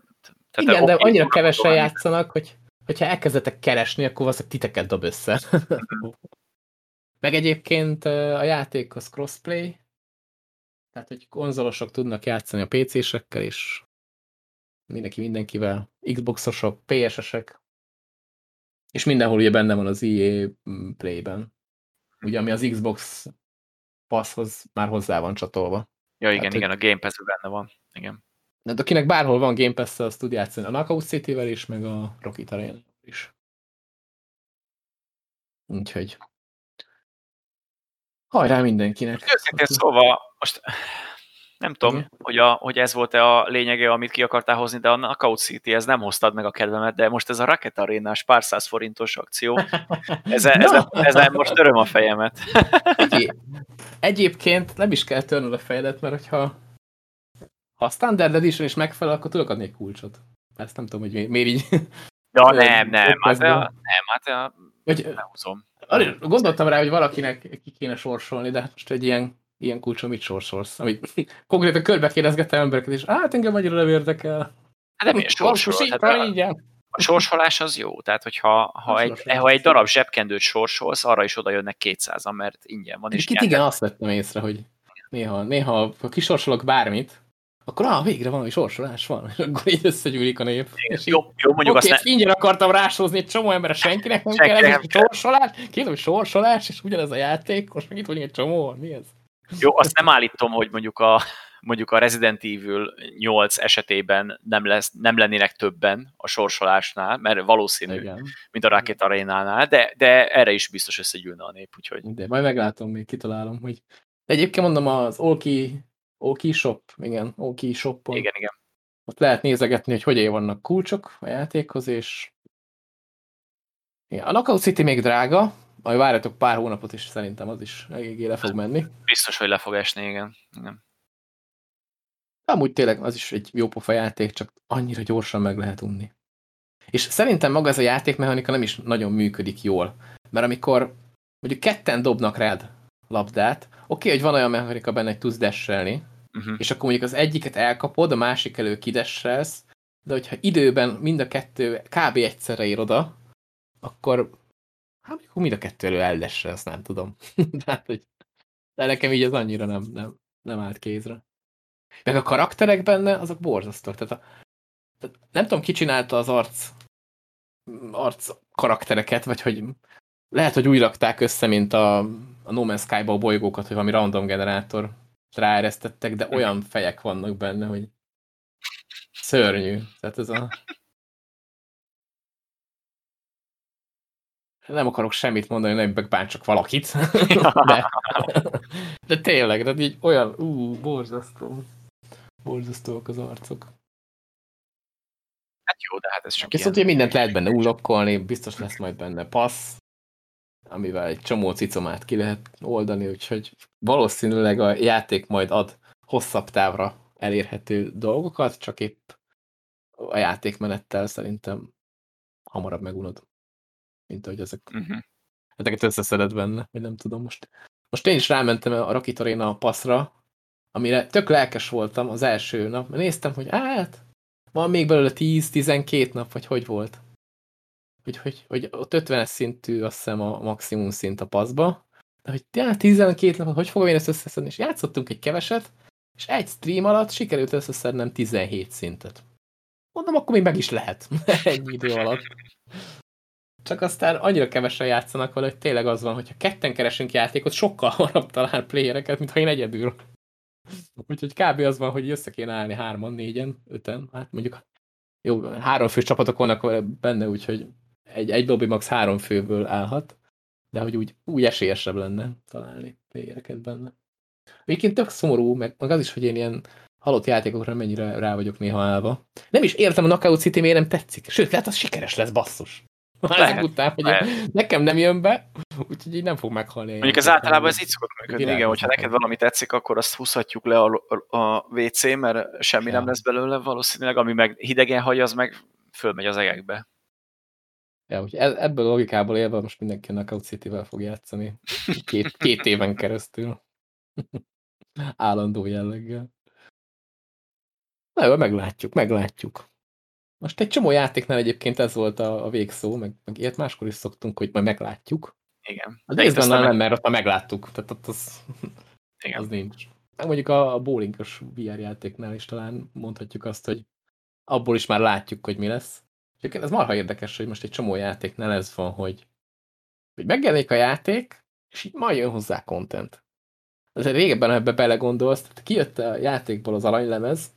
Tehát igen, de annyira kevesen játszanak, hogy hogyha elkezdetek keresni, akkor valószínűleg titeket dob össze. Meg egyébként a játék az crossplay, tehát hogy konzolosok tudnak játszani a PC-sekkel, és mindenki mindenkivel, Xboxosok, PS-esek, és mindenhol ugye benne van az EA Play-ben. Ugye, ami az Xbox Passhoz már hozzá van csatolva. Ja, igen, Tehát, igen, hogy... a Game pass benne van. Igen. De akinek bárhol van Game Pass, az tud játszani a Knockout City-vel is, meg a Rocket Arena is. Úgyhogy hajrá mindenkinek! Őszintén szóval most Nem tudom, Igen. hogy, a, hogy ez volt-e a lényege, amit ki akartál hozni, de a Knockout City, ez nem hoztad meg a kedvemet, de most ez a Rocket Arena-s pár száz forintos akció, ez, ez, ez, ez most töröm a fejemet. Egyébként nem is kell törnöd a fejedet, mert hogyha ha a Standard Edition is megfelel, akkor tudok adni egy kulcsot. Ezt nem tudom, hogy miért így... Ja, nem, nem, hát, a, nem, hát a, hogy, nem húzom. Gondoltam rá, hogy valakinek ki kéne sorsolni, de most egy ilyen ilyen kulcsom mit sorsolsz? Amit konkrétan körbe kérdezgettem embereket, és hát engem annyira nem érdekel. Hát nem ilyen sorsol. Hát a, a sorsolás az jó, tehát hogyha ha egy, ha egy darab zsebkendőt sorsolsz, arra is oda jönnek 200 mert ingyen van. És Itt igen, azt vettem észre, hogy néha, néha ha kisorsolok bármit, akkor ah, végre valami sorsolás van, és akkor így összegyűlik a nép. És jó, jó, mondjuk okay, azt ingyen akartam rásózni egy csomó emberre, senkinek nem kell, ez sorsolás, két hogy sorsolás, és ugyanez a játék, most meg itt vagyunk egy csomó, mi ez? Jó, azt nem állítom, hogy mondjuk a, mondjuk a Resident Evil 8 esetében nem, lesz, nem lennének többen a sorsolásnál, mert valószínű, Igen. mint a Rocket Arénánál, de, de erre is biztos összegyűlne a nép, úgyhogy... De majd meglátom, még kitalálom, hogy... Egyébként mondom, az Olki, Olki Shop, igen, Olki Shopon. Igen, igen. Ott lehet nézegetni, hogy hogy vannak kulcsok a játékhoz, és igen, a Knockout City még drága, majd várjatok pár hónapot, és szerintem az is eléggé le fog menni. Biztos, hogy le fog esni, igen. igen. Amúgy tényleg az is egy jó pofa játék, csak annyira gyorsan meg lehet unni. És szerintem maga ez a játékmechanika nem is nagyon működik jól. Mert amikor mondjuk ketten dobnak rád labdát, oké, okay, hogy van olyan mechanika benne, hogy tudsz desselni, uh mhm. -huh. és akkor mondjuk az egyiket elkapod, a másik elő kidesselsz, de hogyha időben mind a kettő kb. egyszerre ér oda, akkor Hát mondjuk mind a kettő elő eldesse, azt nem tudom. hát, hogy... De nekem így ez annyira nem, nem, nem állt kézre. Meg a karakterek benne, azok borzasztók. Tehát, a, tehát nem tudom, ki csinálta az arc, arc karaktereket, vagy hogy lehet, hogy úgy rakták össze, mint a, a No Man's Sky-ba a bolygókat, hogy valami random generátor ráeresztettek, de olyan fejek vannak benne, hogy szörnyű. Tehát ez a nem akarok semmit mondani, nem megbántsak valakit, de, de tényleg, de így olyan, ú, borzasztó, borzasztóak az arcok. Hát jó, de hát ez csak Viszont ilyen... mindent lehet benne úlokkolni, biztos lesz majd benne passz, amivel egy csomó cicomát ki lehet oldani, úgyhogy valószínűleg a játék majd ad hosszabb távra elérhető dolgokat, csak épp a játékmenettel szerintem hamarabb megunod mint hogy ezek, uh-huh. ezeket összeszedett benne, vagy nem tudom most. Most én is rámentem a Rocket Arena passzra, amire tök lelkes voltam az első nap, mert néztem, hogy hát, van még belőle 10-12 nap, vagy hogy volt. Hogy, hogy, hogy ott 50-es szintű, azt hiszem a maximum szint a passzba, de hogy já, 12 nap, hogy fogom én ezt összeszedni, és játszottunk egy keveset, és egy stream alatt sikerült összeszednem 17 szintet. Mondom, akkor még meg is lehet egy idő alatt csak aztán annyira kevesen játszanak vele, hogy tényleg az van, hogyha ketten keresünk játékot, sokkal hamarabb talál playereket, mint ha én egyedül. Úgyhogy kb. az van, hogy össze kéne állni hárman, négyen, öten, hát mondjuk jó, három fős csapatok vannak benne, úgyhogy egy, egy lobby max három főből állhat, de hogy úgy, úgy esélyesebb lenne találni playereket benne. Egyébként tök szomorú, meg, meg az is, hogy én ilyen halott játékokra mennyire rá vagyok néha állva. Nem is értem a Knockout City miért nem tetszik. Sőt, lehet az sikeres lesz, basszus. Ezek után, hogy lehet. nekem nem jön be, úgyhogy így nem fog meghalni. Mondjuk ez általában ez így szokott működni, igen, hogyha neked valami tetszik, akkor azt húzhatjuk le a, a WC, mert semmi ja. nem lesz belőle valószínűleg, ami meg hidegen hagy, az meg fölmegy az egekbe. Ja, úgyhogy e- ebből a logikából élve most mindenki a Knockout City-vel fog játszani. Két, két éven keresztül. Állandó jelleggel. Na jó, meglátjuk, meglátjuk. Most egy csomó játéknál egyébként ez volt a, a végszó, meg, meg ilyet máskor is szoktunk, hogy majd meglátjuk. Igen. De ez nem, nem, mert ott a megláttuk, tehát ott az, Igen. az nincs. Meg mondjuk a, a bowlingos VR játéknál is talán mondhatjuk azt, hogy abból is már látjuk, hogy mi lesz. És ez marha érdekes, hogy most egy csomó játéknál ez van, hogy, hogy megjelenik a játék, és így majd jön hozzá content. Azért régebben, ebbe belegondolsz, tehát kijött a játékból az aranylemez,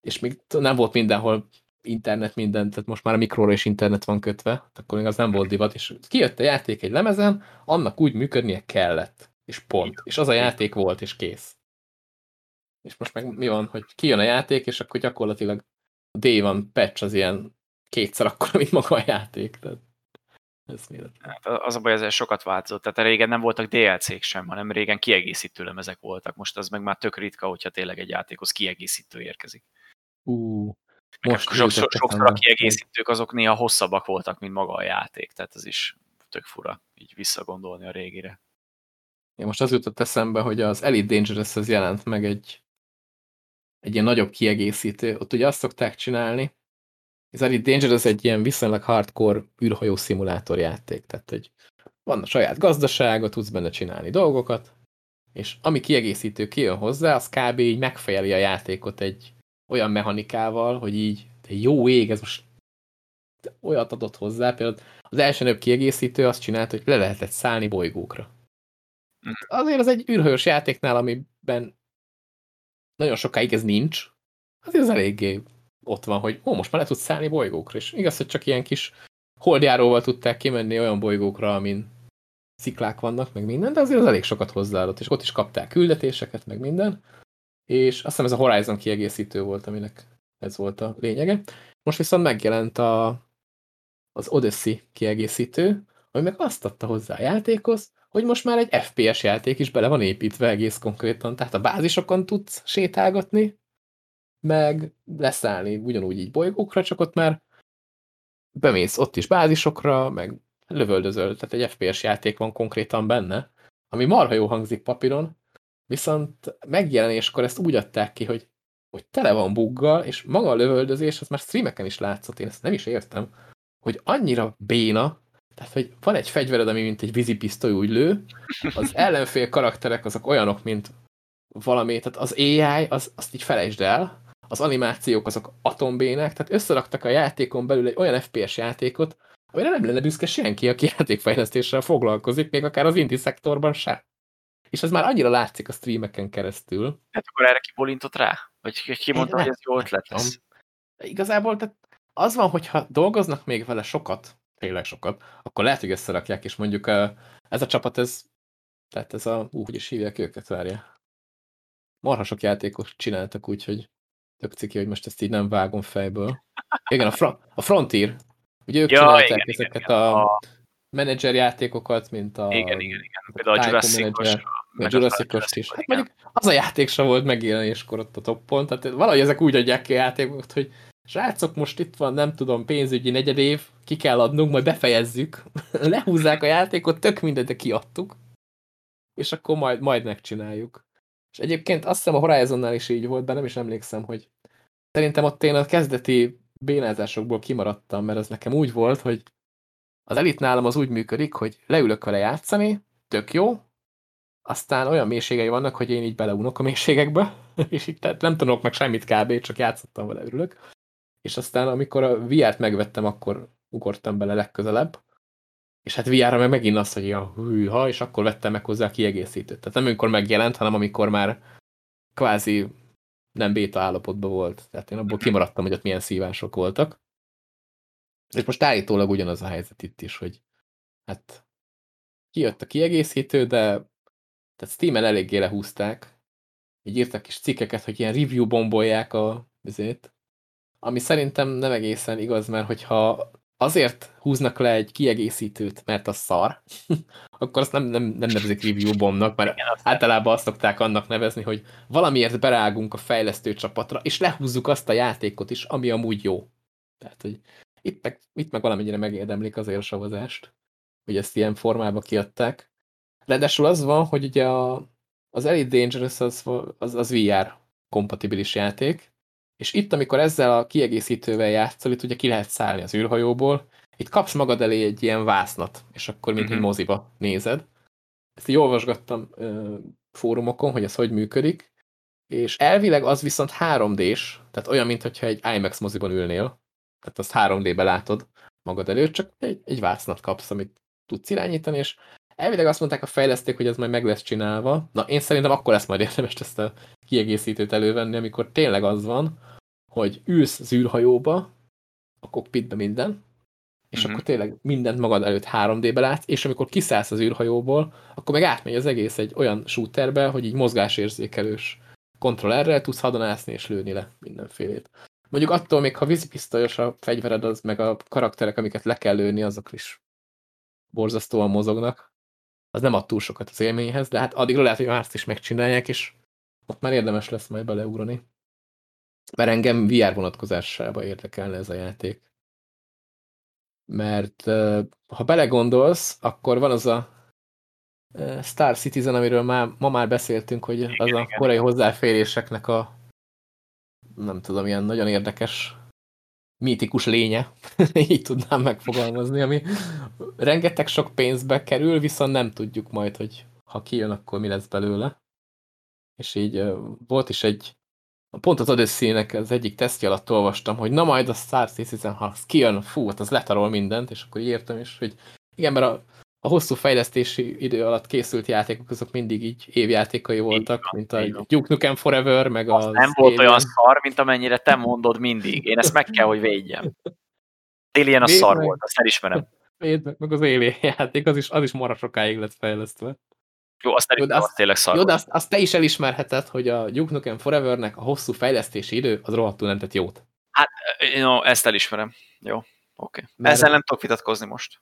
és még nem volt mindenhol internet minden, tehát most már a mikróra is internet van kötve, akkor még az nem volt divat, és kijött a játék egy lemezen, annak úgy működnie kellett, és pont. És az a játék volt, és kész. És most meg mi van, hogy kijön a játék, és akkor gyakorlatilag a Day van patch az ilyen kétszer akkor, mint maga a játék. Tehát ez hát az a baj, ezzel sokat változott. Tehát régen nem voltak DLC-k sem, hanem régen kiegészítő lemezek voltak. Most az meg már tök ritka, hogyha tényleg egy játékhoz kiegészítő érkezik. Uh, most sokszor, sokszor a kiegészítők azok néha hosszabbak voltak, mint maga a játék, tehát ez is tök fura, így visszagondolni a régire. Én most az jutott eszembe, hogy az Elite dangerous az jelent meg egy, egy ilyen nagyobb kiegészítő. Ott ugye azt szokták csinálni, az Elite Dangerous egy ilyen viszonylag hardcore űrhajó szimulátor játék, tehát hogy van a saját gazdasága, tudsz benne csinálni dolgokat, és ami kiegészítő kijön hozzá, az kb. így megfejeli a játékot egy olyan mechanikával, hogy így jó ég, ez most olyat adott hozzá, például az első nőbb kiegészítő azt csinált, hogy le lehetett szállni bolygókra. Mhm. Azért az egy űrhős játéknál, amiben nagyon sokáig ez nincs, azért az eléggé ott van, hogy ó, most már le tudsz szállni bolygókra, és igaz, hogy csak ilyen kis holdjáróval tudták kimenni olyan bolygókra, amin sziklák vannak, meg minden, de azért az elég sokat hozzáadott, és ott is kapták küldetéseket, meg minden, és azt hiszem ez a Horizon kiegészítő volt, aminek ez volt a lényege. Most viszont megjelent a, az Odyssey kiegészítő, ami meg azt adta hozzá a játékhoz, hogy most már egy FPS játék is bele van építve egész konkrétan, tehát a bázisokon tudsz sétálgatni, meg leszállni ugyanúgy így bolygókra, csak ott már bemész ott is bázisokra, meg lövöldözöl, tehát egy FPS játék van konkrétan benne, ami marha jó hangzik papíron, viszont megjelenéskor ezt úgy adták ki, hogy, hogy tele van buggal, és maga a lövöldözés, az már streameken is látszott, én ezt nem is értem, hogy annyira béna, tehát, hogy van egy fegyvered, ami mint egy vízipisztoly úgy lő, az ellenfél karakterek azok olyanok, mint valami, tehát az AI, az, azt így felejtsd el, az animációk azok atombének, tehát összeraktak a játékon belül egy olyan FPS játékot, amire nem lenne büszke senki, aki játékfejlesztéssel foglalkozik, még akár az indie szektorban se. És ez már annyira látszik a streameken keresztül. Hát akkor erre kibolintott rá? Vagy ki mondta, hogy ez jó ötlet lesz? Igazából tehát az van, hogyha dolgoznak még vele sokat, tényleg sokat, akkor lehet, hogy összerakják, és mondjuk ez a csapat, ez, tehát ez a, ú, hogy is hívják őket, várja. Marha sok csináltak úgy, hogy tök ciki, hogy most ezt így nem vágom fejből. Igen, a, Fra a Frontier. Ugye ők ja, csinálták igen, ezeket igen, a, a menedzser játékokat, mint a igen, igen, igen. Például a Jurassic-os. A Jurassic is. Hát mondjuk az a játék sem volt megjelenéskor ott a toppon, tehát valahogy ezek úgy adják ki a játékokat, hogy srácok, most itt van, nem tudom, pénzügyi negyed év, ki kell adnunk, majd befejezzük. Lehúzzák a játékot, tök mindent, de kiadtuk. És akkor majd, majd megcsináljuk. És egyébként azt hiszem a Horizonnál is így volt, de nem is emlékszem, hogy szerintem ott én a kezdeti bénázásokból kimaradtam, mert az nekem úgy volt, hogy az elit nálam az úgy működik, hogy leülök vele játszani, tök jó, aztán olyan mélységei vannak, hogy én így beleunok a mélységekbe, és tehát nem tanulok meg semmit kb, csak játszottam vele, örülök. És aztán amikor a VR-t megvettem, akkor ugortam bele legközelebb, és hát VR-ra meg megint az, hogy ja, hűha, és akkor vettem meg hozzá a kiegészítőt. Tehát nem amikor megjelent, hanem amikor már kvázi nem béta állapotban volt. Tehát én abból kimaradtam, hogy ott milyen szívások voltak. És most állítólag ugyanaz a helyzet itt is, hogy hát kijött a kiegészítő, de tehát Steam-en eléggé lehúzták. Így írtak is cikkeket, hogy ilyen review bombolják a vizét. Ami szerintem nem egészen igaz, mert hogyha azért húznak le egy kiegészítőt, mert az szar, akkor azt nem, nem, nem nevezik review bombnak, mert Igen, általában azt szokták annak nevezni, hogy valamiért berágunk a fejlesztő csapatra, és lehúzzuk azt a játékot is, ami amúgy jó. Tehát, hogy itt meg, itt meg valamennyire megérdemlik azért a savazást, hogy ezt ilyen formában kiadták. Ráadásul az van, hogy ugye a, az Elite Dangerous az, az, az VR kompatibilis játék, és itt, amikor ezzel a kiegészítővel játszol, itt ugye ki lehet szállni az űrhajóból, itt kapsz magad elé egy ilyen vásznat, és akkor mint uh -huh. egy mhm. moziba nézed. Ezt így olvasgattam ö, fórumokon, hogy ez hogy működik, és elvileg az viszont 3D-s, tehát olyan, mintha egy IMAX moziban ülnél, tehát azt 3D-be látod magad előtt, csak egy, egy vásznat kapsz, amit tudsz irányítani, és elvileg azt mondták a fejlesztők, hogy ez majd meg lesz csinálva. Na, én szerintem akkor lesz majd érdemes ezt a kiegészítőt elővenni, amikor tényleg az van, hogy ülsz az űrhajóba, a kokpitbe minden, és uh-huh. akkor tényleg mindent magad előtt 3D-be látsz, és amikor kiszállsz az űrhajóból, akkor meg átmegy az egész egy olyan shooterbe, hogy így mozgásérzékelős kontrollerrel tudsz hadonászni és lőni le mindenfélét. Mondjuk attól még, ha vízipisztolyos a fegyvered, az meg a karakterek, amiket le kell lőni, azok is borzasztóan mozognak. Az nem ad túl sokat az élményhez, de hát addigra lehet, hogy azt is megcsinálják, és ott már érdemes lesz majd beleugrani. Mert engem VR vonatkozásába érdekelne ez a játék. Mert ha belegondolsz, akkor van az a Star Citizen, amiről már, ma már beszéltünk, hogy az a korai hozzáféréseknek a nem tudom, ilyen nagyon érdekes mítikus lénye, így tudnám megfogalmazni, ami rengeteg sok pénzbe kerül, viszont nem tudjuk majd, hogy ha kijön, akkor mi lesz belőle. És így volt is egy, pont az odyssey az egyik tesztje alatt olvastam, hogy na majd a Star Citizen, ha kijön, fú, hát az letarol mindent, és akkor így értem is, hogy igen, mert a a hosszú fejlesztési idő alatt készült játékok, azok mindig így évjátékai voltak, van, mint a Duke Nukem Forever, meg az... Nem volt olyan szar, mint amennyire te mondod mindig. Én ezt meg kell, hogy védjem. Alien a Véd szar meg. volt, azt elismerem. Véd meg, meg az Alien játék, az is, az is mara sokáig lett fejlesztve. Jó, azt nem azt, tényleg szar Jó, de azt, azt, te is elismerheted, hogy a Duke Nukem Forevernek a hosszú fejlesztési idő az rohadtul nem tett jót. Hát, no, ezt elismerem. Jó, oké. Okay. Ezzel nem tudok vitatkozni most.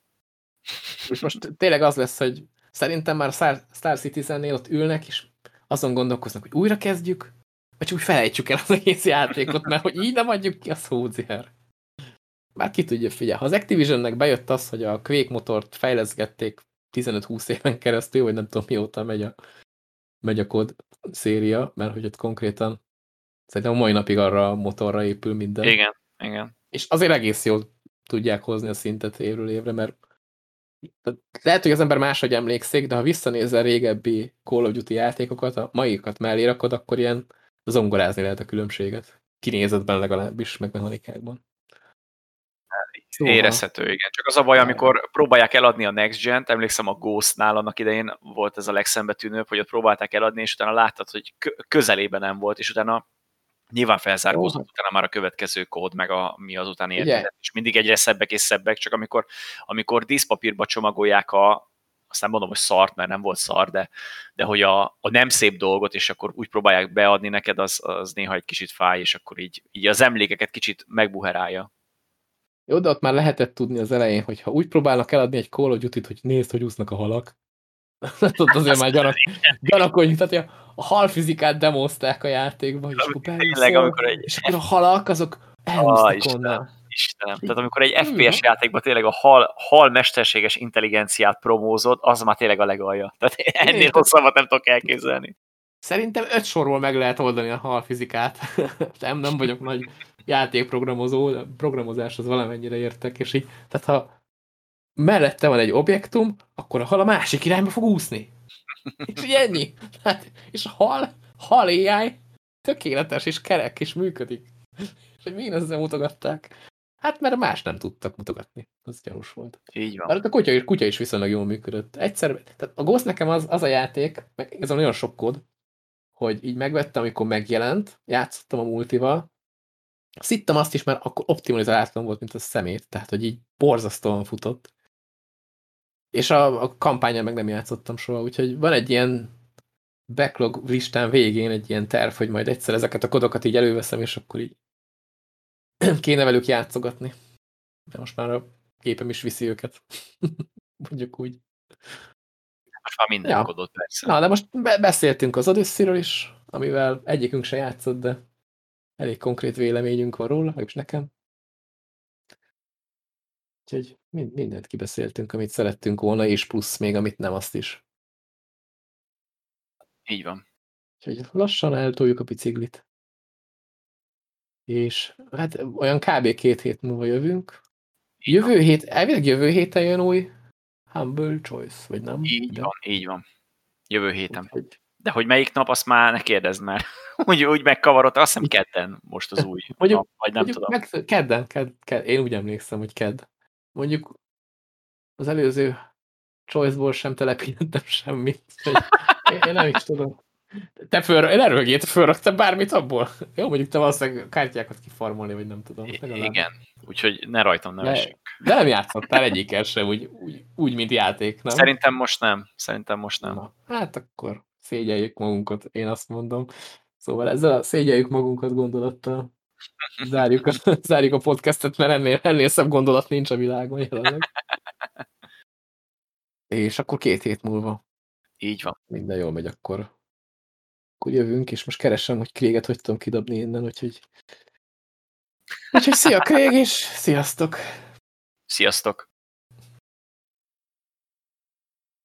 És most tényleg az lesz, hogy szerintem már Star, Star Citizen-nél ott ülnek, és azon gondolkoznak, hogy újra kezdjük, vagy csak úgy felejtsük el az egész játékot, mert hogy így nem adjuk ki a szóziher. Már ki tudja, figyelj, ha az Activisionnek bejött az, hogy a Quake motort fejleszgették 15-20 éven keresztül, vagy nem tudom mióta megy a, megy a kod széria, mert hogy ott konkrétan szerintem a mai napig arra a motorra épül minden. Igen, igen. És azért egész jól tudják hozni a szintet évről évre, mert lehet, hogy az ember máshogy emlékszik, de ha visszanézel régebbi Call of Duty játékokat, a maikat mellé rakod, akkor ilyen zongorázni lehet a különbséget. Kinézetben legalábbis, meg mechanikákban. Szóval... Érezhető, igen. Csak az a baj, amikor próbálják eladni a Next Gen-t, emlékszem a Ghost-nál annak idején volt ez a legszembetűnőbb, hogy ott próbálták eladni, és utána láttad, hogy közelében nem volt, és utána Nyilván felzárkózott oh. utána már a következő kód, meg a, mi az utáni érkezet, és mindig egyre szebbek és szebbek, csak amikor, amikor díszpapírba csomagolják a, aztán mondom, hogy szart, mert nem volt szar, de, de hogy a, a nem szép dolgot, és akkor úgy próbálják beadni neked, az, az néha egy kicsit fáj, és akkor így, így az emlékeket kicsit megbuherálja. Jó, de ott már lehetett tudni az elején, hogy ha úgy próbálnak eladni egy Call of Duty-t, hogy nézd, hogy úsznak a halak, Tudod, azért már gyanak, gyanakodjunk, tehát a halfizikát demozták a játékban, és akkor, Tényleg, amikor egy... és akkor a halak, azok elhúztak ah, Istenem, Istenem. Tehát amikor egy FPS játékban tényleg a hal, hal mesterséges intelligenciát promózod, az már tényleg a legalja. Tehát ennél hosszabbat nem tudok elképzelni. Szerintem öt sorról meg lehet oldani a hal fizikát. nem, nem vagyok nagy játékprogramozó, de programozáshoz valamennyire értek, és így, tehát ha mellette van egy objektum, akkor a hal a másik irányba fog úszni. És így ennyi. Hát, és a hal, hal AI tökéletes és kerek és működik. És hogy miért ezzel mutogatták? Hát mert más nem tudtak mutogatni. Az gyanús volt. Így van. Mert a kutya, kutya is viszonylag jól működött. Egyszer, tehát a Ghost nekem az, az a játék, meg ez nagyon sok kód, hogy így megvettem, amikor megjelent, játszottam a multival, szittem azt is, mert akkor optimalizáltam volt, mint a szemét, tehát hogy így borzasztóan futott. És a, a kampányon meg nem játszottam soha, úgyhogy van egy ilyen backlog listán végén egy ilyen terv, hogy majd egyszer ezeket a kodokat így előveszem, és akkor így kéne velük játszogatni. De most már a képem is viszi őket. Mondjuk úgy. Most már minden ja. kodot persze. Na, de most be beszéltünk az odyssey is, amivel egyikünk se játszott, de elég konkrét véleményünk van róla, legalábbis nekem. Úgyhogy mindent kibeszéltünk, amit szerettünk volna, és plusz még amit nem, azt is. Így van. Úgyhogy lassan eltoljuk a biciklit. És hát olyan kb. két hét múlva jövünk. Jövő hét, elvileg jövő héten jön új Humble Choice, vagy nem? Így De... van, így van. Jövő héten. Úgyhogy... De hogy melyik nap, azt már ne kérdezd már. úgy, úgy megkavarod, azt hiszem kedden most az új mondjuk, nap, vagy nem tudom. Meg, kedden, ked, ked, én úgy emlékszem, hogy kedd. Mondjuk az előző choice-ból sem telepítettem semmit. Én, én nem is tudom. Te föl, én erről fölraktam bármit abból? Jó, mondjuk te valószínűleg kártyákat kifarmolni, vagy nem tudom. Legalább. Igen, úgyhogy ne rajtam ne de, de nem játszottál egyikkel sem, úgy, úgy, úgy, mint játék, nem? Szerintem most nem. Szerintem most nem. Na, hát akkor szégyeljük magunkat, én azt mondom. Szóval ezzel szégyeljük magunkat gondolattal. Zárjuk a, zárjuk a podcastet, mert ennél, ennél szebb gondolat nincs a világon jelenleg. És akkor két hét múlva. Így van. Minden jól megy, akkor, akkor jövünk, és most keresem, hogy Kréget hogy tudom kidobni innen, úgyhogy Úgyhogy szia Krég, és sziasztok! Sziasztok!